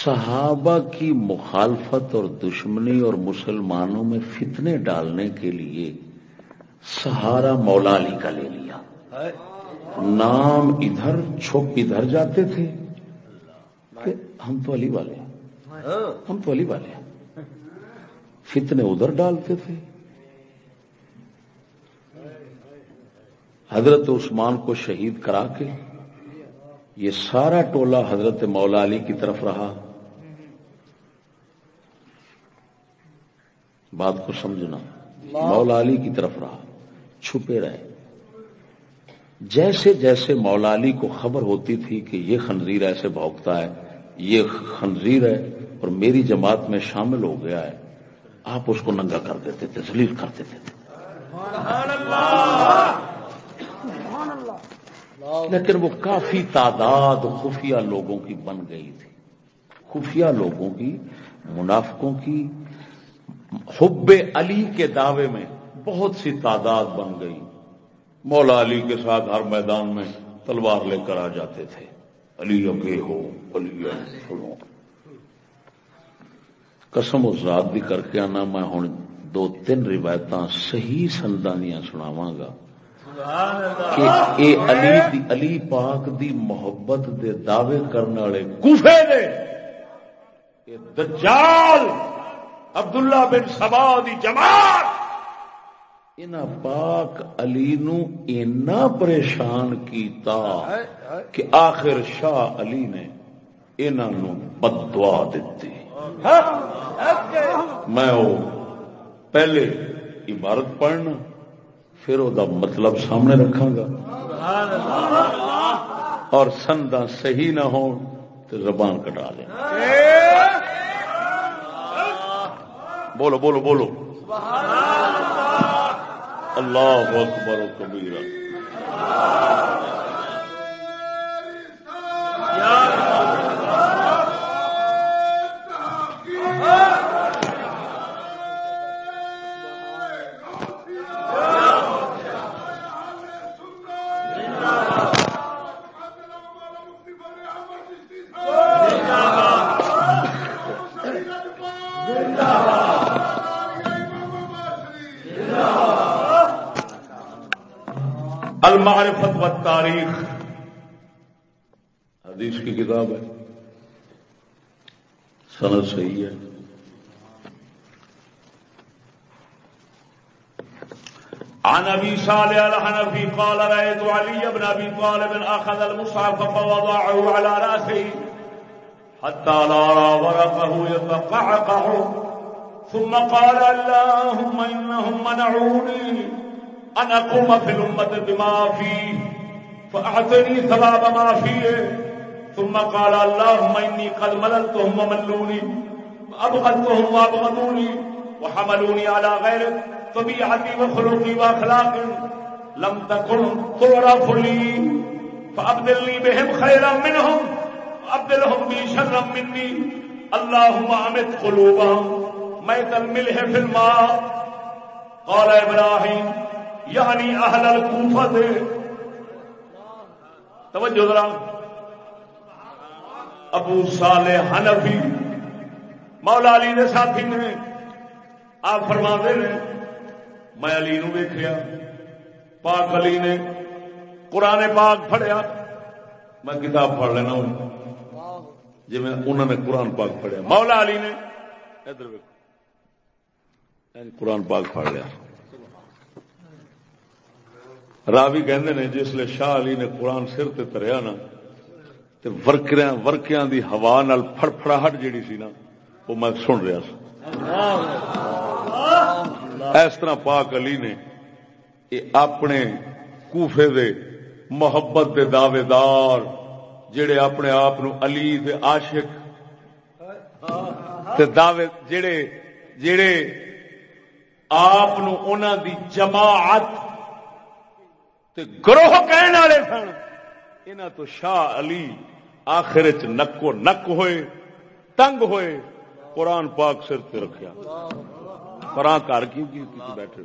صحابہ کی مخالفت اور دشمنی اور مسلمانوں میں فتنے ڈالنے کے لیے سہارا مولا علی کا لے لیا۔ نام ادھر چھپ ادھر جاتے تھے۔ کہ ہم تو علی والے ہیں۔ ہم تو علی والے ہیں۔ فتنے ادھر ڈالتے تھے۔ حضرت عثمان کو شہید کرا کے یہ سارا ٹولہ حضرت مولا علی کی طرف رہا۔ بات کو سمجھنا، مولا علی کی طرف رہا، چھپے رہے۔ جیسے جیسے مولا علی کو خبر ہوتی تھی کہ یہ خنزیر ایسے بھوکتا ہے، یہ خنزیر ہے اور میری جماعت میں شامل ہو گیا ہے، آپ اس کو ننگا کر دیتے تھے، ذلیل کر دیتے تھے۔ لیکن وہ کافی تعداد خفیہ لوگوں کی بن گئی تھی۔ خفیہ لوگوں کی، منافقوں کی، حب علی کے دعوے میں بہت سی تعداد بن گئی۔ مولا علی کے ساتھ ہر میدان میں تلوار لے کر آ جاتے تھے۔ علی اگے ہو علی سنو قسم و ذات بھی کر کے آنا، میں ہوں دو تین روایت صحیح سندانیاں سناواں گا۔ کہ اے علی دی علی پاک دی محبت دے دعوے کرنے والے کوفے دے اے دجال عبداللہ بن سبا دی جماعت۔ انہاں پاک علی نو اینا پریشان کیتا کہ آخر شاہ علی نے انہاں نو بددعا دتی۔ میں وہ پہلے عبارت پڑھنا پھر وہ مطلب سامنے رکھاں گا اور سندا صحیح نہ ہو تو زبان کٹا لیں بولو بولو بولو اللہ اکبر و کبیرہ المعرفت و تاریخ۔ حدیث کی کتاب ہے۔ سند صحیح ہے۔ عن ابي صالح الحنفي قال رايت علي بن ابي طالب اخذ المصحف فوضعه على راسه حتى لا رى ورقه يتقعقع ثم قال اللهم انهم منعوني ان اقوم في الامه بما فيه فاعطني ثواب ما فيه. ثم قال، اللهم اني قد مللتهم وملوني وابغضتهم وابغضوني وحملوني على غيرك، طبيعتي وخلقي واخلاقي لم تكن تعرف لي فابدلني بهم خيرا منهم وابدلهم بي شرا مني. اللهم امت قلوبهم ميت الملح في الماء. قال ابراهيم یعنی يعني اهل الكوفه توجہ ذرا۔ ابو صالح حنفی، مولا علی دے ساتھی نے آپ فرما دے رہے میں علی نو ویخیا پاک علی نے قرآن پاک پڑھیا، میں کتاب پڑھ لینا ہوں۔ جی میں انہوں نے قرآن پاک پڑھیا۔ مولا علی نے، ادھر قرآن پاک پڑھ لیا۔ راوی کہندے نے، جس لیے شاہ علی نے قرآن سر تے تریا نا، تے ورکیاں ورکیاں دی ہوا نال پھڑ فڑفڑاہٹ جیڑی سی نا، وہ میں سن رہا سا اس طرح پاک علی نے یہ اپنے کوفے دے محبت دے دعوے دار جڑے اپنے آپ علی دے عاشق، تے دعوے جڑے جڑے آپ دی جماعت تے گروہ کہنے والے سن۔ انہاں تو شاہ علی آخر چ نکو نک ہوئے، تنگ ہوئے، قرآن پاک سر تے رکھیا۔ پرا کر کیوں کی بیٹھے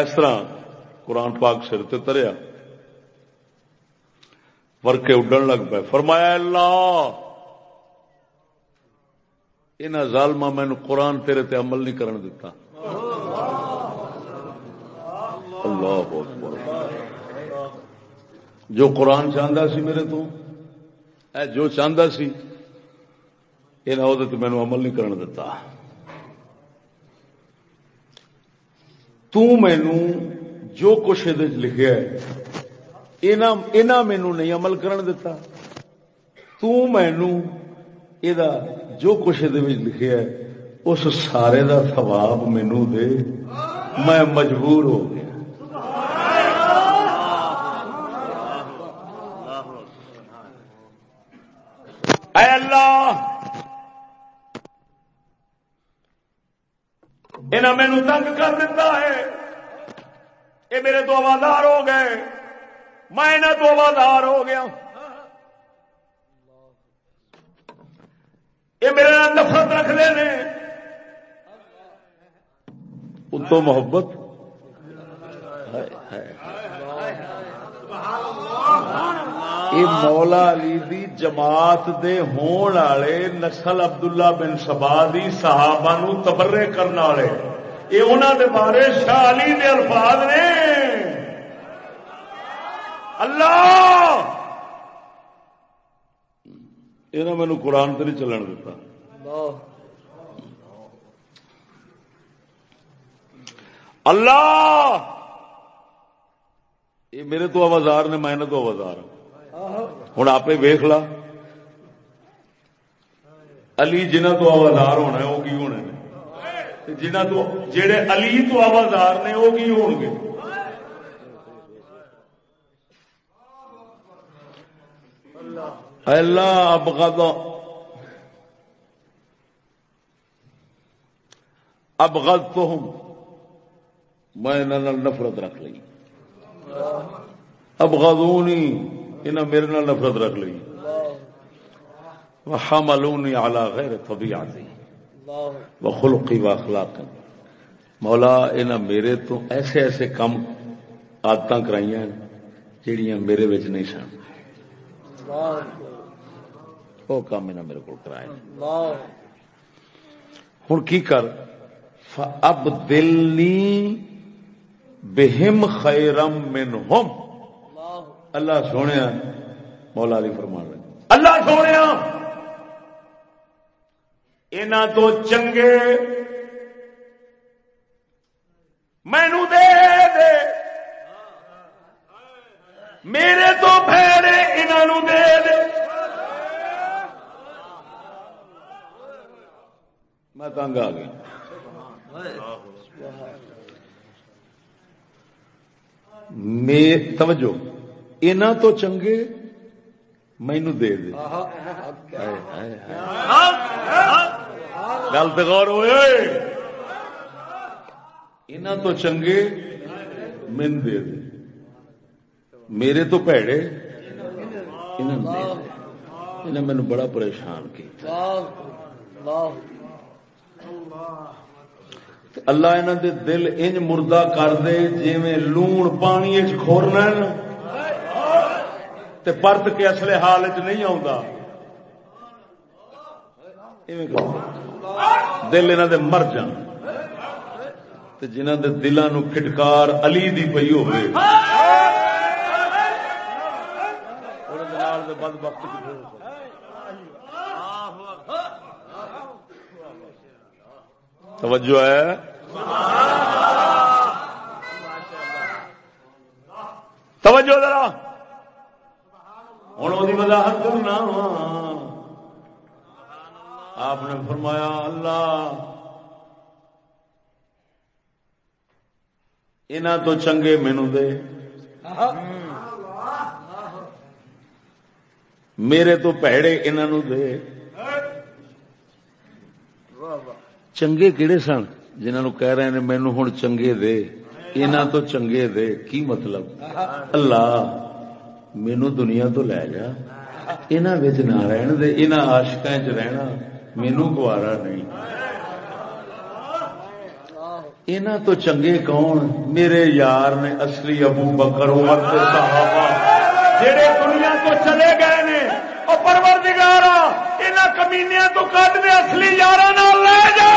اس طرح قرآن پاک سر تے تریا۔ ورکے اڈن لگ پے فرمایا، اللہ ان ظالما مین قرآن تیرے تے عمل نہیں کرن دیتا اللہ اکبر۔ جو قرآن چاہتا سی میرے تو، اے جو چاہتا سی یہ نہ تو مینو عمل نہیں کرن دتا۔ مینو جو کچھ یہ لکھا مینو نہیں عمل کرن دتا۔ مینو یہ جو کچھ یہ لکھا اس سارے دا ثواب مینو دے۔ میں مجبور ہو گیا اے اللہ انہیں مینو تنگ کر دیتا ہے یہ میرے تو آوادار ہو گئے۔ میں انہیں تو آوادار ہو گیا۔ یہ میرے نفرت رکھ لے اتو محبت۔ یہ مولا علی دی جماعت دے ہون والے نسل عبداللہ بن سبا دی صحابہ نو تبرے کرنے والے۔ یہ انہوں دے بارے شاہ علی دے الفاظ نے۔ اللہ! یہ مینو قرآن تو نہیں چلن دیتا۔ اللہ! یہ میرے تو آوازار نے، میں تو آوازار ہوں۔ ہوں آپ ویخ لا۔ علی جنہ تو آوازار ہونا ہے، وہ کی ہونے نے جنہ تو جڑے علی تو آوازار نے، وہ کی ہو گے؟ اللہ اب اب تو ہوں۔ میں نفرت رکھ لی اب غدونی انہیں میرے نال نفرت رکھ لی حملونی آلہ غیر طبیعتی۔ وخلقی و اخلاق مولا انہیں میرے تو ایسے ایسے کم آدت کرائی جہیا میرے بچ نہیں سن۔ وہ کام انہیں میرے کو کرایا اللہ ہوں کی کر؟ اب دلنی بہم خیرم من ہم اللہ سونے، مولا علی فرمان اللہ سونے! انہوں تو چنگے۔ مینو دے دے۔ میرے تو بھڑے انہوں دے دے۔ میں تنگ آ گئی میں توجہ۔ انہوں تو چنگے۔ مینو دے دے۔ گل تو غور ہوئے۔ تو چنگے مین دے دے۔ میرے تو پیڑے انہیں مینو بڑا پریشان کیا اللہ انہوں دے دل انج مردہ کر دے جی لون پانی کھورنا تے پرت کے اصل حال چ نہیں آتا دل انہوں دے مر جان۔ تے جنہ دے دلان نو کھٹکار علی دی پئی ہوئے بد وقت توجہ ہے۔ توجہ ذرا۔ ہوں وہ وضاحت کرنا آپ نے فرمایا، اللہ انہ تو چنگے مینو دے۔ میرے تو پیڑے انہوں دے۔ چنگے کہڑے سن جنہوں کہہ رہے ہیں مینو ہوں چنگے دے۔ انہ تو چنگے دے، کی مطلب؟ اللہ۔ مینو دنیا تو لے جا انہوں نہ رہن دے انہوں آشک رہنا مینو گوارا نہیں انہوں تو چنگے کون میرے یار نے اصلی ابو بکر عمر کے صحابہ جڑے دنیا تو چلے گئے نے اور پروردگارا انہاں کمینیاں تو کٹ دے اصلی یاراں نال لے جا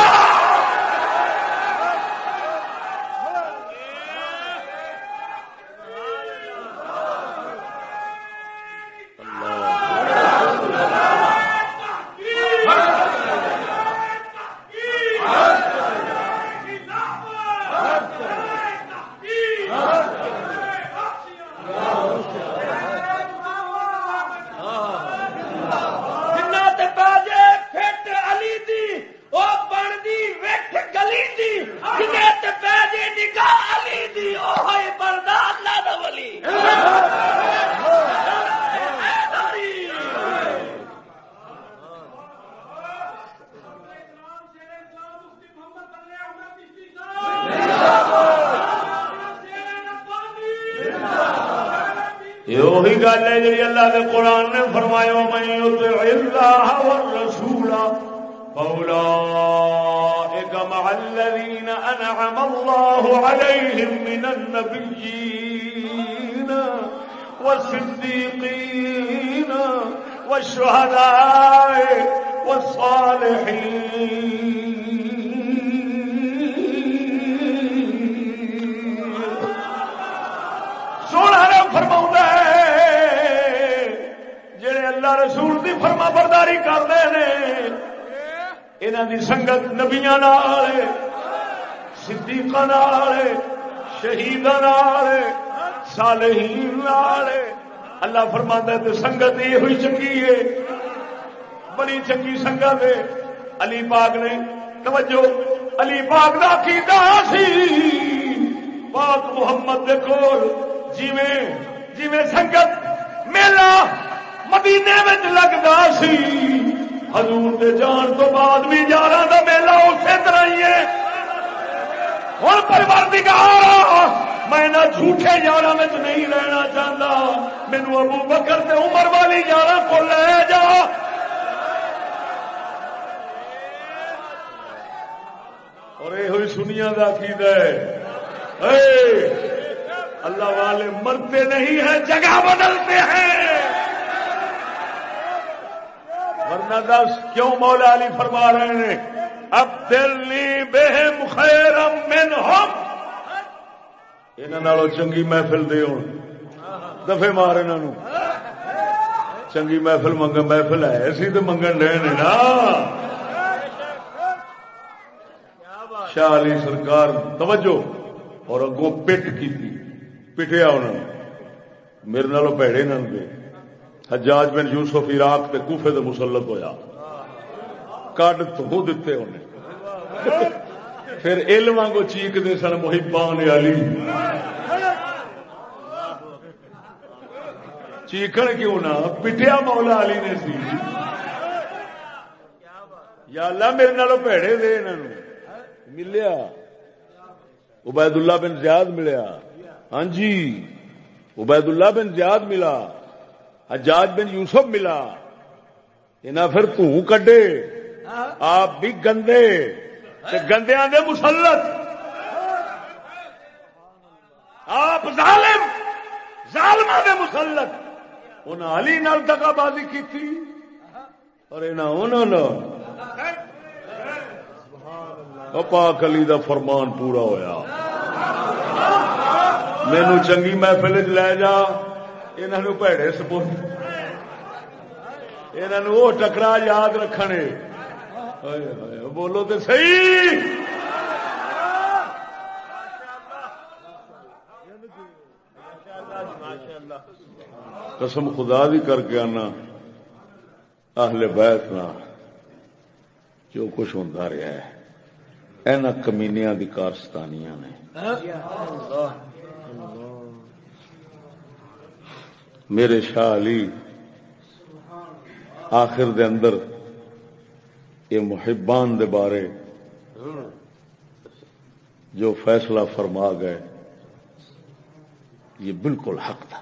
نبیا صدیق شہید صالحین اللہ فرما ہے سنگت یہ ہوئی چنگی ہے، بڑی چنگی سنگت ہے۔ علی پاک نے، توجہ، علی پاک دا کیتا سی۔ پاک محمد دے کول جیویں جیویں سنگت میلہ مدینے میں لگتا سی۔ حضور دے جان تو بعد بھی یارہ دا میلہ اسی طرح ہی ہے۔ ہوں پروردگار، میں نہ جھوٹے یار نہیں رہنا چاہتا مینو ابو بکر تے عمر والی یار کو لے جا۔ اور یہ سنیا کا عقیدہ ہے۔ اے، اللہ والے مرتے نہیں ہیں، جگہ بدلتے ہیں۔ نہ دس کیوں مولا علی فرما رہے ہیں؟ اب دل نی بے خیرم من ہم انہوں چنگی محفل دے ہوں دفے مار انہوں چنگی محفل منگ محفل ہے۔ اسی تو منگن رہے ہیں نا۔ شاہ علی سرکار، توجہ۔ اور اگوں پٹ کی پٹیا انہوں نے میرے نالوں پیڑے نہ گئے حجاج بن یوسف عراق تے کوفے دے مسلط ہویا۔ کڈ تو دیتے انہیں پھر علم کو چیک دے سن محبان علی۔ چیکن کیوں نہ پٹیا مولا علی نے سی۔ یا اللہ میرے نالوں پیڑے دے انہوں ملیا۔ عبید اللہ بن زیاد ملیا۔ ہاں جی عبید اللہ بن زیاد ملا۔ حجاج بن یوسف ملا۔ یہ پھر کڈے۔ آپ بھی گندے۔ گندیا دے مسلط۔ آپ ظالم۔ ظالم دے مسلط۔ ان علی نال دگا بازی کی تھی اور انہوں پاک علی دا فرمان پورا ہویا۔ مینو چنگی محفل لے جا۔ انہوں پیڑے سپور انہوں وہ ٹکرا یاد رکھنے بولو تو صحیح قسم خدا دی کر کے آنا اہل بیت نہ جو کچھ ہوتا رہا ہے اینا کمینیاں دی کارستانیاں نے میرے شاہ علی، آخر دے اندر یہ محبان دے بارے جو فیصلہ فرما گئے، یہ بالکل حق تھا۔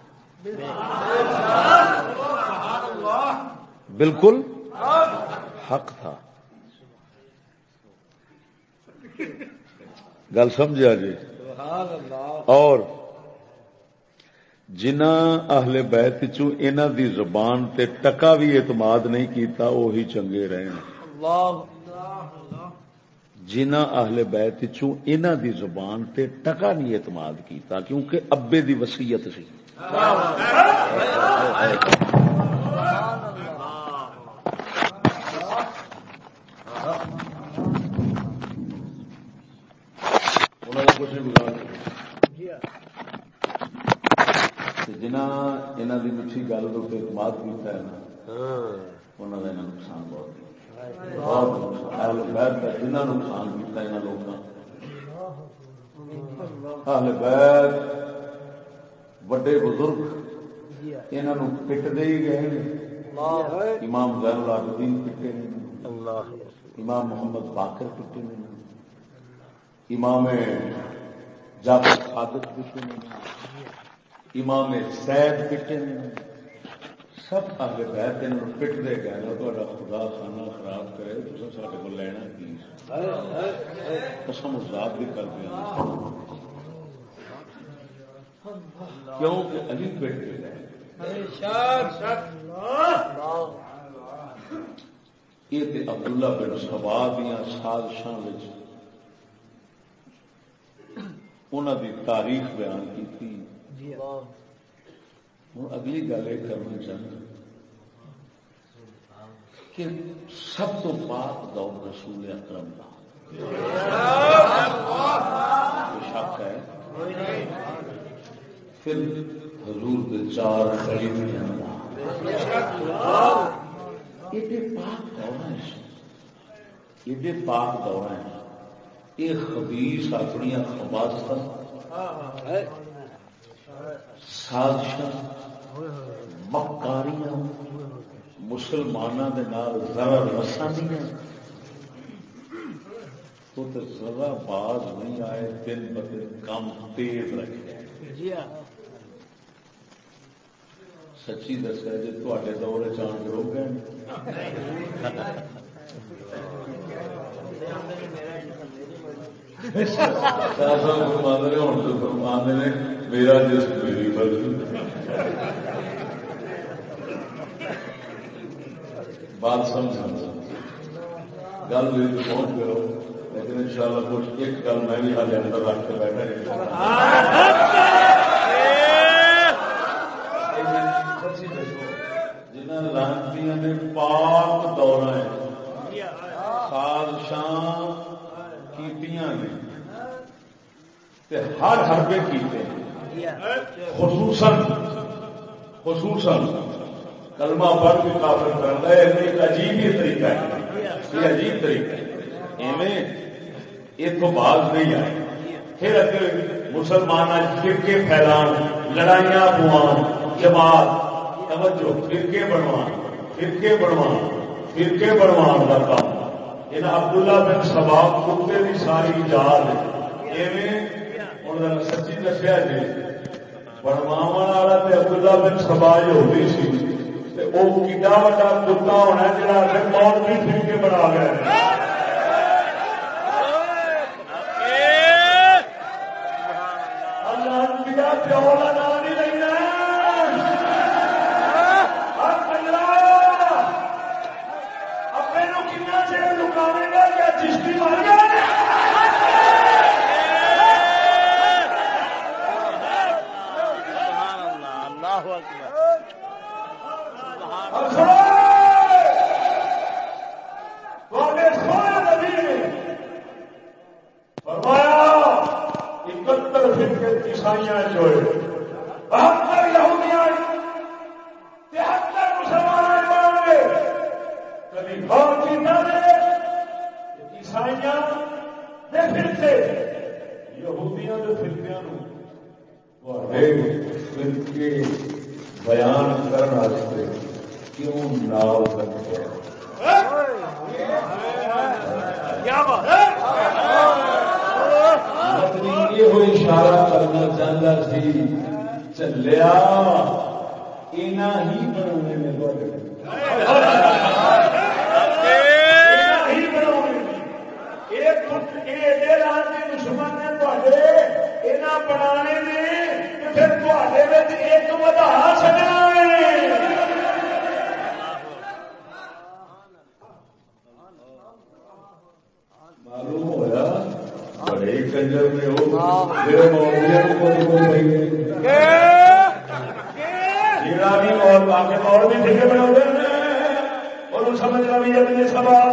بالکل حق تھا۔ گل سمجھا جی اور جنہ اہل بیت چو انہ دی زبان تے ٹکا بھی اعتماد نہیں کیتا وہی چنگے رہے جنہ اہل بیت چو انہ دی زبان تے ٹکا نہیں اعتماد کیتا کیونکہ ابے دی وسیعت سی۔ جنا انہوں کی میٹھی گل کو اعتماد کیا ہے انہوں کا نقصان بہت بہت جنہ نقصان کیا یہاں لوگوں اہل بیت وڈے بزرگ انہوں پٹتے ہی گئے امام زین العابدین پٹے امام محمد باقر پٹے امام جعفر صادق پٹے امام سید پٹے سب آگے بیت ان پٹ دے گئے تو خدا خانہ خراب کرے تو سارے کو لینا کی؟ قسم ازاد بھی کر دیا۔ کیوں کہ علی پٹ کے گئے یہ عبداللہ بن سبا دیا سازشاں انہوں دی تاریخ بیان کی تھی ہوں اگلی گل یہ کرنا چاہتا کہ سب تو پاک دور رسول اکرم کا شک ہے؟ پھر حضور کے چار خرید ایڈے پاک دور ہیں۔ ایڈے پاک دور ہیں۔ یہ خبیس اپنی خباست سازش مکاریاں مسلمانوں کے نال ذرا رسانیاں تو ذرا باز نہیں آئے دن بدن کام تیز رکھے۔ سچی دسیا جی تے دور چان کے روک گئے میرا جس میری مرضی بات سمجھا گل بھی پہنچ گئے لیکن ان شاء اللہ کچھ ایک گل میں بھی ہر اندر رکھ کے بیٹھا جنہیں لانتی نے پاک دورہ سازشاں کیتیاں نے ہر حربے کیتے ہیں۔ خصوصاً خصوصاً کلمہ پڑھ کے کافر کرتا ہے ایک عجیب ہی طریقہ ہے۔ یہ عجیب طریقہ ہے۔ ایویں یہ تو باز نہیں آئے۔ پھر اگر مسلمان فرقے پھیلان، لڑائیاں پوان جماعت، توجہ، فرقے بنوان فرقے بنوان فرقے بنوان کا کام یہ عبداللہ بن سباب کتے کی ساری جال ایویں سچی دسیا جی بنواو والا عبداللہ بن سبا جو ہوتی سی وہ کتا وا کتا ہونا جا موت بھی پھر کے جی بنا گیا اللہ پیو کا نام نہیں لینا اپنے کنا چیر لکاوے گا کیا چشتی مر گیا اللہ اکبر عیسائیاں جو ہے یہودیاں تہتر مسلمان بن گئے کبھی غور کیتا دے عیسائیاں دے فرقے یہودیاں دے فرقیاں نو فرقے بیان کرنے کیوں نال یہ اشارہ کرنا چاہتا سی چلیا۔ اینا ہی بنانے میں دشمن نے بنا ایک ودا چڑنا معلوم ہوا بڑے کنجر میں ہو میرے مولویا بھی اور باقی اور بھی ٹھیک بنا اور سمجھنا بھی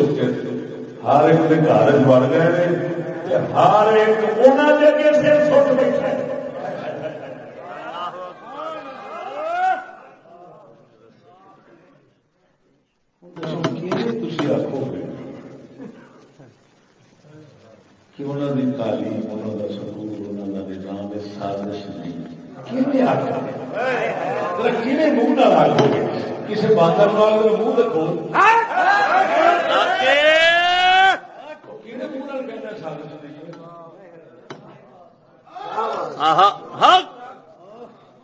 چک کے ہر ایک گھر بڑ گئے ہر ایک جگہ سر سٹ بیٹھے۔ آخو گے کہ انہوں نے تعلیم انہوں کا سکول انہوں کا نظام سازش نہیں۔ منہ نہ آخو گے؟ کسی باندر منہ دیکھو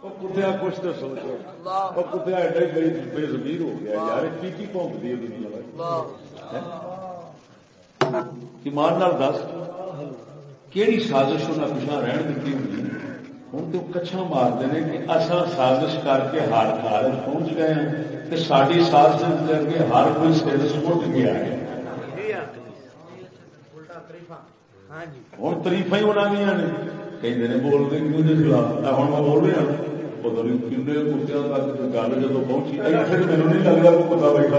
کتیا کچھ تو سوچو۔ کتیا ایڈا ہی بے زمین ہو گیا۔ یار کی کی پونکتی ہے دنیا ایمان دس کہڑی سازش انہیں پچھا رہن دیتی ہوئی ہوں تو کچھا مارتے ہیں کہ اصا سازش کر کے ہر کار پہنچ گئے ہیں کہ ساری سازش کر کے ہر کوئی سر سٹ گیا ہے ہوں تریفا ہی بنا ہونا نے کئی دن بولتے مجھے خلاف ہوں میں بول رہا پتا نہیں کن کتیا تک گل جب پہنچی پھر میرے نہیں لگتا وہ پتا بیٹھا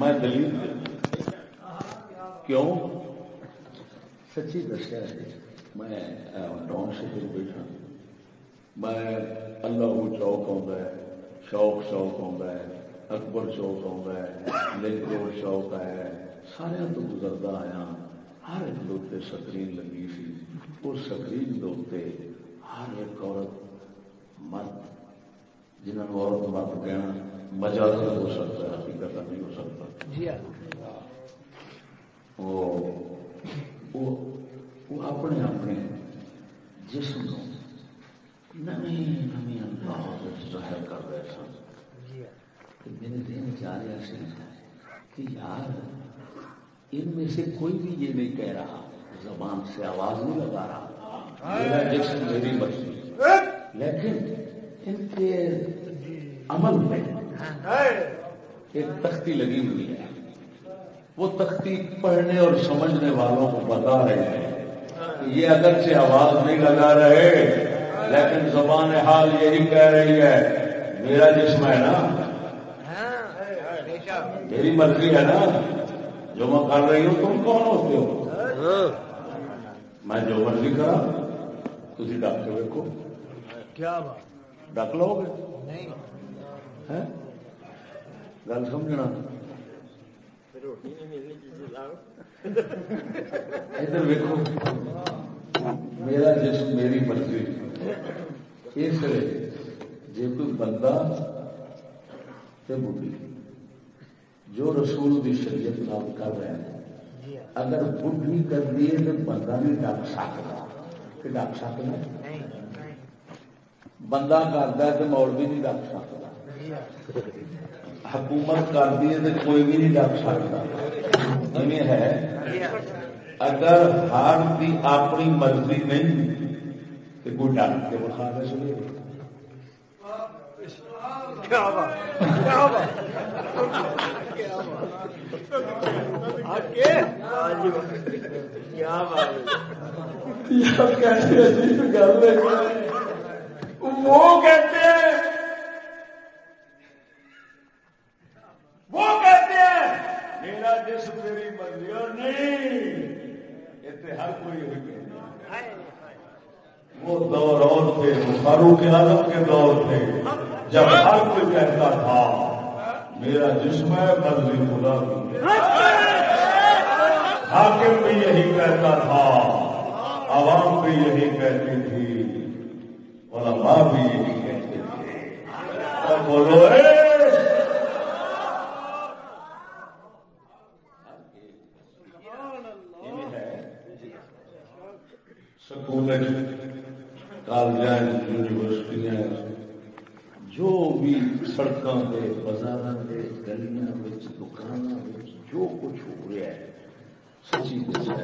میں دلیل کیوں؟ سچی دسیا ہے؟ میں ڈاؤن سے پھر بیٹھا۔ میں اللہ چوک آتا ہے شوق شوق آتا ہے اکبر چوک آتا ہے لنک روڈ چوک ہے۔ سارے تو گزرتا آیا۔ ہر ایک دوتے سکرین لگی سی۔ اس سکرین دوتے ہر ایک عورت مرد جنہوں عورت مرد کہنا مزہ تو ہو سکتا ہے حقیقت نہیں ہو سکتا جی وہ اپنے اپنے جسم نمی نمی انداز ظاہر کر رہے سن۔ میرے ذہن چ آ رہا سی کہ یار ان میں سے کوئی بھی یہ نہیں کہہ رہا زبان سے آواز نہیں لگا رہا۔ میرا جسم میری مرضی۔ لیکن ان کے عمل میں ایک تختی لگی ہوئی ہے۔ وہ تختی پڑھنے اور سمجھنے والوں کو بتا رہے ہیں یہ اگرچہ آواز نہیں لگا رہے لیکن زبان حال یہی کہہ رہی ہے میرا جسم ہے نا۔ میری مرضی ہے نا۔ جو میں کر رہی ہوں تم کون ہوتے ہو؟ میں جو مرضی کرا تھی کے دیکھو کیا ڈک لو گے گل سمجھنا۔ ادھر ویکو میرا جسم میری مرضی۔ اس لیے جی کوئی بندہ بڑھی جو رسول کی شریعت نام کر رہے ہیں اگر بڑھی کر دیے تو بندہ نہیں ڈک سکتا کہ ڈک سکتا بندہ کرتا ہے تو موڑ بھی نہیں ڈک سکتا۔ حکومت کر دیے تو کوئی بھی نہیں ڈک سکتا ہے اگر ہر کی اپنی مرضی نہیں تو کوئی ڈک کے بخار سنے کیا بات کیا بات وہ کہتے ہیں وہ کہتے ہیں، میرا جسم میری مرضی اور نہیں۔ ہر کوئی وہ دور اور تھے فاروق عالم کے دور تھے۔ جب ہر کوئی کہتا تھا، میرا جسم ہے بدلی خدا بھی حاکم بھی یہی کہتا تھا، عوام بھی یہی کہتی تھی، علماء بھی یہی کہتے تھے۔ بولو سکول کالج یونیورسٹیاں جو بھی سڑکوں کے بازار کے گلیاں دکانوں جو کچھ ہو رہا ہے سچی دسیا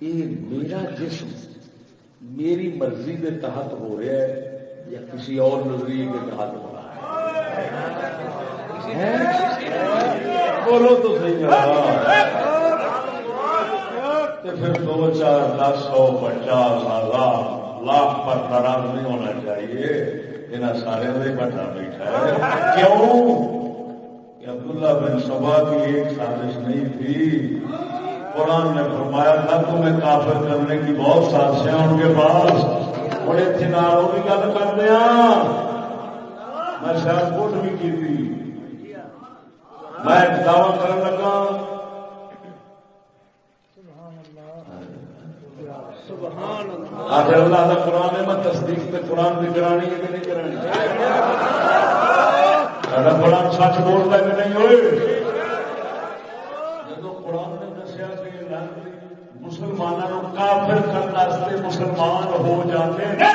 یہ میرا جسم میری مرضی کے تحت ہو رہا ہے یا کسی اور نظریے کے تحت ہو رہا ہے؟ بولو تو صحیح تو پھر دو چار دس سو پچاس ہزار لاکھ پر ناراض نہیں ہونا چاہیے۔ یہاں سارے میں بٹا بیٹھا ہے۔ کیوں؟ کہ عبداللہ بن سبا کی ایک سازش نہیں تھی۔ قرآن نے فرمایا تھا تمہیں کافر کرنے کی بہت سازشیں ان کے پاس۔ بڑے تھناروں کی گل کر دیا میں شاید کوٹ بھی کی تھی میں دعوی کرنے لگا۔ آخر اللہ کا قرآن ہے میں تصدیق پہ قرآن بھی کرانی ہے کہ نہیں کرانی سارا قرآن سچ بولتا ہے کہ نہیں ہوئے؟ جب قرآن نے دسیا کہ مسلمانوں کافر کرنے مسلمان ہو جاتے ہیں۔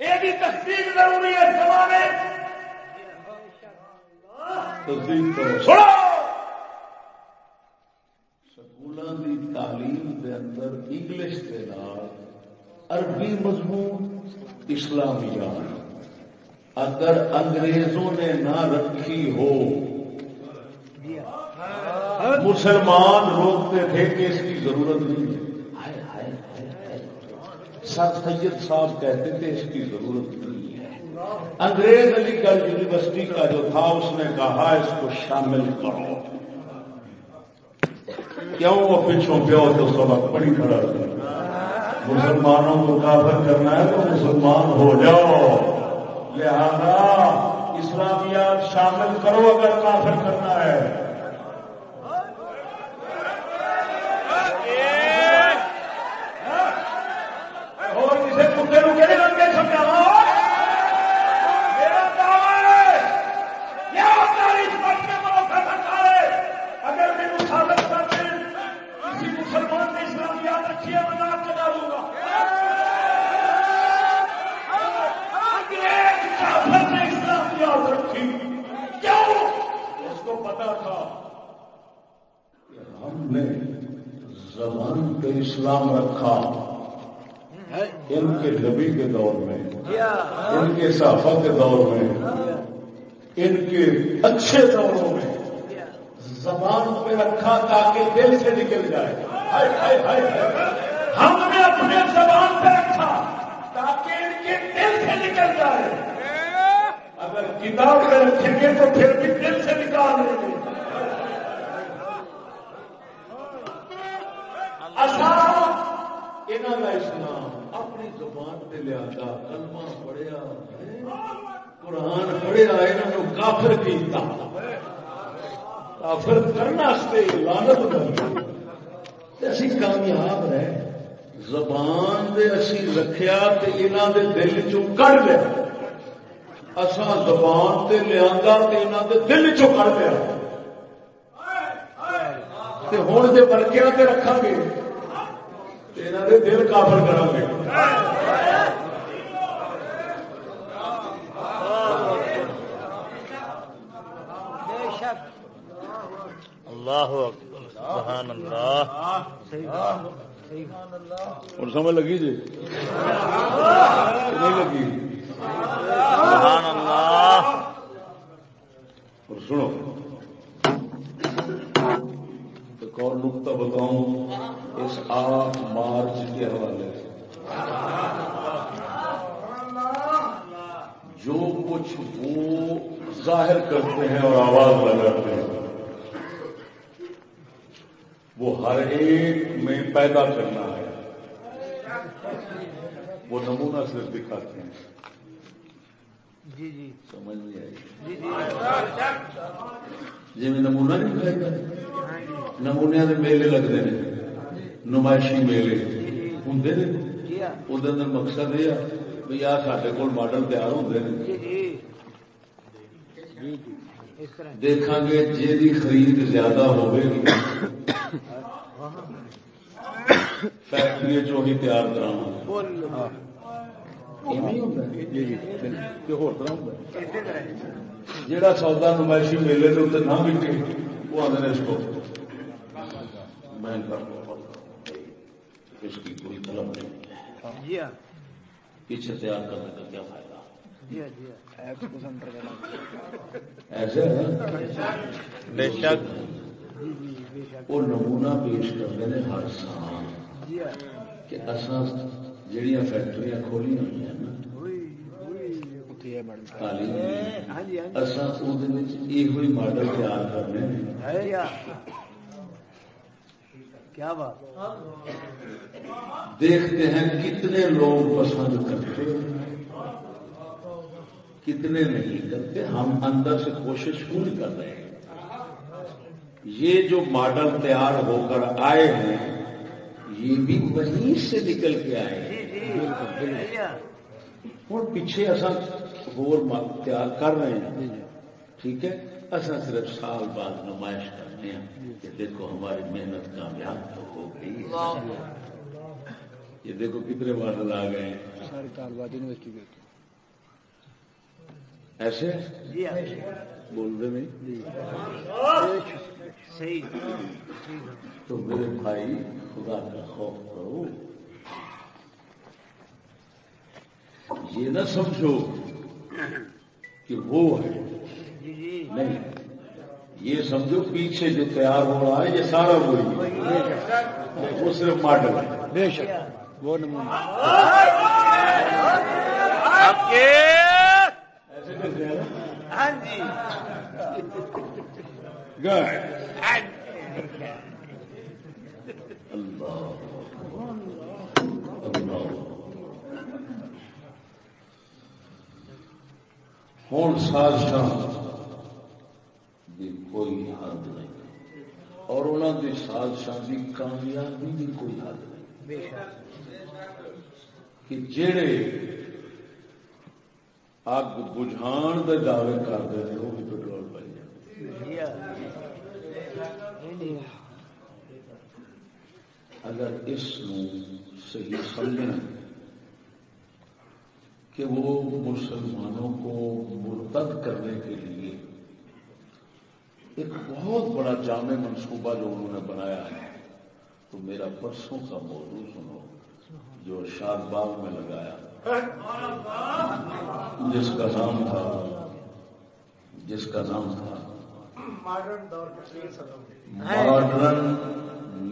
یہ بھی تصدیق ضروری ہے زمانے تصدیق کرو۔ چھوڑو تعلیم دے اندر انگلش کے نال عربی مضمون اسلامیات اگر انگریزوں نے نہ رکھی ہو، مسلمان روکتے تھے کہ اس کی ضرورت نہیں ہے۔ سر سید صاحب کہتے تھے اس کی ضرورت نہیں ہے۔ انگریز علی گڑھ یونیورسٹی کا جو تھا، اس نے کہا اس کو شامل کرو۔ کیوں وہ پیچھوں پہ ہو تو سبق بڑی کھڑا تھا؟ مسلمانوں کو کافر کرنا ہے تو مسلمان ہو جاؤ۔ لہذا اسلامیات شامل کرو اگر کافر کرنا ہے اور کسی کتے کو کہنے لگ کے سمجھانا میرا دعویٰ ہے کیا تاریخ بچ میں بھروسہ کرتا ہے اگر میں مخالف کرتے کسی مسلمان نے اسلامیات رکھی ہے میں نام کے ڈالوں گا انگریز کافر نے اسلامیات رکھی کیوں اس کو پتا تھا کہ ہم نے زبان پہ اسلام رکھا۔ ان کے نبی کے دور میں، ان کے صحافہ کے دور میں، ان کے اچھے دوروں میں زبان پہ رکھا تاکہ دل سے نکل جائے۔ ہم نے اپنے زبان پہ رکھا تاکہ ان کے دل سے نکل جائے۔ اگر کتاب میں رکھیں گے تو پھر بھی دل سے نکال لیں گے۔ انہوں کا اسلام اپنی زبان پہ لیا کلمہ پڑھیا قرآن پڑھیا انہوں کافر کیتا کافر کرنا لانت بن اسی کامیاب رہے۔ زبان دے اسی رکھیا تے انہوں دے دل چوں کڑ لیا اساں زبان تے لیا تے انہوں دے دل چوں کڑ لیا۔ تے ہوں جے برکیا تے رکھا گے۔ دل کافر کرا گے اللہ سبحان اللہ اور سمجھ لگی جی نہیں لگی سبحان اللہ اور سنو ایک اور نقطہ بتاؤں اس آٹھ مارچ کے حوالے سے۔ جو کچھ وہ ظاہر کرتے ہیں اور آواز لگاتے ہیں وہ ہر ایک میں پیدا کرنا ہے۔ وہ نمونہ صرف دکھاتے ہیں۔ جی جی۔ سمجھ نہیں آئی۔ جی نمونہ نہیں دکھائی نمونیا کے میلے لگتے ہیں نمائشی میلے ہوں وہ مقصد یہ بھی آ سارے کول ماڈل تیار ہوتے ہیں دیکھا گے جی خرید زیادہ ہوگی فیکٹری چی تیار کرانا جہاں سودا نمائشی میلے کے اتنے نہ بکے وہ آدھے اس کو۔ میں کر اس کی کوئی طلب نہیں۔ ہے جی ہاں۔ پیچھے تیار کرنے کا کیا فائدہ؟ جی ہاں جی ہاں۔ ایسے ہے۔ بے شک۔ بے شک وہ نمونہ پیش کرتے ہیں ہر سال جی ہاں۔ کہ اصل جہیا فیکٹری کھولی ہوئی ہیں نا تعلیم ہاں جی ہاں جی اصل وہ یہ ماڈل تیار کرنے ہے کیا بات دیکھتے ہیں کتنے لوگ پسند کرتے کتنے نہیں کرتے ہم اندر سے کوشش پوری کر رہے ہیں یہ جو ماڈل تیار ہو کر آئے ہیں یہ بھی وہیں سے نکل کے آئے ہیں جی جی جی اصا تیار کر رہے ہیں ٹھیک ہے اصا صرف سال بعد نمائش کرتے ہیں کہ دیکھو ہماری محنت کامیاب تو ہو گئی یہ دیکھو کتنے ماڈل آ گئے ایسے جی ہاں بول رہے نہیں صحیح تو میرے بھائی خدا کا خوف کرو یہ نہ سمجھو کہ وہ ہے۔ جی جی نہیں۔ یہ سمجھو پیچھے جو تیار ہو رہا ہے یہ سارا وہی ہے۔ وہ صرف ماڈل ہے۔ بے شک۔ وہ نمونہ۔ آپ کے۔ ایسے کرتے ہیں نا؟ ہاں جی ہوں سازشاں کی کوئی حد نہیں۔ اور انہوں کی سازشاں کی کامیابی کی کوئی حد نہیں۔ کہ جڑے اگ بجھان کے دعوے کرتے ہیں وہ بھی پٹرول پائی جاتے اگر اس صحیح سمجھیں کہ وہ مسلمانوں کو مرتد کرنے کے لیے ایک بہت بڑا جامع منصوبہ جو انہوں نے بنایا ہے۔ تو میرا پرسوں کا موضوع سنو جو شاد باغ میں لگایا۔ جس کا نام تھا جس کا نام تھا۔ ماڈرن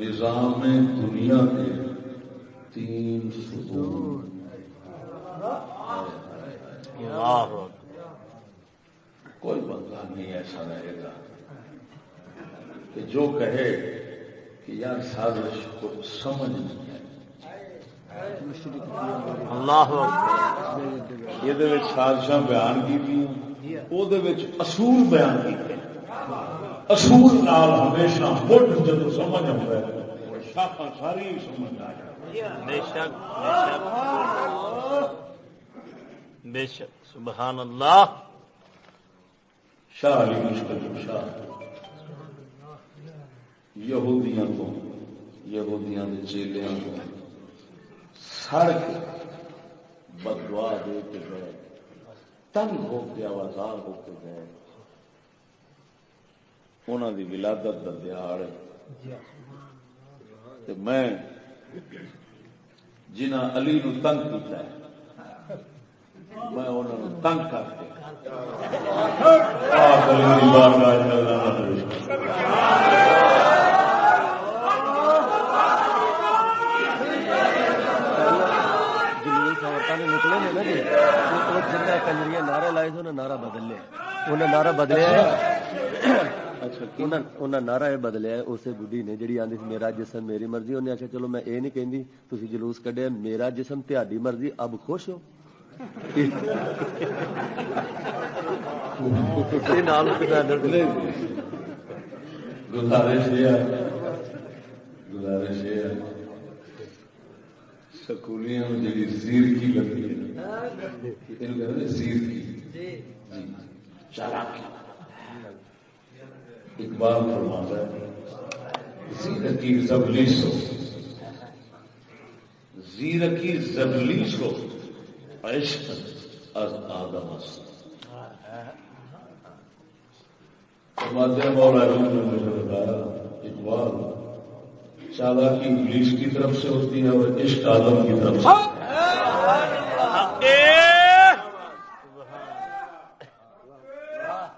نظام دنیا کے تین ستون کوئی بندہ نہیں ایسا رہے گا کہ جو کہے کہ یار سازش کو سمجھ نہیں ہے اللہ یہ سازشاں بیان کی وہ اصول بیان کیتے اصول نال ہمیشہ مڈ جب سمجھ آتا ہے شاخا ساری سمجھ آ جاتی بے شک سبحان اللہ۔ شاہ علی مشکل شاہ یہودیاں کو یہودیاں کے چیلیاں کو سڑ کے بدوا دے کے گئے تنگ ہو کے آوازار ہو کے گئے۔ انہوں کی ولادت کا دہاڑ تے میں جنہ علی نو تنگ کیتا ہے میں انہوں نے تنگ کر کے نکلے نے نا جی وہ جنہیں کنجریاں نعرے لائے تھے انہیں نعرہ بدل لیا انہیں نعرہ بدلیا یہ اسے بڈھی نے جڑی آندی سی میرا جسم میری مرضی۔ انہیں آخیا چلو میں یہ نہیں کہندی تسی جلوس کڈیا میرا جسم تہاڈی مرضی اب خوش ہو۔ گزارش یہ گزارش یہ سکولیاں جی زیر کی لگتی ہے زیر کی چالاکی اقبال فرماتا ہے زیرکی زبلیس ہو زیرکی زبلیس ہو عشق از آدم است. فرماتے ہیں، مولا روم نے مجھے بتایا اقبال چالاکی ابلیس کی طرف سے ہوتی ہے اور عشق آدم کی طرف سے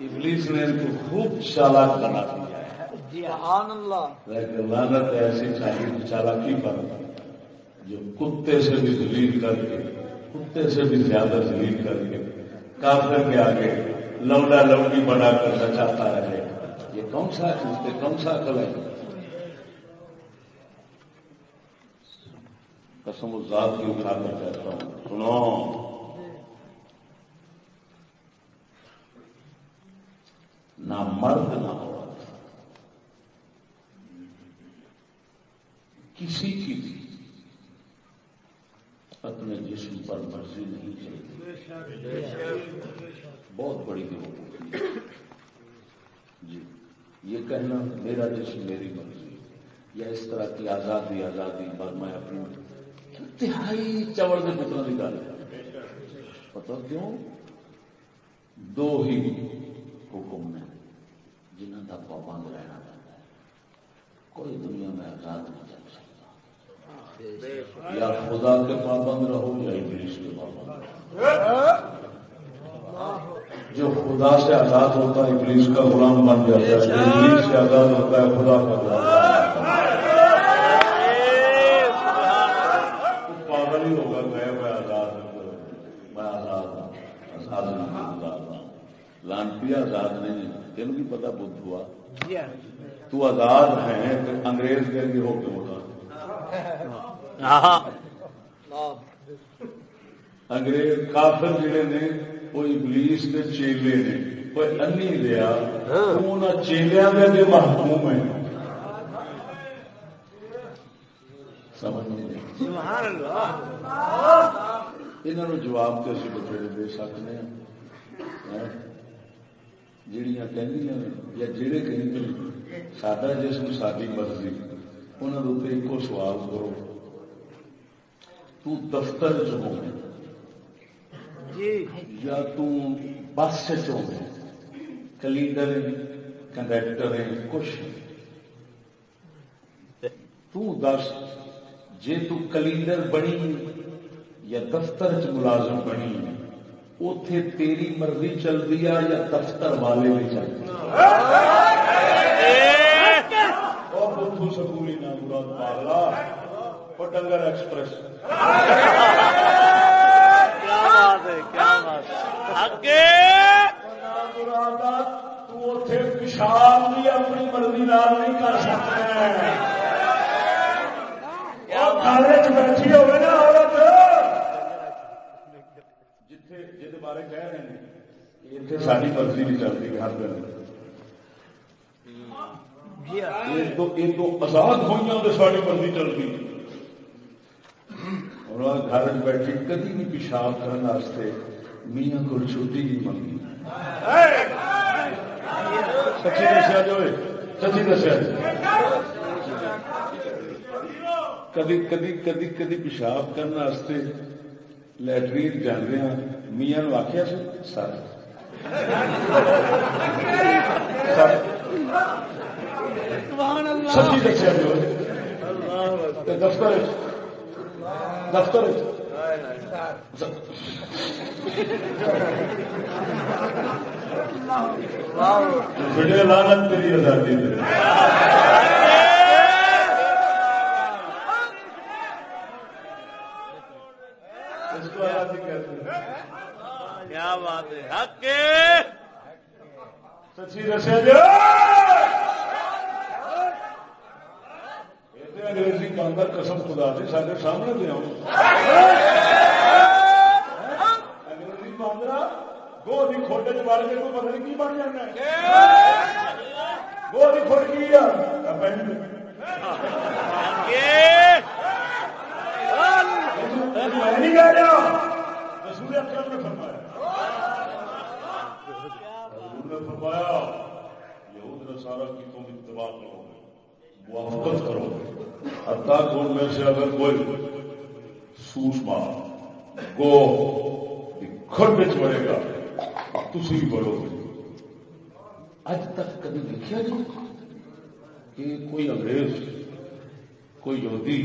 ابلیس نے ان کو خوب چالاک بنا دیا۔ لیکن لانت ایسی چاہیے چالاکی پر جو کتے سے بھی دلیل کر کے کتے سے بھی زیادہ دلیل کر کے کافر کے آگے لوڈا لوڈی بنا کر نچاتا رہے۔ یہ کون سا اس کون سا عقل ہے؟ قسم و ذات کی اٹھا کر کہتا ہوں۔ سنو۔ نہ مرد نہ عورت۔ کسی کی بھی اپنے جسم پر مرضی نہیں چلتی۔ بہت بڑی بھی جی یہ کہنا میرا جسم میری مرضی۔ یا اس طرح کی آزادی آزادی پر میں اپنی انتہائی چوڑ کے پتر نکال پتہ کیوں؟ دو ہی حکم میں جنہوں کا پابند رہنا پڑتا ہے۔ کوئی دنیا میں آزاد نہیں چل سکتا۔ یا خدا کے پابند رہو یا انگلش کے پابند جو خدا سے آزاد ہوتا ہے انگلش کا غلام بن جاتا ہے۔ جو انگلش سے آزاد ہوتا ہے خدا کا پاگل ہی ہوگا کہ میں آزاد میں آزاد ہوں۔ آزاد ہوں لانپی آزاد نہیں تین بھی پتا بدھ ہوا۔ تو آزاد ہے انگریز کے لیے ہو کے ہوگا انگریز کافر جڑے نے وہ ابلیس کے چیلے نے۔ کوئی انی لیا ان چیلیا کے بھی محکوم ہے سمجھ نہیں انہوں جواب تو اسی بتھیرے دے سکتے ہیں جڑیاں کہ یا جڑے کہ سڈا جسم ساری مرضی انہوں نے ایک سوال کرو۔ تو دفتر چ ہو یا تس چ ہو کلیڈر کنڈکٹر ہے کچھ تس جی تلیڈر بنی یا دفتر چ ملازم بنی اتے تیری مرضی چلتی ہے یا دفتر والے بھی چلتی سکولی ڈنگر ایکسپریس۔ پیشاب بھی اپنی مرضی نال نہیں کر سکتے۔ بیٹھی ہوگی نا عورت۔ جتنے بارے کہہ رہے ہیں اتنے ساری مرضی نہیں چلتی ہر دن آزاد ہوئی تو ساری مرضی چلتی گھر بیٹھی کدی بھی پیشاب کرنے میاں کو چھٹی نہیں منگی۔ سچی دسیا جی جو سچی دسیا جی۔ کدی کدی کدی کدی پیشاب کرنے لٹرین جانے میاں نو آخیا سر۔ سچی دسیا جی جو دفتر دفتر بڑے لانت میری آزادی کیا بات ہے؟ حق سچی دسیا انگریزی باندر قسم خدا دی سارے سامنے دے انگریزی باندرا گو کی کھوٹے چ بڑھ کے تو پتہ نہیں مطلب کی بن جانا گو کی کھوٹ کی آ میں نہیں کہہ رہا۔ رسول اکرم نے فرمایا۔ حضور نے فرمایا، یہود نصارہ کی تم اتباع کرو۔ موافقت کرو۔ گے حتیٰ کہ ان میں سے اگر کوئی سوس مار گو کھڈ بڑے گا تھی بھی بڑھو گے۔ اج تک کبھی دیکھا جی کہ کوئی انگریز، کوئی یہودی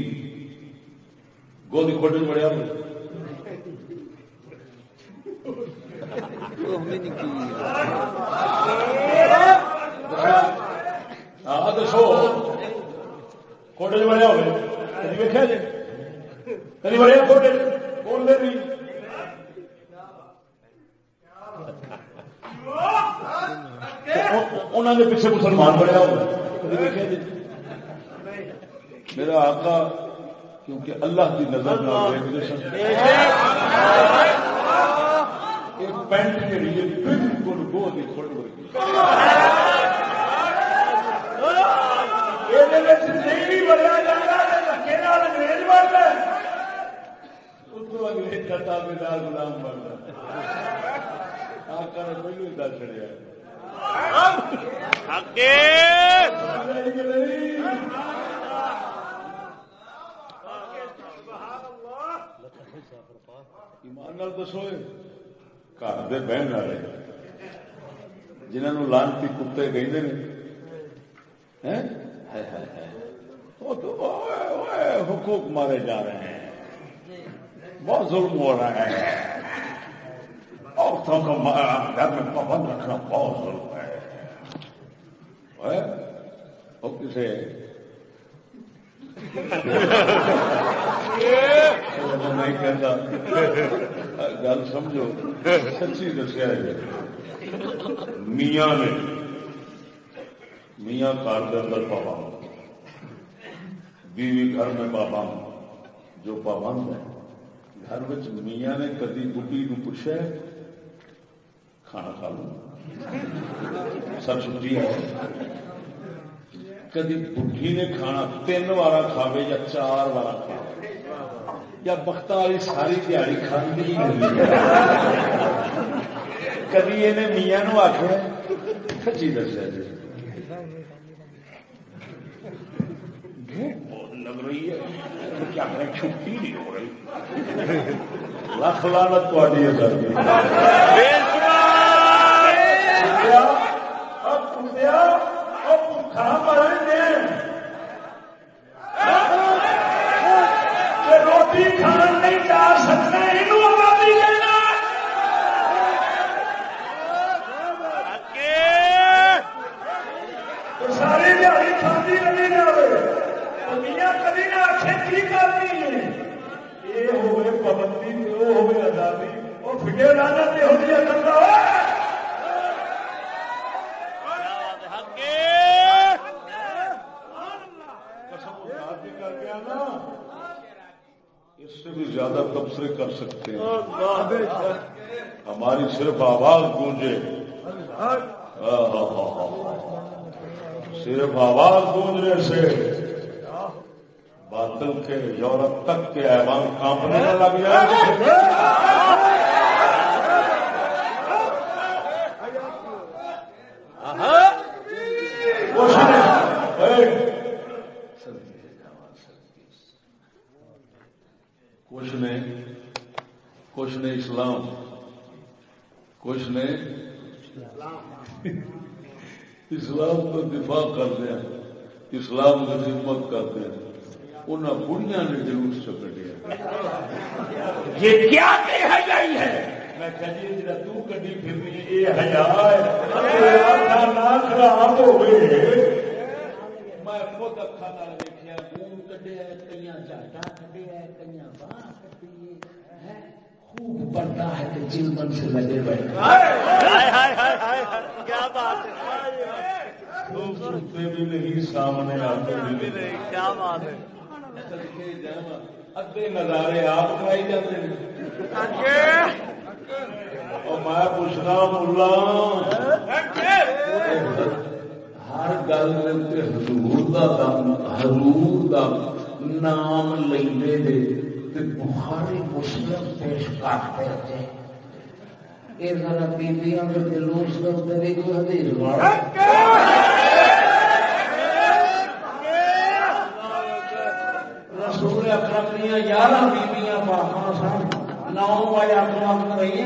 گو کی کھڈ چ بڑھیا ہاں دسو۔ کوٹے چ بڑھیا ہوئے کدی ویکیا جی بڑھیا کوٹے بول دے نہیں انہوں نے پیچھے مسلمان ویکیا جی میرا آقا کیونکہ اللہ کی نظر نہ ایک پینٹ ہے بالکل گو کی نہیں بھی بڑھیا دھکے انگریز انگریز کا تابے دار آقا نے دس چڑیا ایمان دسو گھر دے بہن والے جنہوں لانتی کتے کہیں حقوق مارے جا رہے ہیں. بہت ظلم ہو رہا ہے. عورتوں کو گھر میں پابند رکھنا بہت ظلم ہے. وہ کسے نہیں کہتا. گل سمجھو. سچی دسیا میاں نے میاں گھر کے اندر پابند بیوی گھر میں پابند جو پابند ہے، گھر میں میاں نے کدی بڑھی نو پوچھا کھانا کھا لو سر چھٹی ہے۔ کدی بڑھی نے کھانا تین وار کھاوے یا چار وار کھاوے؟ یا بخت والی ساری دیہی کھانے کدی یہ میاں نو آخر سچی دسیا جی لگ رہی ہے؟ کیا کریں چھٹی نہیں ہو رہی؟ لکھ لانت تاری روٹی کھان نہیں جا سکتا یہ آبادی لینا ساری دیہی کھانے کبھی نہ میاں کبھی نہ آخے کی کرنی ہے یہ ہوئے پابندی، وہ ہوئے آزادی۔ وہ فٹے لانا ہو جائے کرتا اس سے بھی زیادہ تبصرے کر سکتے ہیں۔ ہماری صرف آواز گونجے۔ ہاں، ہاں، ہاں۔ صرف آواز گونجنے سے۔ باطل کے یورپ تک کے ایوان کانپنے لگ جائے۔ کچھ نے کچھ نے اسلام، کچھ نے اسلام کا دفاع کر دیا، اسلام کی خدمت کر دیا۔ ان بڑھیا نے جلوس چ کٹیا یہ کیا ہے؟ میں کہی تو کٹی پھر یہ ہزار خراب ہو گئے۔ میں خود اکھا نال دیکھا خون کٹیا کئی جاٹا کٹیا کئی باہ کٹی خوب پڑتا ہے کہ چلمن سے لگے بیٹھے کیا بات ہے؟ بھی نہیں سامنے آتے کیا بات ہے؟ ادے نظارے آپ کرائی جاتے میں پوچھنا ملا ہر گل حضور دا دم حضور دا نام لے دے بخاری مسلم پیش کرتے تھے یہ ذرا بیبیاں کے جلوس کا اتنے کوئی حدیث رسول دیا یارہ بیبیاں پاپا سن نو رہی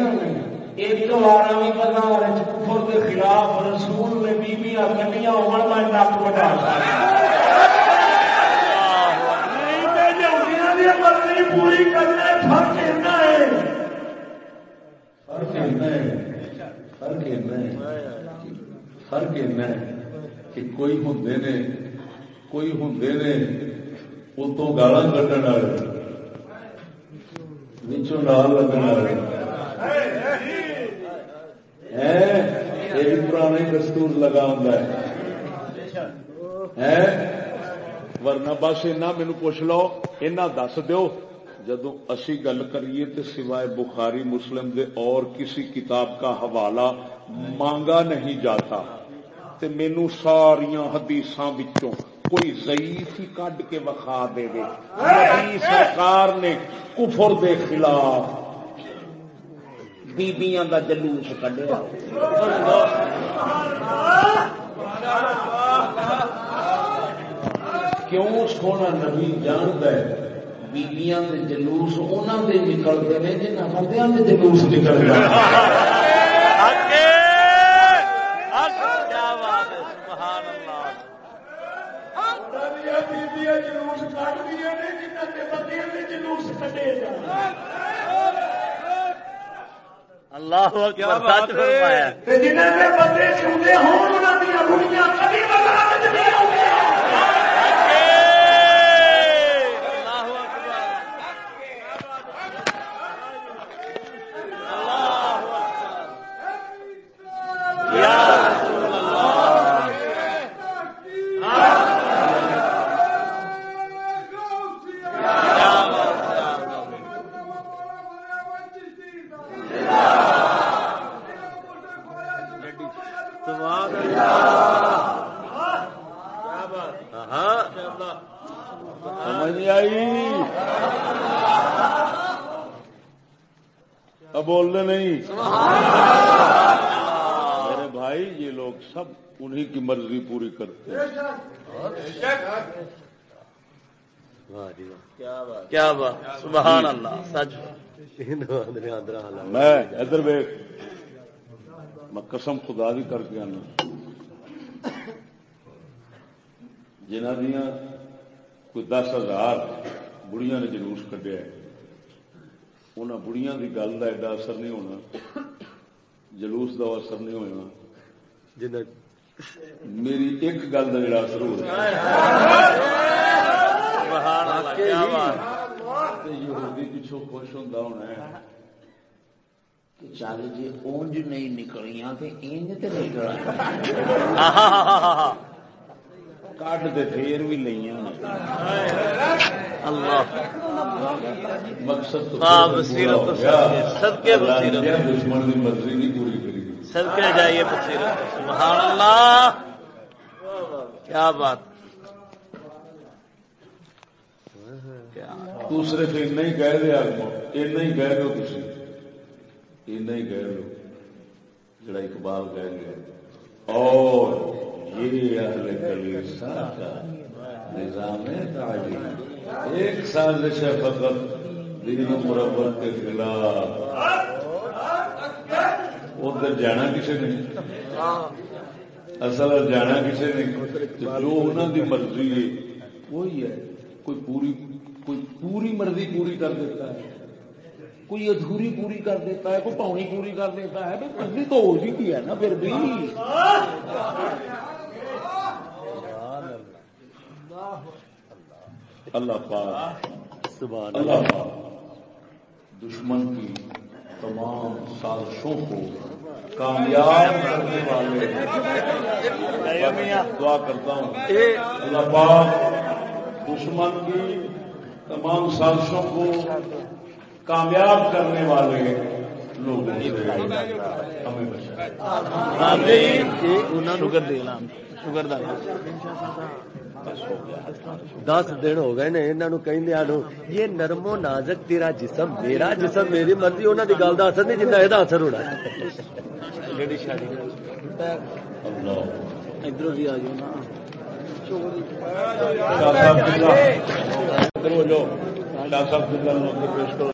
ایک بار بھی کفر کے خلاف رسول نے بیبیاں کٹیاں میں نک بٹا پوری کرنا فرق ہے فرق فرق فرق کہ کوئی ہوں نے کوئی ہوں نے اتوں گالا کٹن والے نال لگن والے یہ پرانے دستور لگا ہوں ورنہ بس اینا مینو پوچھ لو اینا دس دیو جدو اسی گل کریے تو سوائے بخاری مسلم دے اور کسی کتاب کا حوالہ مانگا نہیں جاتا تے مینو ساریا حدیث کوئی ضعیف ہی کڈ کے وکھا دے دے۔ سرکار نے کفر دے خلاف بیبیاں دا جلوس کڈیا۔ کیوں سونا نبی جان ہے؟ بیبیاں دے جلوس انہوں دے نکلتے ہیں جنہیں بندیاں دے جلوس نکل گئے اللہ جنہیں بندے چاہتے کبھی بولنے نہیں میرے بھائی یہ لوگ سب انہی کی مرضی پوری کرتے ہیں کیا بات سبحان اللہ سچ۔ میں ادھر میں قسم خدا بھی کر کے آنا۔ جنہ دیا کوئی دس ہزار بڑیاں نے جلوس کھڈیا ان بڑیاں کی گل کا ایڈا اثر نہیں ہونا جلوس کا اثر نہیں ہونا۔ میری ایک گل کا جڑا اثر ہو پچھو خوش ہوتا ہونا چل جی اونج نہیں نکلیاں تو انج تو نکل کٹ دے پھر بھی لئی اللہ۔ مقصد دشمن کی مرضی نہیں پوری کری۔ سدکے جائیے سبحان اللہ۔ کیا بات۔ تو صرف ایسا ہی کہہ دیا ایسا ہی کہہ دو تھی ایسا ہی کہہ دو۔ جڑا اقبال کہہ گیا اور یہ اہل کلیسا کا نظام تعلیم۔ ایک سازش ہے فقط، دین مربت کے خلاف۔ ادھر جانا کسی نے؟ اصل جانا کسی نے؟ جو انہوں کی مرضی ہے، وہی ہے۔ کوئی پوری کوئی پوری مرضی پوری کر دیتا ہے کوئی ادھوری پوری کر دیتا ہے کوئی پاؤنی پوری کر دیتا ہے مرضی تو ہو ہی ہے نا پھر بھی۔ اللہ پاک اللہ۔ پاک۔ دشمن کی تمام سازشوں کو کامیاب کرنے والے دعا کرتا ہوں۔ اللہ پاک دشمن کی تمام سازشوں کو کامیاب کرنے والے لوگ ہمیں شوگر شوگر دا دس دن ہو گئے نے انہوں نے یہ نرم و نازک تیرا جسم میرا جسم میری مرضی انہوں کی گل کا اثر نہیں جنہ یہ اثر ہونا۔ ہے جڑی شادی اللہ۔ ادھر بھی آ جاؤ ڈاکٹر صاحب کی صاحب پیش کرو